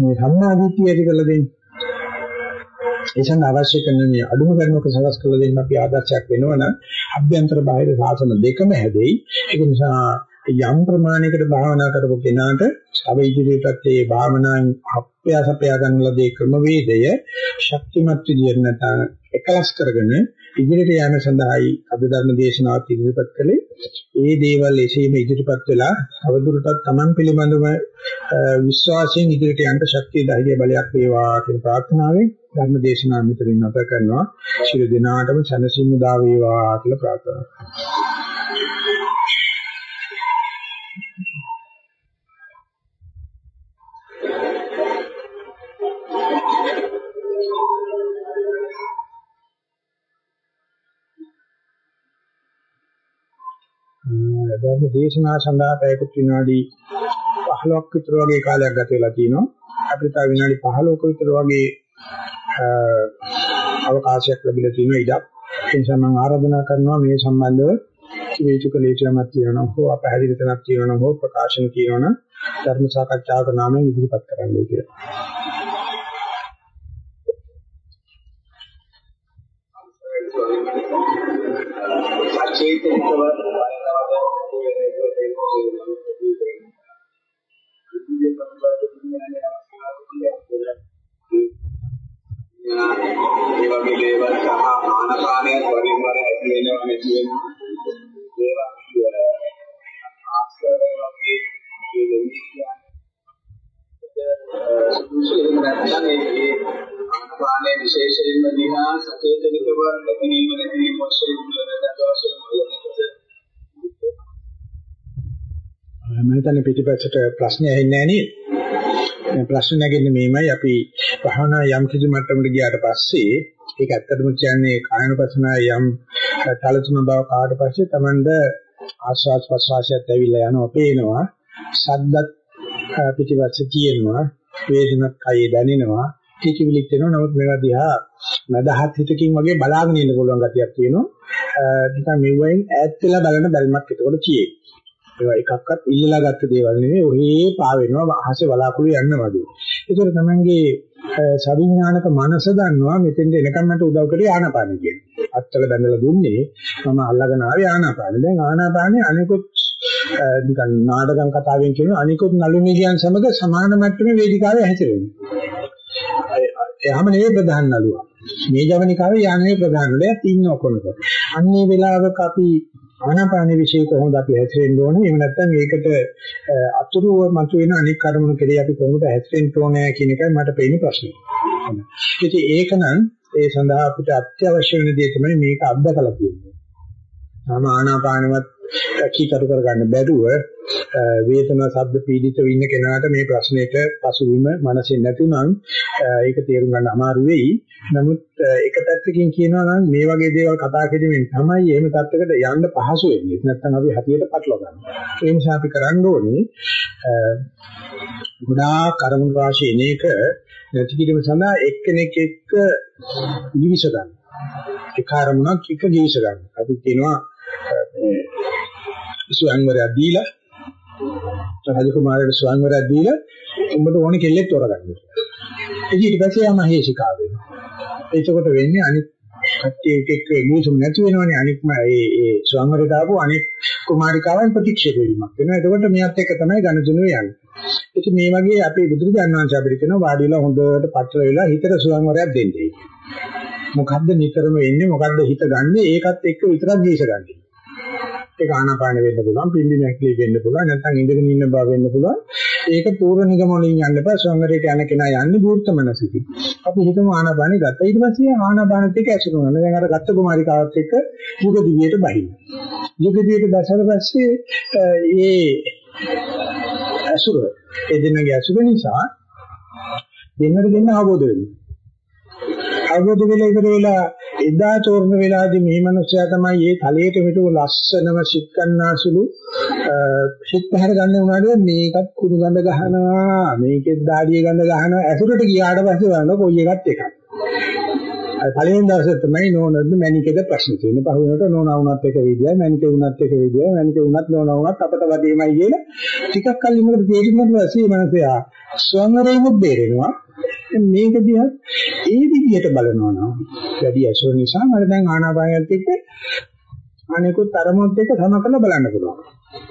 මේ සම්මාදිට්ඨිය ඇති කරලා දෙන්නේ. ඒසන් අවශ්‍ය කරන මේ අඩුම ගන්නක සකස් කරලා දෙන්න අපි ආදර්ශයක් වෙනවනම් අභ්‍යන්තර බාහිර සාසන දෙකම හැදෙයි. ඒක නිසා යම් ප්‍රමාණයකට භාවනා කරපු කෙනාට අව ඉදිරියටත් ඒ භාවනාවෙන් අප්‍යාස අපයා ගන්න ලදී ක්‍රමවේදය ශක්තිමත් විදියට නැත්නම් එකලස් කරගෙන ඉදිරියට යාම සඳහායි අද ධර්ම දේශනාවත් ඉදිරිපත් කළේ. ඒ දේවල් එසේම ඉදිරිපත් වෙලා අවදුරටත් Taman පිළිබඳව විශ්වාසයෙන් ඉදිරියට යන්න ශක්තිය ධෛර්ය බලයක් වේවා කියන ප්‍රාර්ථනාවෙන් ධර්ම දේශනාව මෙතනින් නැවත කරනවා. ශිර දිනාටම සනසිමු දා වේවා කියලා ප්‍රාර්ථනා කරනවා. ධර්ම දේශනා සඳහා පැයකට විනාඩි 15ක් විතර වගේ කාලයක් ගත වෙලා තිනවා. අපිට තව විනාඩි 15ක විතර වගේ අවකාශයක් ලැබිලා තියෙනවා ඉඩක්. ඒ නිසා මම ආරාධනා කරනවා මේ සම්බන්ධව කිවිතු කලේචමක් තියෙනවා හෝ අපහැදිලි තැනක් තියෙනවා හෝ ප්‍රකාශන තියෙනවා ධර්ම සාකච්ඡාවක නාමයෙන් ඉදිරිපත් කරන්නයි කියලා. ඒ වගේ දේවල් සහ ආනපානයත් වරින් වර ඇති වෙනවා නැති වෙනවා ඒවා ආස්කරේ වගේ සුදුසුම නැත්නම් ඒ ආනපානයේ විශේෂයෙන්ම දිහා සචේතනිකව දැකීම නැතිවීම වශයෙන් මුලදට වශයෙන් මම හිතන්නේ පිටිපස්සට ප්‍රශ්න ඇහෙන්නේ නැහැ නේද? ප්‍රශ්න නැගෙන්නේ මේමයි. අපි භාවනා යම් කිසි මට්ටමකට ගියාට පස්සේ ඒක ඇත්තටම කියන්නේ කායනුපස්සනා යම් තලතුන බව කාට පස්සේ Tamanda ආස්වාස් ප්‍රසවාසයත් ඇවිල්ලා යනවා පේනවා. සද්දත් පිටිපස්සේ තියෙනවා. වේදනත් කයේ දැනෙනවා. කිචිවිලිත් වෙනවා. නමුත් මේවා දිහා මදහත් හිතකින් වගේ බලාගෙන ඉන්න පුළුවන් ගතියක් තියෙනවා. නිකන් මෙවෙන් ඈත් වෙලා බලන බැල්මක් එතකොට තියෙයි. ඒවා එකක්වත් ඉල්ලලා ගත්ත දේවල් නෙවෙයි ඔහේ පා වෙනවා අහසේ බලාකුළු යන්න වගේ ඒතර තමංගේ සවිඥානික මනස දන්නවා මෙතෙන්ද එනකම් මට උදව් කරේ ආනාපාන කියන. අත්තල බැඳලා දුන්නේ මම අල්ලගෙන ආවේ ආනාපාන. දැන් ආනාපානේ අනිකුත් නිකන් නාටකම් කතාවෙන් කියන අනිකුත් නළු නිලියන් සමග සමාන මට්ටමේ වේදිකාවේ හැසිරෙන්නේ. එයාම නෙවෙයි ප්‍රධාන නළුවා. මේ ජවනිකාවේ යානේ ප්‍රධාන නළුවා තින්න ඔකොනක. අන්නේ වෙලාවක අපි ආනාපාන විශ්ේ කොහොමද අපි හැසිරෙන්න ඕනේ? එහෙම නැත්නම් ඒකට අතුරුව මතුවෙන අනික් කර්මණු කෙරේ අපි කොහොමද හැසිරෙන්න ඕනේ කියන එකයි මට පේන්නේ ප්‍රශ්නේ. ඉතින් ඒක නම් ඒ සඳහා අපිට අත්‍යවශ්‍ය වෙන දේ තමයි මේක අත්දකලා තියෙන්නේ. ආම ආනාපානවත් කීකරු කරගන්න බැරුව වේදනා ශබ්ද පීඩිතව ඉන්න කෙනාට මේ ප්‍රශ්නෙට පසුබිම මනසෙන් නැතුණම් ඒක තේරුම් ගන්න අමාරු වෙයි. නමුත් එක පැත්තකින් කියනවා නම් මේ වගේ දේවල් කතා කිරීමෙන් තමයි එහෙම තත්යකට යන්න පහසු වෙන්නේ. නැත්නම් අපි හතියට පටලවා ගන්නවා. ඒ නිසා අපි කරන්න ඕනේ ගොඩාක් කර්ම රාශි එන එක නැති කිරීම සඳහා එක්කෙනෙක් එක්ක නිවිස ගන්න. ඒ කාර්මුණක් එක නිවිස ගන්න. අපි කියනවා ස්වයංවරයක් දීලා රජකුමාරයාට ස්වයංවරයක් දීලා උඹට ඕනේ කෙල්ලෙක් තෝරගන්න. ඊට පස්සේ යා මහේශිකාව වෙනවා. එතකොට වෙන්නේ අනිත් කට්ටිය එක එක නියුසුම් නැති වෙනවනේ අනික් මේ ඒ ස්වයංවරය දාපු අනික් කුමාරිකාවන් ප්‍රතික්ෂේප වීමක් වෙනවා. එතකොට මෙයත් එක්ක තමයි ගණතුණු යන්නේ. ඉතින් මේ වගේ අපේ බුදුරජාණන් වහන්සේ අපිට කියනවා වාඩි වෙලා හොඳට පටල වෙලා හිතට ස්වයංවරයක් දෙන්නේ. මොකද්ද නිතරම වෙන්නේ මොකද්ද හිත ගන්නෙ ඒකත් එක්ක විතරක් ජීස ගන්නෙ. ඒක ආනාපාන වෙන්න පුළුවන්, පිම්බි මැක්ලි වෙන්න පුළුවන්, නැත්නම් ඉඳගෙන ඉන්න බව වෙන්න පුළුවන්. ඒක පූර්ව නිගමනයෙන් යන්න බෑ. ස්වංගරේට යන කෙනා යන්නේ දූර්ත මනසකින්. අපි හිතමු ආනාපානෙ ගත්තා. ඊට පස්සේ ආනාපානෙත් එක්ක ඇසුරු කරනවා. දැන් අර ගත්ත කුමාරිකාවත් එක්ක යුග දිවියට බහින්න. යුග දිවියට දැසලා පස්සේ ඒ ඇසුර එදිනගේ ඇසුර නිසා දෙන්නට දෙන්න අවබෝධ වෙනවා. අවබෝධ වෙලා ඉවර වෙලා එදා තෝරන වෙලාවේදී මේ මනුස්සයා තමයි මේ තලයට මෙතන ලස්සනම සිත් ගන්නාසුළු සිත් පහර ගන්න උනාට මේකත් කුණු ගඳ ගහනවා මේකෙත් දාඩිය ගඳ ගහනවා ඇසුරට ගියාට පස්සේ බලන කොයි එකත් එකක් අය පළවෙනි දවසේ තමයි නෝනද මැනිකේද ප්‍රශ්න තියෙන්නේ. පහ වෙනකොට නෝනා වුණත් එක විදියයි, මැනිකේ වුණත් එක විදියයි, මැනිකේ වුණත් නෝනා වුණත් අපට වදේමයි කියලා ටිකක් කල් ඉන්නකොට තේරුම් ගන්න පස්සේ මනසයා ස්වංගරේමුත් බේරෙනවා. මේක දිහා ඒ විදිහට බලනවා නම් වැඩි ඇසුර නිසා මම දැන් ආනාපානයත් එක්ක අනිකුත් අරමුණත් එක්ක සමකල බලන්න පුළුවන්.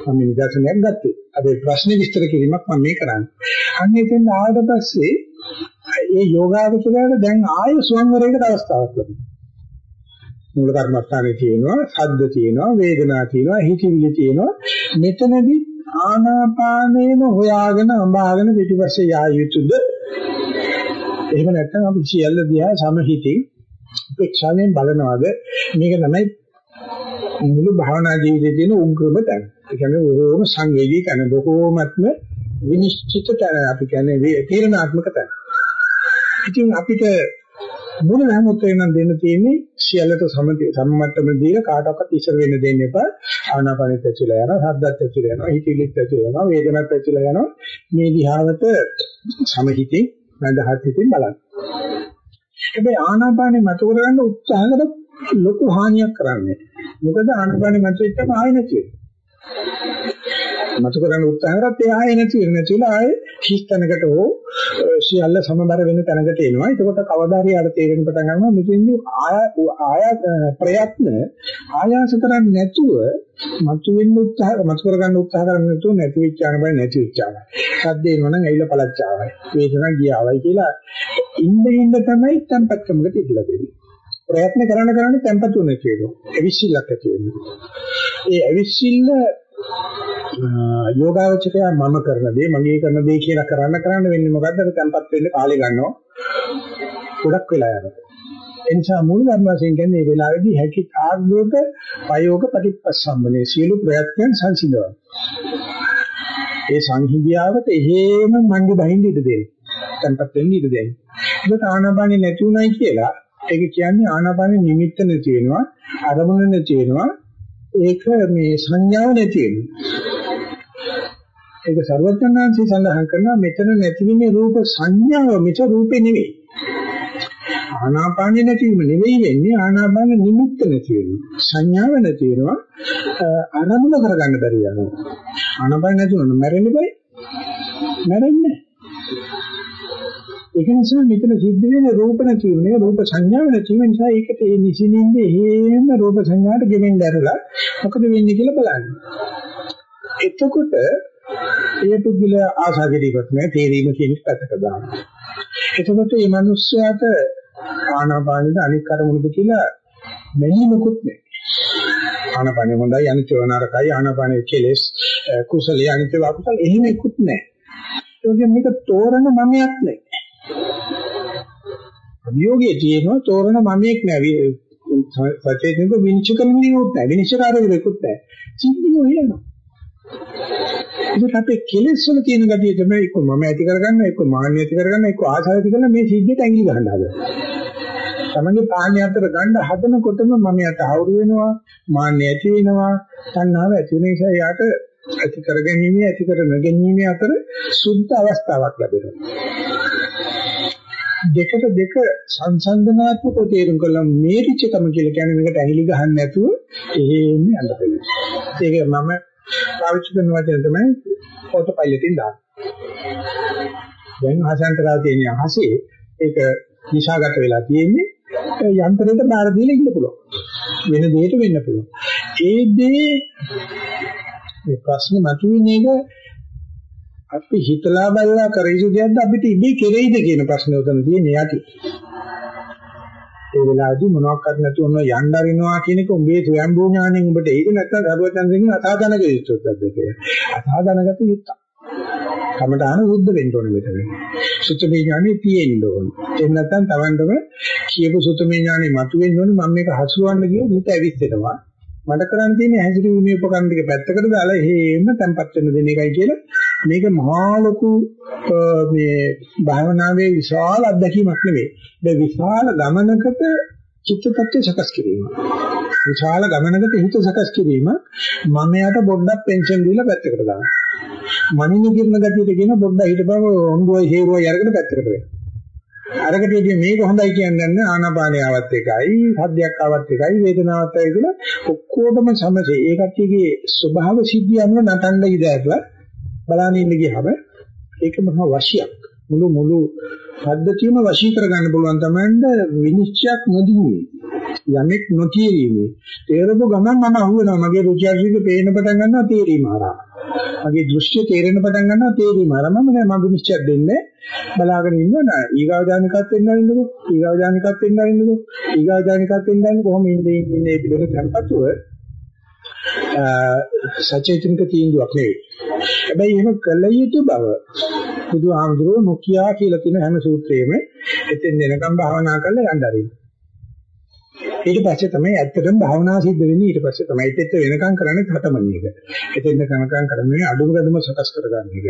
මම නිදර්ශනයක් ගත්තේ. අද ප්‍රශ්නේ විස්තර කිරීමක් මම මේ කරන්නේ. අන්න එතෙන් ආවට පස්සේ ඒ යෝගාවචරයට දැන් ආය ස්වංවරයකට අවස්ථාවක් ලැබෙනවා. මූල කර්මස්ථානේ තියෙනවා, ශබ්ද තියෙනවා, වේදනා තියෙනවා, හිතිවිලි තියෙනවා. මෙතනදී ආනාපානේම හොයාගෙන අඹාගෙන පිටිපස්සේ යා යුතුද? එහෙම නැත්නම් අපි සියල්ල දිහා සමහිතින් උපේක්ෂාවෙන් බලනවාද? මේක තමයි මුළු භාවනා ජීවිතයේ තියෙන උග්‍රම තැන. ඒ කියන්නේ බොහෝම සංවේදී තැන, බොහෝමත්ම විනිශ්චිත තැන. අපි කියන්නේ තීරණාත්මක තැන. ඉතින් අපිට මුල හැමෝත් වෙනන් දෙන්න තියෙන්නේ සියල්ලට සම්මට්ටම දීලා කාටවත් ඉස්සර වෙන්න දෙන්න එපා. ආනාපානෙත් ඇතුළේ යනවා, සද්දත් ඇතුළේ යනවා, හිතවිලිත් ඇතුළේ යනවා, වේදනත් ඇතුළේ යනවා. මේ දිහාවට සමහිතින් නැදහත් හිතින් බලන්න. හැබැයි ආනාපානෙ මත කරගන්න උත්සාහ කරලා ලොකු හානියක් කරන්නේ. මොකද ආනාපානෙ මත වෙච්චම ආයෙ නැති වෙනවා. මත කරගන්න උත්සාහ කරත් ඒ ආයෙ නැති වෙන නැතිලා ආයෙ හිස්තැනකට හෝ සියල්ල සමබර වෙන තැනකට එනවා. එතකොට කවදා හරි අර තේරෙන පටන් ගන්නවා මෙතෙන්දී ආය ප්‍රයත්න ආයාස කරන්නේ නැතුව මතු වෙන්න උත්සාහ මතු කරගන්න උත්සාහ කරන්නේ නැතුව නැති වෙච්ච ආනබයි නැති වෙච්ච ආනයි. සද්දේ එනවනම් ඇවිල්ලා පළච්චාවයි. වේදනාවක් ගියාවයි කියලා ඉන්න ඉන්න තමයි tempatකමකට ඉඳලා දෙන්නේ. ප්‍රයත්න කරන කරන tempatu නැති වෙනවා. අවිශ්සිල්ලක් ඇති වෙනවා. ඒ අවිශ්සිල්ල යෝගාවචකය මම කරන දේ මගේ කරන දේ කියලා කරන්න කරන්න වෙන්නේ මොකද්ද? අර tempත් වෙන්න කාලේ ගන්නවා. ගොඩක් වෙලා යනවා. එනිසා මූල ධර්ම වශයෙන් කියන්නේ මේ වෙලාවේදී හැකි ආග්ලෝක ප්‍රයෝග ප්‍රතිපස්සම්බනේ සියලු ප්‍රයත්නයන් සංසිඳවන. ඒ සංහිඳියාවට එහෙම මන්දි බහින්ද ඉඩ දෙන්න. tempත් වෙන්න ඉඩ දෙන්න. ඒක ආනාපානෙ නැති උනායි කියලා ඒක කියන්නේ ආනාපාන නිමිත්ත නැති වෙනවා, අරමුණ නැති වෙනවා. ඒක මේ සංඥාව නැති වෙනවා. ඒක ਸਰවඥාන්සේ සඳහන් කරනවා මෙතන නැති වෙන්නේ රූප සංඥාව මිස රූපේ නෙවෙයි. ආනාපානෙ නැතිවීම නෙවෙයි වෙන්නේ ආනාපාන නිමිත්ත නැති වෙනවා. සංඥාව නැති වෙනවා. අරමුණ කරගන්න බැරි යනවා. ආනාපාන නැති වුණොත් මැරෙන්න බෑ. මැරෙන්නේ ඒක නිසා මෙතන සිද්ධ වෙන රූප නැතිවෙන්නේ රූප සංඥාව නැතිව නිසා ඒකට ඒ නිසින්ින්ද හේම රූප සංඥාට ගෙවෙන්න ඇරලා මොකද වෙන්නේ කියලා බලන්න. එතකොට ඒ පුදුල ආශා කිරීමක් නෑ තේරීම කියන පැත්තට දානවා. එතකොට මේ මිනිස්යාට ආනාපානෙද අනික් කරමුද කියලා මෙලිමකුත් නෑ. ආනාපානෙ හොඳයි අනිත්‍යව නරකයි ආනාපානෙ කෙලස් කුසලයේ අනිත්‍යව අකුසල එහෙම ඉක්කුත් නෑ. ඒකෙන් මේක තෝරන මමයක් නෑ. අභියෝගයේ තියෙනවා තෝරන මමයක් නෑ. සචේතනික විනිශ්චය කරන නියුත් නෑ. විනිශ්චයකාරයෙකුත් නෑ. සිද්ධිය වෙනවා. ඒක අපේ කෙලෙස් වල තියෙන ගතිය තමයි එක්ක මම ඇති කරගන්න එක්ක මාන්නය ඇති කරගන්න එක්ක ආසාව ඇති කරන මේ සිද්ධියට ඇඟිලි ගන්න හදනවා. තමන්ගේ පාණ්‍ය අතර ගන්න හදනකොටම මම යට අවුරු වෙනවා මාන්නය ඇති වෙනවා තණ්හාව ඇති වෙන නිසා යාට ඇති කරගැනීමේ ඇති කර නොගැනීමේ අතර සුද්ධ අවස්ථාවක් ලැබෙනවා. දෙකට දෙක සංසන්දනාත්මකව තේරුම් කළා මේරිච්චකම කියලා කියන්නේ මේකට ඇහිලි ගහන්න නැතුව එහෙම යන්න බැහැ. ඒක මම පාවිච්චි කරන වචන තමයි ඔටෝ පයිලට්ින් දාන්නේ. දැන් ආසන්තරා තියෙන අහසේ ඒක නිශාගත වෙලා තියෙන්නේ යන්ත්‍රයට බාර දීලා ඉන්න පුළුවන්. වෙන දෙයකට වෙන්න පුළුවන්. ඒ දේ මේ ප්‍රශ්නේ මතුවෙන එක අපි හිතලා බලලා කර යුතු දෙයක්ද අපිට ඉබේ කෙරෙයිද කියන ප්‍රශ්නේ උතන තියෙන්නේ යටි. ඒ වෙලාවේදී මොනවක් කර නැතුව ඔන්න යන්න අරිනවා කියන එක උඹේ ස්වයම්භූ ඥාණයෙන් උඹට ඒක නැත්තම් දරුවචන්දෙන් අසාධනක යුක්තොත්ද කියලා. අසාධනගත යුක්ත. කමඨාන වුද්ධ වෙන්න ඕනේ මෙතන. සුත්තමේ ඥානෙ තියෙන්න ඕනේ. එහෙම නැත්නම් Tamandම කියපු සුත්තමේ ඥානෙ මතුවෙන්න ඕනේ මම මේක හසුරවන්න ගියොත් හිත ඇවිස්සෙනවා. මට කරන්න තියෙන්නේ හැසිරීමේ උපකරණ ටික පැත්තකට දාලා එහෙම තැම්පත් වෙන දෙන එකයි කියලා මේක මහා ලොකු මේ භාවනාවේ විශාල අත්දැකීමක් නෙවෙයි. මේ විශාල ගමනකට චිත්තපත්‍ය සකස් කිරීම. විශාල ගමනකට හිත සකස් කිරීම මම යට පොඩ්ඩක් පෙන්ෂන් දීලා පැත්තකට දානවා. මනින කිරණ ගතියට කියන පොඩ්ඩක් හිටපම ඔන්බෝයි හේරුවයි අරගෙන පැත්තකට වෙනවා. අරකට ඉතින් මේක හොඳයි කියන්නේ නැහැ ආනාපානිය ආවත් එකයි සද්දයක් ආවත් එකයි වේදනාවක් ආවයි කියලා ඔක්කොටම සමසේ ඒ කට්ටියගේ ස්වභාව සිද්ධිය අනුව නටන්න ඉඩ ඇරලා බලන්න ඉන්න ගියහම ඒක මහා වශියක් මුළු මුළු පද්ධතියම වශී කරගන්න පුළුවන් තමයි විනිශ්චයක් නොදීමේ යමෙක් නොතිරීමේ තේරෙපු ගමන් මම අහුවෙනවා මගේ රුචි අරුචික පේන්න පටන් ගන්නවා තේරීම හරහා මගේ දෘෂ්ටිය තේරෙන්න පටන් ගන්නවා තේරීම හරහා මම නෑ මම විනිශ්චයක් දෙන්නේ බලාගෙන ඉන්නවා ඊගාව ඥානිකත් වෙන්න අරින්නකො ඊගාව ඥානිකත් වෙන්න අරින්නකො ඊගාව ඥානිකත් වෙන්න අරින්න කොහොම ඉන්නේ ඉන්නේ පිළිවෙල කරපතුව සචේතනික තීන්දුවක් නෙවෙයි හැබැයි එහෙම කළ යුතු බව බුදුහාමුදුරුවෝ නොකියා කියලා කියන හැම සූත්‍රයේම එතෙන් දෙනකම් භාවනා කරලා යන්න ආරින්න ඊට පස්සේ තමයි ඇත්තටම භාවනා සිද්ධ වෙන්නේ ඊට පස්සේ තමයි ඒත් වෙනකම් කරන්නේ හතමන එක. එතෙන් කනකම් කරන්නේ අඩුම ගඩම සකස් කරගන්න එක.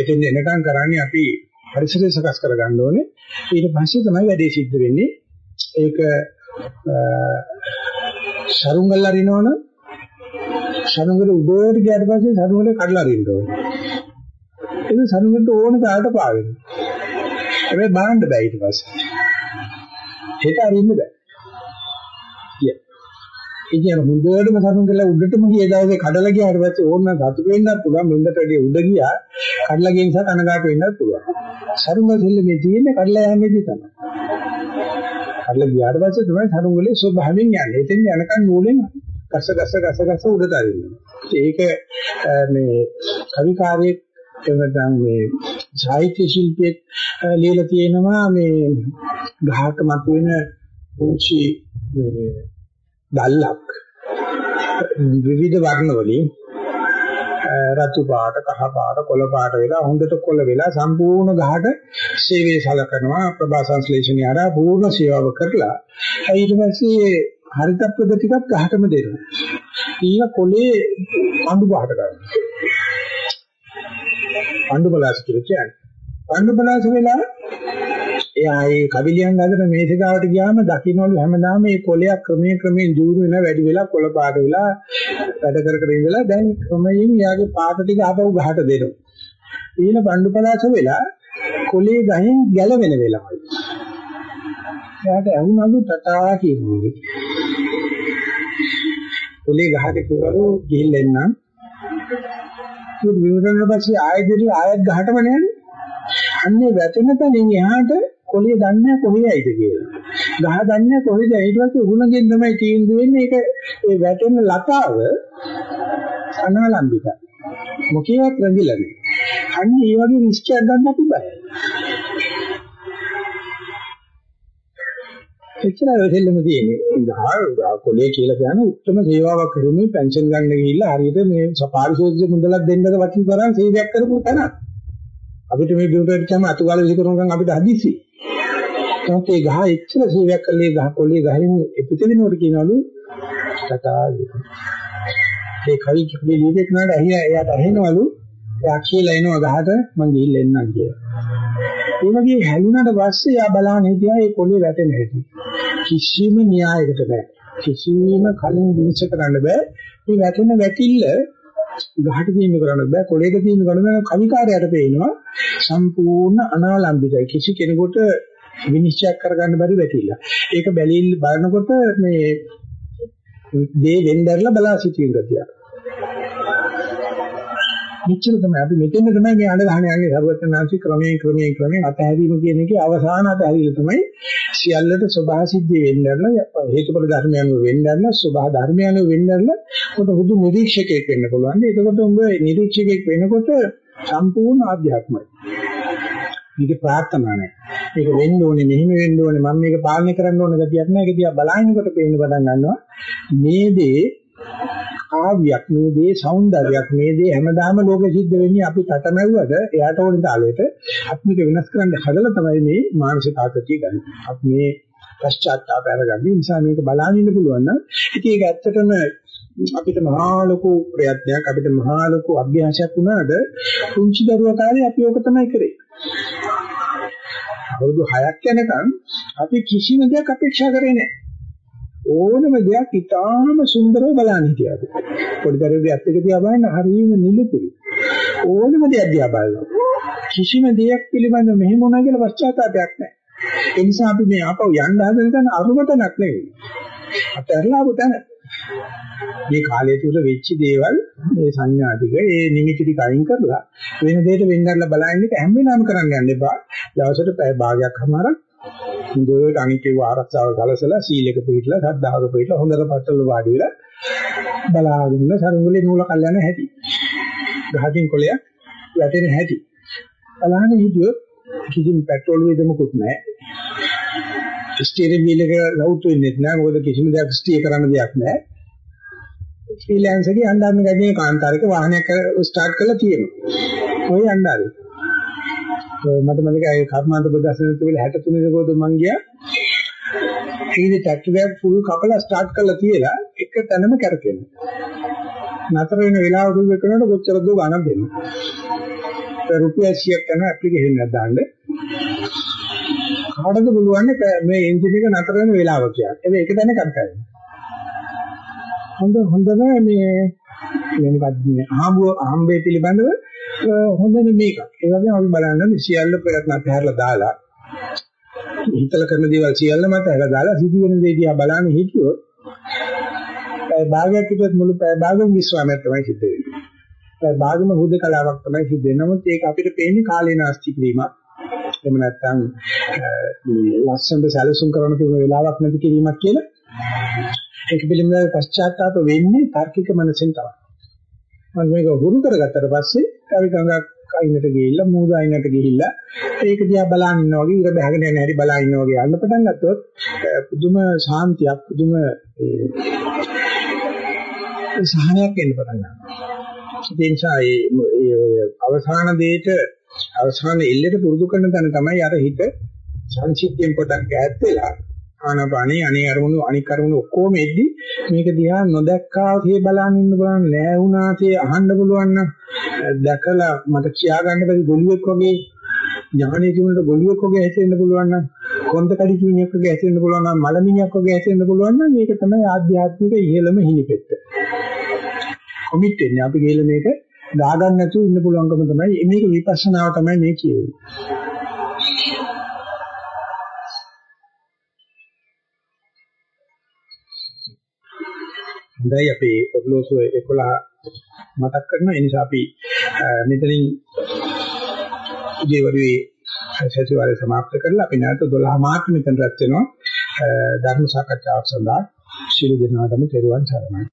එතෙන් එනකම් කරන්නේ අපි පරිසරය සකස් කරගන්න ඕනේ. ඊට පස්සේ තමයි වැඩේ සිද්ධ වෙන්නේ. ඒක සරුංගල් අරිනවනම් සරුංගල උඩට ගියාට පස්සේ සරුංගල කඩලා අරින්න ඕනේ. ඒක සරුංගලට ඕන තාලට පාවෙනවා. හැබැයි බාන්න බෑ ඊට පස්සේ. ඒක අරින්න බෑ. ඒ කියන්නේ හොඳටම සතුන් කරලා උඩටම ගිය දවසේ කඩලා ගියාට පස්සේ ඕන්න සතුට වෙන්නත් පුළුවන් මෙන්නට වැඩිය උඩ ගියා කඩලා ගිය නිසා කනගාට වෙන්නත් පුළුවන්. සරුංග දෙල්ල මේ තියෙන්නේ කඩලා යන්නේදී තමයි. කඩලා ගියාට පස්සේ තමයි සරුංගලේ ස්වභාවයෙන් යන්නේ. එතෙන් යනකන් නූලෙන් ගස ගස ගස ගස උඩට අරිනවා. ඒක මේ කවිකාරයේ එවනම් මේ සාහිත්‍ය ශිල්පියෙක් ලියලා තියෙනවා මේ ගහක මතුවෙන උචි මේ දැල්ලක් විවිධ වර්ණ වලින් රතු පාට කහ පාට කොළ පාට වෙලා හොඳට කොළ වෙලා සම්පූර්ණ ගහට සේවය සලකනවා ප්‍රභා සංශ්ලේෂණය ආරා පූර්ණ සේවාව කරලා ඊට පස්සේ හරිත ප්‍රද ටිකක් ගහටම දෙනවා ඊළ කොලේ පඳු පාට ගන්නවා පඳු බලාස කියලා කියන්නේ පඳු බලාස වෙලා එයා ඒ කවිලියන් අතර මේසෙකාවට ගියාම දකින්නවලු හැමදාම මේ කොලයක් ක්‍රමයෙන් ක්‍රමයෙන් ජූරු වෙන වැඩි වෙලා කොළ පාට වෙලා වැඩ කර කර ඉඳලා දැන් ක්‍රමයෙන් එයාගේ පාට ටික ආපහු ගහට දෙනවා. ඊළ බණ්ඩු පලාස වෙලා කොලේ ගහෙන් ගැලවෙන වෙලාවයි. එයාට ඇහුණලු තටා කියන්නේ. කොලේ ගහට කිව්වලු ගිහිල්ලා එන්නම්. ඒක විවරණ පස්සේ ආයෙත් ආයෙත් ගහටම නෑනේ. අන්නේ වැටෙන තැනින් එහාට කොළේ දන්නේ කොහේයිද කියලා. ගහ දන්නේ කොහෙද ඊට පස්සේ උගුණගෙන් තමයි තීන්දුව වෙන්නේ ඒක ඒ වැටෙන ලතාව අනාලම්බිකයි. මොකේවත් රැඳිලා නෑ. අන්න ඒ වගේ නිශ්චයක් ගන්න අපි බයයි. එච්චරයි දෙල්ලම තියෙන්නේ. කොලේ කියලා කියන්නේ උත්තරම සේවාවක් කරුමේ පෙන්ෂන් ගන්න ගිහිල්ලා හරියට මේ පාරිශෝධිත මුදලක් දෙන්නද වටින තරම් සේවයක් කරපු තැන. අපිට මේ බිමුට ගියාම අතුගාල විසිකරුම් අපිට හදිසි. ඒත් ඒ ගහ එච්චර සේවයක් කළේ ගහ කොලේ ගහෙන් පිට වෙනවට කියනවලු කතා ඒ කවි කිව්වේ ලියපේ කනට ඇහිය එයාට ඇහෙනවලු එයා කියලා එනවා ගහට මං ගිහිල්ලා එන්නම් කියලා. ඒ වගේ හැලුනට පස්සේ යා බලන්න හිටියා ඒ කොලේ වැටෙන හැටි. කිසිම න්‍යායයකට බෑ. කිසිම කලින් විනිශ්චය කරන්න බෑ. මේ වැටෙන වැටිල්ල ගහට තීන්දුව කරන්න බෑ. කොලේට තීන්දුව කරන්න බෑ. කවිකාරයට පේනවා සම්පූර්ණ අනාලම්බිතයි. කිසි කෙනෙකුට විනිශ්චය කරගන්න බැරි වැටිල්ල. ඒක බැලිල් බලනකොට මේ දේ වෙnderලා බලා සිටින ගතියක්. මෙච්චර තමයි අපි මෙතෙන්ද තමයි මේ අඬ ගහන යන්නේ සර්වඥාන්සි ක්‍රමයෙන් ක්‍රමයෙන් ක්‍රමයෙන් අතහැරීම කියන එකේ අවසාන අතහැරීම තමයි සියල්ලට සබහා සිද්ධිය වෙන්නර්ලා හේතුඵල ධර්මයන් වෙන්නර්ලා සබහා ධර්මයන් වෙන්නර්ලා කොට හුදු නිරීක්ෂකයෙක් වෙන්න පුළුවන්. ඒකකොට උඹ නිරීක්ෂකයෙක් වෙනකොට සම්පූර්ණ ආධ්‍යාත්මයි. මේක ප්‍රාර්ථනා නැහැ. මේක වෙන්න ඕනේ මෙහෙම වෙන්න ඕනේ මම මේක පාලනය කරන්න ඕන ගතියක් නැහැ. ඒක දිහා බලනකොට පේන්න පටන් ගන්නවා. මේ දේ කාව්‍යයක් මේ දේ సౌందර්යයක් මේ දේ හැමදාම ලෝකෙ සිද්ධ වෙන්නේ අපි තටමැව්වට එයාට ඕන තාලෙට අපි මේක වෙනස් කරන්න හදලා තමයි මේ මානසික ආතතිය ගන්න. අපි මේ පශ්චාත්තාප අරගන්නේ නිසා මේක බලන්න ඉන්න පුළුවන් නම් ඉතින් ඒක ඇත්තටම අපිට මහා ලොකු ප්‍රයත්නයක් අපිට මහා ලොකු අභ්‍යාසයක් වුණාද කුංචි දරුවා කාලේ අපි ඕක තමයි කරේ. අවුරුදු 6ක් යනකම් අපි කිසිම දෙයක් අපේක්ෂා කරේ නැහැ. ඕනම දෙයක් ඉතාම සුන්දරව බලන්න හිටියද. පොඩි දරුවෙක් ඇත්ත එක දිහා බලන්න හරියම නිලුපුරු. ඕනම දෙයක් දිහා බලනවා. කිසිම දෙයක් පිළිබඳව මෙහෙම වුණා කියලා පශ්චාත්තාවයක් නැහැ. ඒ නිසා අපි මේ ආපහු යන්න හදන තැන අරුමතනක් නෙවෙයි. අතහැරලා ආපු තැන. මේ කාලය තුල වෙච්ච දේවල් මේ සංඥා ටික ඒ නිමිති ටික අයින් කරලා වෙන දෙයකට වෙන්නදලා බලන්න එක හැම වෙලාවෙම කරන්න යන්න එපා. දවසට පැය භාගයක් හමාරක් හොඳට අනිකේව ආරක්ෂාව සැලසලා සීලයක පිළිපදලා සද්ධාවක පිළිපදලා හොඳට පටල වාඩි වෙලා බලාගෙන ඉන්න සරුංගලේ නූල කල්යන හැටි. ගහකින් කොලයක් වැටෙන හැටි. බලහන් හිටියොත් කිසිම පෙට්‍රෝල් වේදමකුත් නැහැ. ස්ටියරින් වීල් එක ලවුත් වෙන්නේ නැහැ. මොකද කිසිම දෙයක් ස්ටිය කරන්න දෙයක් නැහැ. ශ්‍රීලංකාවේ අන්දාම ගගේ කාන්තාරික වාහනයක් ස්ටාර්ට් කරලා තියෙනවා. ওই අන්දාරේ මට මතකයි කර්මාන්ත බුදසන තුල 63 කෝද මං ගියා. ඊදි ටැක්ටර් එක ෆුල් කපලා ස්ටාර්ට් කරලා තියලා එක තැනම කරකිනවා. නතර වෙන වෙලාව දුක කරනකොට කොච්චර දුර ගණන් දෙන්නේ. රුපියල් 100ක් යන ඇප්ලිකේෂන් එකක් දාන්න. කාටද පුළුවන් මේ එන්ජින් එක නතර වෙන වෙලාව කියන්නේ. ඒක එක තැන කරකවන්න. හොඳ හොඳම මේ මේ මොකක්ද මේ ආඹුව ආම්බේ පිළිබඳව හොඳ මේක. ඒ වගේම අපි බලන්න සියල්ල ප්‍රයත්න අතහැරලා දාලා හිතල කරන දේවල් සියල්ලම අතහැරලා දාලා සිදුවෙන දේ දිහා බලන්න හිතුවොත් ඒ භාගයක් පිටත් මුළු භාගෙම විශ්වාසයක් තමයි සිද්ධ වෙන්නේ. ඒ භාගෙම හුදකලාවක් තමයි සිද්ධ වෙන්නේ. නමුත් ඒක අපිට පේන්නේ කාලේ නාස්ති කිරීමක්. එහෙම නැත්නම් ලස්සනට සැලසුම් කරන තුන වෙලාවක් නැති කිරීමක් කියලා ඒක පිළිබඳව පශ්චාත්තාප වෙන්නේ තාර්කික මනසෙන් තමයි. මම මේක හුරු කරගත්තට පස්සේ අපි ගඟක් අයිනට ගිහිල්ලා මූද අයිනට ගිහිල්ලා ඒක දිහා බලන් ඉන්නවා වගේ ඉර බහගෙන යන හැටි බලන් ඉන්නවා වගේ යන්න පටන් ගත්තොත් පුදුම ශාන්තියක් පුදුම සහනයක් එන්න පටන් ගන්නවා. ඒ නිසා මේ අවසාන දෙයට අවසාන එල්ලෙට පුරුදු කරන තැන තමයි අර හිත සංසිද්ධියෙන් පොඩක් ඈත් වෙලා ආනපානේ අනේ අරමුණු අනික් අරමුණු ඔක්කොම එද්දි මේක දිහා නොදැක්කා තිය බලන් ඉන්න බලන්න නෑ වුණා තිය අහන්න පුළුවන් නම් දැකලා මට කියා ගන්න බැරි ගොළුෙක් වගේ ඥානයේ තිබුණට ගොළුෙක් වගේ හැසිරෙන්න පුළුවන් නම් කොන්ද කඩි කිණියක් වගේ හැසිරෙන්න පුළුවන් නම් මලමිණියක් වගේ හැසිරෙන්න පුළුවන් නම් මේක තමයි ආධ්‍යාත්මික ඉහළම හිණිපෙත්ත. කොමිට් වෙන්නේ අපි ගිහලා මේක දාගන්න නැතුව ඉන්න පුළුවන්කම තමයි මේක විපස්සනාව තමයි මේ කියන්නේ. හොඳයි අපේ ඔග්ලෝසෝ 11 මතක් කරනවා. ඒ නිසා අපි මෙතනින් ඉදීවරුවේ සතිವಾರය સમાપ્ત කරලා අපි නැවත 12 මාර්තු මෙතන රැස් වෙනවා ධර්ම සාකච්ඡාවක් සඳහා ශිරු දිනාටම පෙරවන් සරණයි.